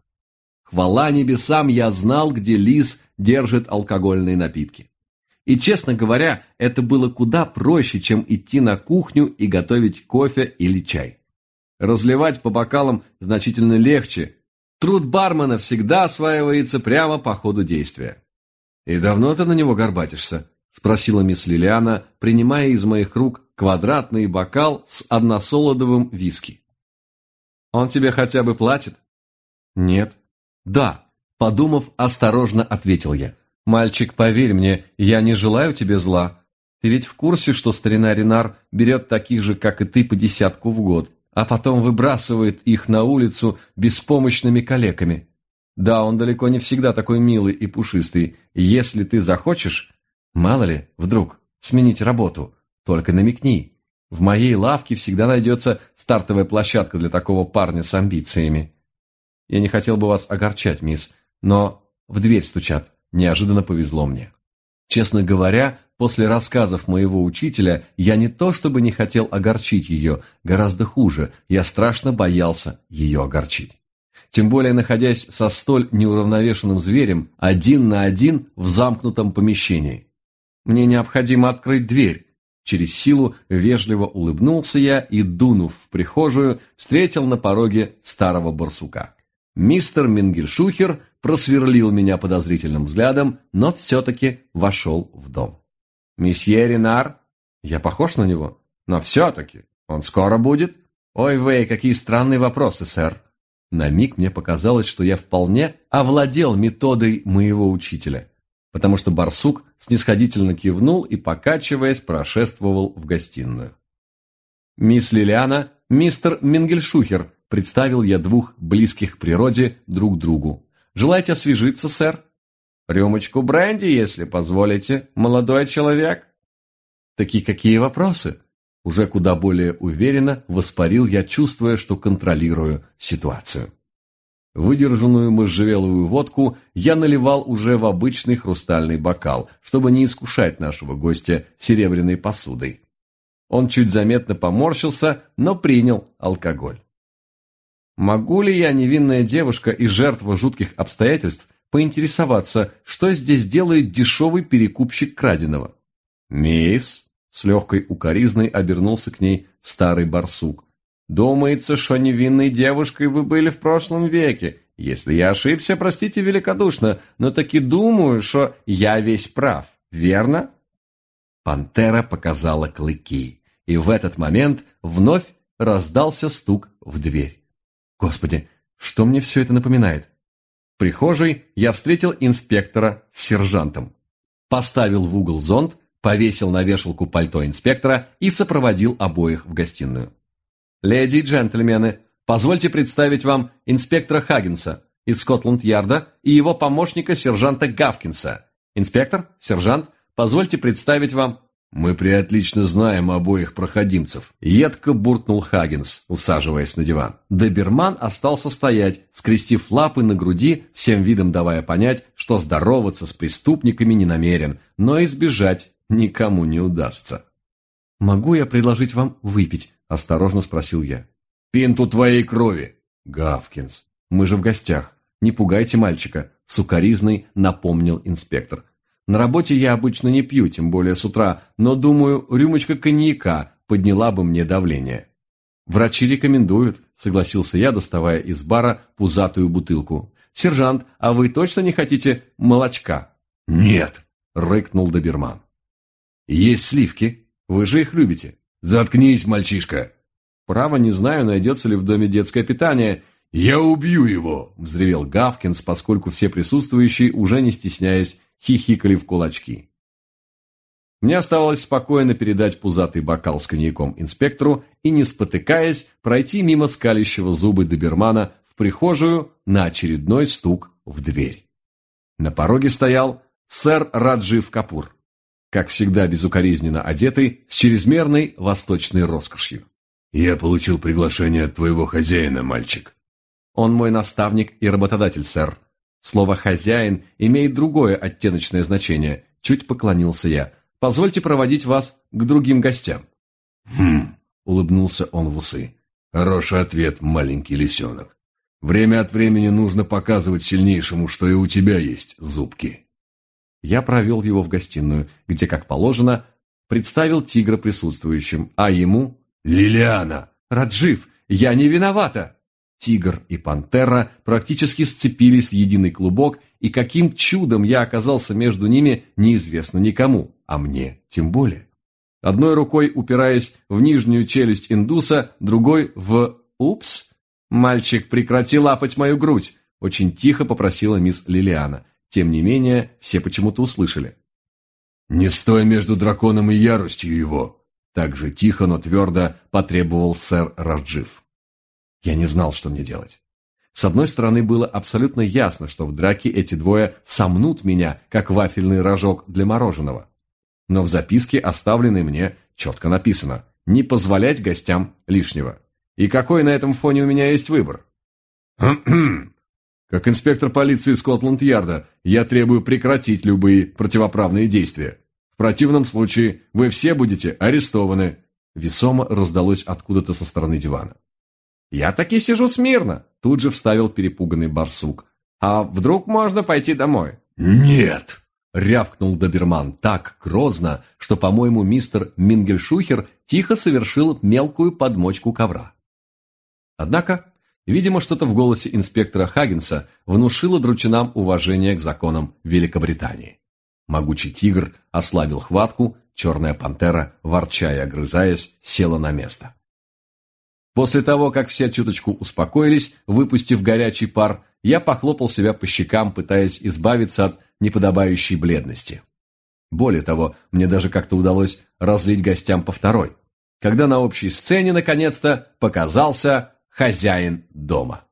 Хвала небесам, я знал, где Лис держит алкогольные напитки. И, честно говоря, это было куда проще, чем идти на кухню и готовить кофе или чай. Разливать по бокалам значительно легче. Труд бармена всегда осваивается прямо по ходу действия. «И давно ты на него горбатишься?» — спросила мисс Лилиана, принимая из моих рук квадратный бокал с односолодовым виски. «Он тебе хотя бы платит?» «Нет». «Да», — подумав, осторожно ответил я. «Мальчик, поверь мне, я не желаю тебе зла. Ты ведь в курсе, что старина Ренар берет таких же, как и ты, по десятку в год, а потом выбрасывает их на улицу беспомощными калеками? Да, он далеко не всегда такой милый и пушистый. Если ты захочешь, мало ли, вдруг, сменить работу, только намекни. В моей лавке всегда найдется стартовая площадка для такого парня с амбициями. Я не хотел бы вас огорчать, мисс, но в дверь стучат. Неожиданно повезло мне. Честно говоря, после рассказов моего учителя я не то чтобы не хотел огорчить ее, гораздо хуже, я страшно боялся ее огорчить. Тем более находясь со столь неуравновешенным зверем один на один в замкнутом помещении. Мне необходимо открыть дверь, Через силу вежливо улыбнулся я и, дунув в прихожую, встретил на пороге старого барсука. Мистер Мингельшухер просверлил меня подозрительным взглядом, но все-таки вошел в дом. «Месье Ренар?» «Я похож на него?» «Но все-таки. Он скоро будет?» «Ой, Вэй, какие странные вопросы, сэр!» На миг мне показалось, что я вполне овладел методой моего учителя потому что барсук снисходительно кивнул и, покачиваясь, прошествовал в гостиную. «Мисс Лилиана, мистер Мингельшухер», — представил я двух близких к природе друг другу. «Желаете освежиться, сэр?» «Рюмочку бренди, если позволите, молодой человек». «Такие какие вопросы?» Уже куда более уверенно воспарил я, чувствуя, что контролирую ситуацию. Выдержанную можжевеловую водку я наливал уже в обычный хрустальный бокал, чтобы не искушать нашего гостя серебряной посудой. Он чуть заметно поморщился, но принял алкоголь. Могу ли я, невинная девушка и жертва жутких обстоятельств, поинтересоваться, что здесь делает дешевый перекупщик краденого? «Мисс», — с легкой укоризной обернулся к ней старый барсук, Думается, что невинной девушкой вы были в прошлом веке. Если я ошибся, простите великодушно, но таки думаю, что я весь прав, верно?» Пантера показала клыки, и в этот момент вновь раздался стук в дверь. «Господи, что мне все это напоминает?» В прихожей я встретил инспектора с сержантом. Поставил в угол зонт, повесил на вешалку пальто инспектора и сопроводил обоих в гостиную. «Леди и джентльмены, позвольте представить вам инспектора Хаггинса из Скотланд-Ярда и его помощника сержанта Гавкинса. Инспектор, сержант, позвольте представить вам...» «Мы приотлично знаем обоих проходимцев», — едко буркнул Хаггинс, усаживаясь на диван. Доберман остался стоять, скрестив лапы на груди, всем видом давая понять, что здороваться с преступниками не намерен, но избежать никому не удастся. «Могу я предложить вам выпить?» – осторожно спросил я. «Пинту твоей крови!» «Гавкинс, мы же в гостях. Не пугайте мальчика», – сукаризный напомнил инспектор. «На работе я обычно не пью, тем более с утра, но, думаю, рюмочка коньяка подняла бы мне давление». «Врачи рекомендуют», – согласился я, доставая из бара пузатую бутылку. «Сержант, а вы точно не хотите молочка?» «Нет», — рыкнул доберман. «Есть сливки. Вы же их любите». «Заткнись, мальчишка!» «Право не знаю, найдется ли в доме детское питание». «Я убью его!» — взревел Гавкинс, поскольку все присутствующие, уже не стесняясь, хихикали в кулачки. Мне оставалось спокойно передать пузатый бокал с коньяком инспектору и, не спотыкаясь, пройти мимо скалящего зубы добермана в прихожую на очередной стук в дверь. На пороге стоял сэр Раджив Капур, как всегда безукоризненно одетый, с чрезмерной восточной роскошью. «Я получил приглашение от твоего хозяина, мальчик». «Он мой наставник и работодатель, сэр. Слово «хозяин» имеет другое оттеночное значение. Чуть поклонился я. Позвольте проводить вас к другим гостям». «Хм», — улыбнулся он в усы. «Хороший ответ, маленький лисенок. Время от времени нужно показывать сильнейшему, что и у тебя есть зубки». Я провел его в гостиную, где, как положено, представил тигра присутствующим, а ему... «Лилиана!» «Раджив, я не виновата!» Тигр и пантера практически сцепились в единый клубок, и каким чудом я оказался между ними, неизвестно никому, а мне тем более. Одной рукой упираясь в нижнюю челюсть индуса, другой в «Упс!» «Мальчик, прекрати лапать мою грудь!» Очень тихо попросила мисс Лилиана. Тем не менее, все почему-то услышали. «Не стой между драконом и яростью его!» Так же тихо, но твердо потребовал сэр Раджив. Я не знал, что мне делать. С одной стороны, было абсолютно ясно, что в драке эти двое сомнут меня, как вафельный рожок для мороженого. Но в записке, оставленной мне, четко написано «Не позволять гостям лишнего». И какой на этом фоне у меня есть выбор? Как инспектор полиции Скотланд-Ярда, я требую прекратить любые противоправные действия. В противном случае вы все будете арестованы. Весомо раздалось откуда-то со стороны дивана. «Я таки сижу смирно», — тут же вставил перепуганный барсук. «А вдруг можно пойти домой?» «Нет!» — рявкнул доберман так грозно, что, по-моему, мистер Мингельшухер тихо совершил мелкую подмочку ковра. Однако, видимо, что-то в голосе инспектора Хаггинса внушило дручинам уважение к законам Великобритании. Могучий тигр ослабил хватку, черная пантера, ворча и огрызаясь, села на место. После того, как все чуточку успокоились, выпустив горячий пар, я похлопал себя по щекам, пытаясь избавиться от неподобающей бледности. Более того, мне даже как-то удалось разлить гостям по второй, когда на общей сцене наконец-то показался хозяин дома.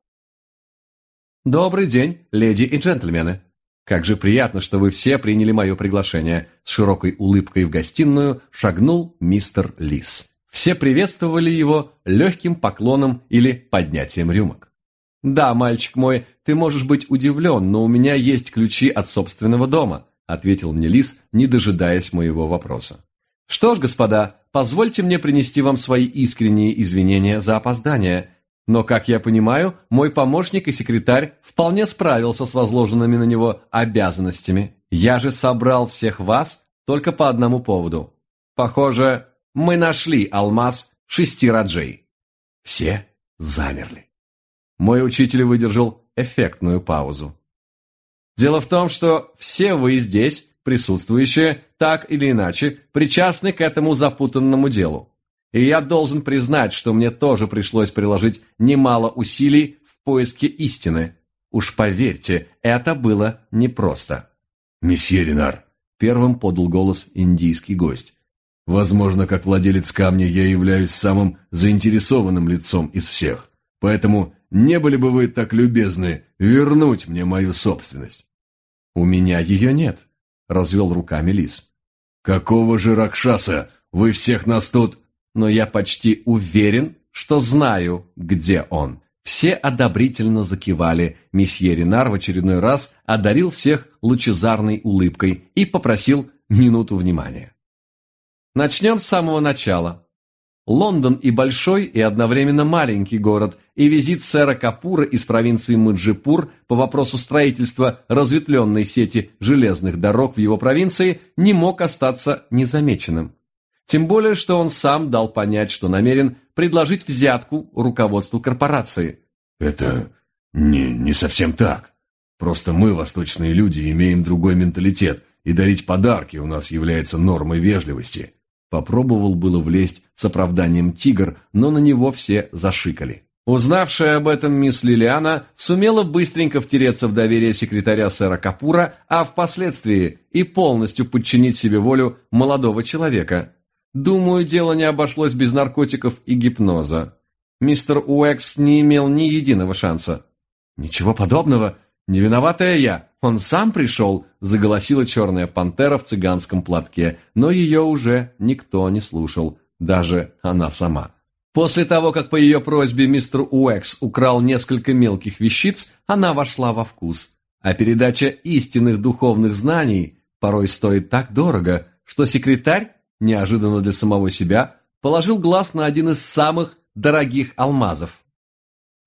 «Добрый день, леди и джентльмены! Как же приятно, что вы все приняли мое приглашение!» С широкой улыбкой в гостиную шагнул мистер Лис. Все приветствовали его легким поклоном или поднятием рюмок. «Да, мальчик мой, ты можешь быть удивлен, но у меня есть ключи от собственного дома», ответил мне Лис, не дожидаясь моего вопроса. «Что ж, господа, позвольте мне принести вам свои искренние извинения за опоздание. Но, как я понимаю, мой помощник и секретарь вполне справился с возложенными на него обязанностями. Я же собрал всех вас только по одному поводу. Похоже, мы нашли алмаз шести раджей. Все замерли. Мой учитель выдержал эффектную паузу. Дело в том, что все вы здесь, присутствующие, так или иначе, причастны к этому запутанному делу. И я должен признать, что мне тоже пришлось приложить немало усилий в поиске истины. Уж поверьте, это было непросто. «Месье Ренар», — первым подал голос индийский гость, Возможно, как владелец камня я являюсь самым заинтересованным лицом из всех. Поэтому не были бы вы так любезны вернуть мне мою собственность? У меня ее нет, развел руками лис. Какого же Ракшаса? Вы всех нас тут... Но я почти уверен, что знаю, где он. Все одобрительно закивали. Месье Ренар в очередной раз одарил всех лучезарной улыбкой и попросил минуту внимания. Начнем с самого начала. Лондон и большой, и одновременно маленький город, и визит сэра Капура из провинции Маджипур по вопросу строительства разветвленной сети железных дорог в его провинции не мог остаться незамеченным. Тем более, что он сам дал понять, что намерен предложить взятку руководству корпорации. «Это не, не совсем так», Просто мы, восточные люди, имеем другой менталитет, и дарить подарки у нас является нормой вежливости. Попробовал было влезть с оправданием тигр, но на него все зашикали. Узнавшая об этом мисс Лилиана сумела быстренько втереться в доверие секретаря сэра Капура, а впоследствии и полностью подчинить себе волю молодого человека. Думаю, дело не обошлось без наркотиков и гипноза. Мистер Уэкс не имел ни единого шанса. «Ничего подобного. Не виноватая я. Он сам пришел», — заголосила черная пантера в цыганском платке, но ее уже никто не слушал, даже она сама. После того, как по ее просьбе мистер Уэкс украл несколько мелких вещиц, она вошла во вкус. А передача истинных духовных знаний порой стоит так дорого, что секретарь, неожиданно для самого себя, положил глаз на один из самых дорогих алмазов.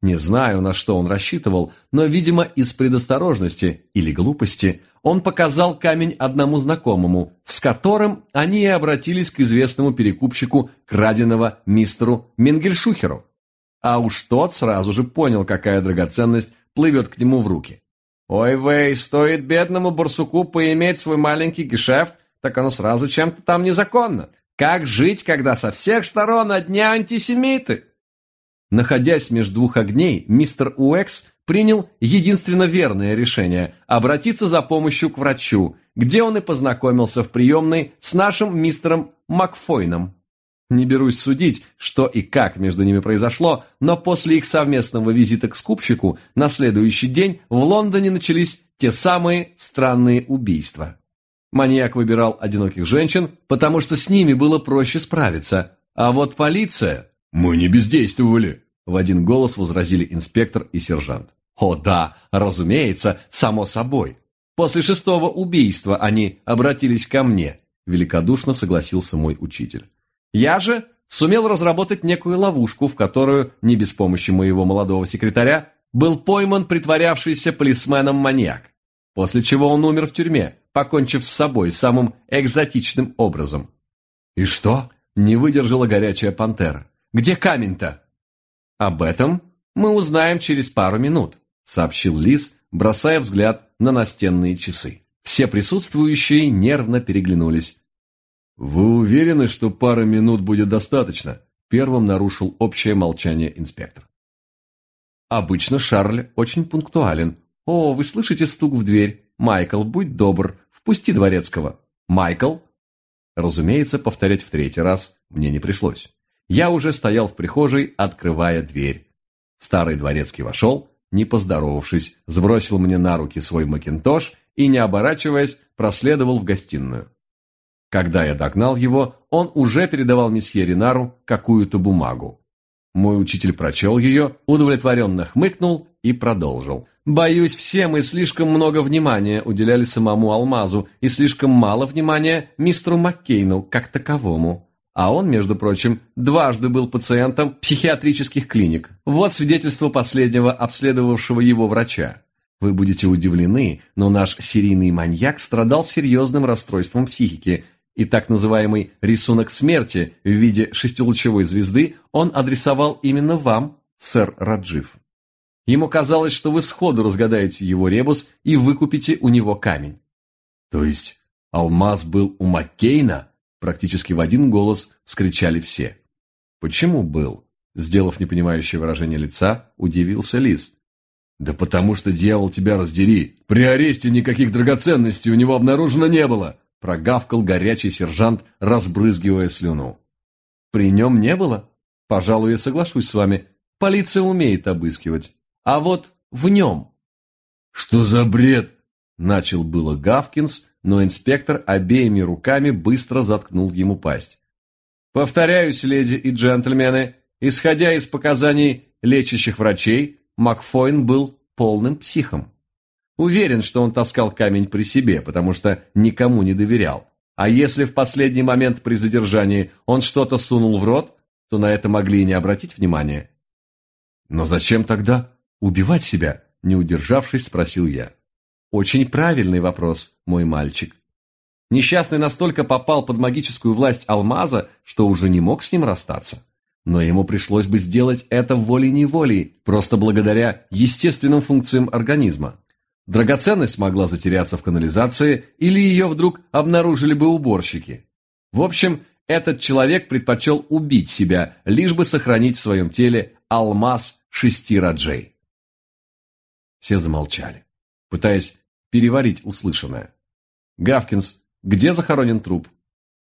Не знаю, на что он рассчитывал, но, видимо, из предосторожности или глупости он показал камень одному знакомому, с которым они и обратились к известному перекупщику краденого мистеру Менгельшухеру. А уж тот сразу же понял, какая драгоценность плывет к нему в руки. «Ой, вей, стоит бедному барсуку поиметь свой маленький гешефт, так оно сразу чем-то там незаконно. Как жить, когда со всех сторон одни антисемиты?» Находясь между двух огней, мистер Уэкс принял единственно верное решение – обратиться за помощью к врачу, где он и познакомился в приемной с нашим мистером Макфойном. Не берусь судить, что и как между ними произошло, но после их совместного визита к скупщику на следующий день в Лондоне начались те самые странные убийства. Маньяк выбирал одиноких женщин, потому что с ними было проще справиться, а вот полиция «Мы не бездействовали», — в один голос возразили инспектор и сержант. «О да, разумеется, само собой. После шестого убийства они обратились ко мне», — великодушно согласился мой учитель. «Я же сумел разработать некую ловушку, в которую, не без помощи моего молодого секретаря, был пойман притворявшийся полисменом маньяк, после чего он умер в тюрьме, покончив с собой самым экзотичным образом». «И что?» — не выдержала горячая пантера. Где камень-то?» «Об этом мы узнаем через пару минут», — сообщил Лис, бросая взгляд на настенные часы. Все присутствующие нервно переглянулись. «Вы уверены, что пара минут будет достаточно?» — первым нарушил общее молчание инспектор. «Обычно Шарль очень пунктуален. О, вы слышите стук в дверь? Майкл, будь добр, впусти дворецкого. Майкл?» Разумеется, повторять в третий раз мне не пришлось. Я уже стоял в прихожей, открывая дверь. Старый дворецкий вошел, не поздоровавшись, сбросил мне на руки свой макинтош и, не оборачиваясь, проследовал в гостиную. Когда я догнал его, он уже передавал месье Ринару какую-то бумагу. Мой учитель прочел ее, удовлетворенно хмыкнул и продолжил. «Боюсь, все мы слишком много внимания уделяли самому алмазу и слишком мало внимания мистеру Маккейну как таковому. А он, между прочим, дважды был пациентом психиатрических клиник. Вот свидетельство последнего обследовавшего его врача. Вы будете удивлены, но наш серийный маньяк страдал серьезным расстройством психики, и так называемый рисунок смерти в виде шестилучевой звезды он адресовал именно вам, сэр Раджив. Ему казалось, что вы сходу разгадаете его ребус и выкупите у него камень. То есть алмаз был у Маккейна? Практически в один голос скричали все. «Почему был?» Сделав непонимающее выражение лица, удивился Лис. «Да потому что, дьявол, тебя раздери! При аресте никаких драгоценностей у него обнаружено не было!» Прогавкал горячий сержант, разбрызгивая слюну. «При нем не было? Пожалуй, я соглашусь с вами. Полиция умеет обыскивать. А вот в нем...» «Что за бред?» Начал было Гавкинс, но инспектор обеими руками быстро заткнул ему пасть. «Повторяюсь, леди и джентльмены, исходя из показаний лечащих врачей, Макфойн был полным психом. Уверен, что он таскал камень при себе, потому что никому не доверял. А если в последний момент при задержании он что-то сунул в рот, то на это могли и не обратить внимания. «Но зачем тогда убивать себя?» – не удержавшись, спросил я. Очень правильный вопрос, мой мальчик. Несчастный настолько попал под магическую власть алмаза, что уже не мог с ним расстаться. Но ему пришлось бы сделать это волей-неволей, просто благодаря естественным функциям организма. Драгоценность могла затеряться в канализации, или ее вдруг обнаружили бы уборщики. В общем, этот человек предпочел убить себя, лишь бы сохранить в своем теле алмаз шести раджей. Все замолчали, пытаясь переварить услышанное. «Гавкинс, где захоронен труп?»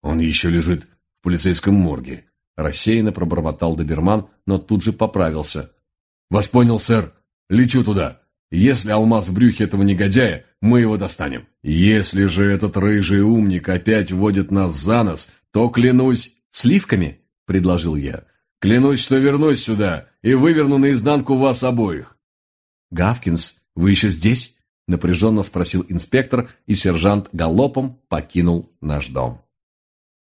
«Он еще лежит в полицейском морге», — рассеянно пробормотал доберман, но тут же поправился. «Вас понял, сэр. Лечу туда. Если алмаз в брюхе этого негодяя, мы его достанем. Если же этот рыжий умник опять вводит нас за нос, то клянусь сливками, — предложил я. Клянусь, что вернусь сюда и выверну наизнанку вас обоих. Гавкинс, вы еще здесь? — напряженно спросил инспектор, и сержант галопом покинул наш дом.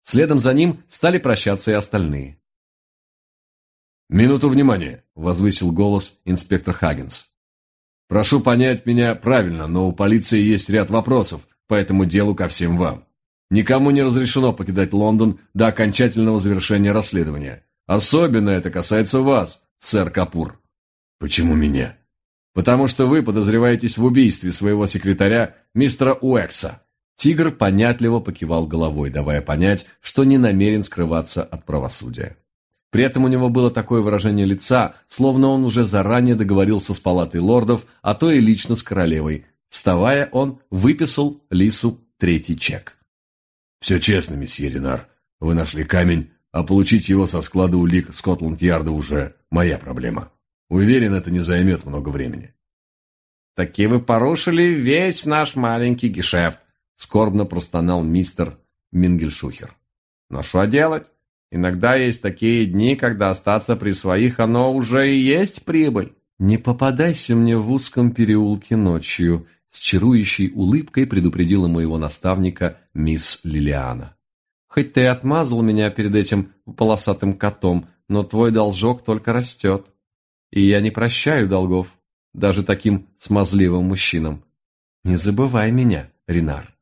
Следом за ним стали прощаться и остальные. «Минуту внимания!» — возвысил голос инспектор Хаггинс. Прошу понять меня правильно, но у полиции есть ряд вопросов по этому делу ко всем вам. Никому не разрешено покидать Лондон до окончательного завершения расследования. Особенно это касается вас, сэр Капур. Почему меня? Потому что вы подозреваетесь в убийстве своего секретаря, мистера Уэкса. Тигр понятливо покивал головой, давая понять, что не намерен скрываться от правосудия. При этом у него было такое выражение лица, словно он уже заранее договорился с палатой лордов, а то и лично с королевой. Вставая, он выписал Лису третий чек. «Все честно, месье Ренар. Вы нашли камень, а получить его со склада улик Скотланд-Ярда уже моя проблема. Уверен, это не займет много времени». «Таки вы порушили весь наш маленький гешефт», — скорбно простонал мистер Мингельшухер. «Но что делать? Иногда есть такие дни, когда остаться при своих оно уже и есть прибыль. Не попадайся мне в узком переулке ночью, с чарующей улыбкой предупредила моего наставника мисс Лилиана. Хоть ты и отмазал меня перед этим полосатым котом, но твой должок только растет. И я не прощаю долгов, даже таким смазливым мужчинам. Не забывай меня, Ренар.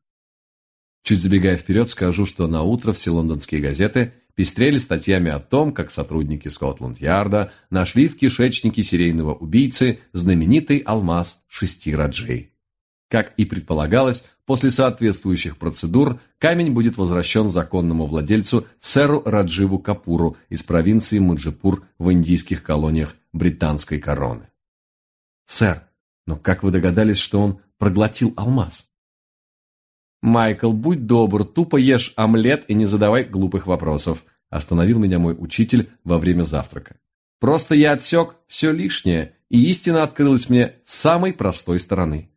Чуть забегая вперед, скажу, что на утро все лондонские газеты – пестрели статьями о том, как сотрудники Скотланд-Ярда нашли в кишечнике серийного убийцы знаменитый алмаз шести раджей. Как и предполагалось, после соответствующих процедур камень будет возвращен законному владельцу сэру Радживу Капуру из провинции Маджипур в индийских колониях британской короны. «Сэр, но как вы догадались, что он проглотил алмаз?» «Майкл, будь добр, тупо ешь омлет и не задавай глупых вопросов», остановил меня мой учитель во время завтрака. «Просто я отсек все лишнее, и истина открылась мне с самой простой стороны».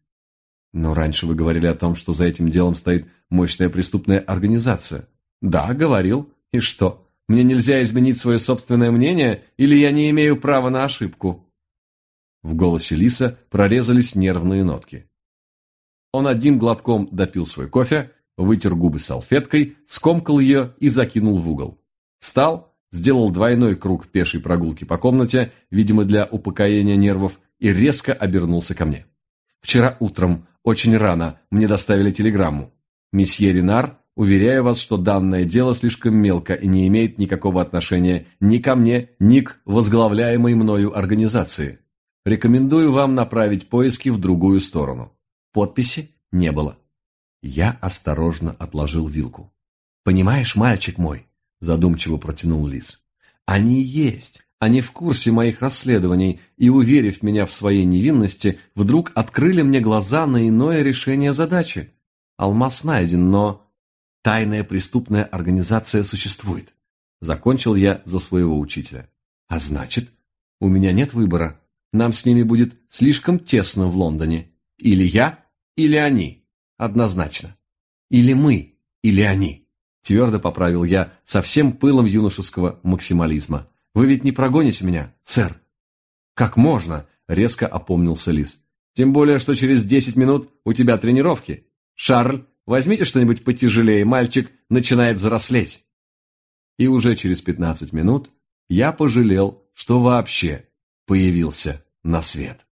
«Но раньше вы говорили о том, что за этим делом стоит мощная преступная организация». «Да, говорил. И что, мне нельзя изменить свое собственное мнение, или я не имею права на ошибку?» В голосе Лиса прорезались нервные нотки. Он одним глотком допил свой кофе, вытер губы салфеткой, скомкал ее и закинул в угол. Встал, сделал двойной круг пешей прогулки по комнате, видимо, для упокоения нервов, и резко обернулся ко мне. «Вчера утром, очень рано, мне доставили телеграмму. Месье Ренар, уверяю вас, что данное дело слишком мелко и не имеет никакого отношения ни ко мне, ни к возглавляемой мною организации. Рекомендую вам направить поиски в другую сторону. Подписи не было. Я осторожно отложил вилку. «Понимаешь, мальчик мой», — задумчиво протянул Лис, — «они есть, они в курсе моих расследований и, уверив меня в своей невинности, вдруг открыли мне глаза на иное решение задачи. Алмаз найден, но тайная преступная организация существует. Закончил я за своего учителя. А значит, у меня нет выбора. Нам с ними будет слишком тесно в Лондоне. Или я, или они. Однозначно. Или мы, или они. Твердо поправил я со всем пылом юношеского максимализма. Вы ведь не прогоните меня, сэр? Как можно? Резко опомнился Лис. Тем более, что через десять минут у тебя тренировки. Шарль, возьмите что-нибудь потяжелее, мальчик начинает взрослеть. И уже через пятнадцать минут я пожалел, что вообще появился на свет.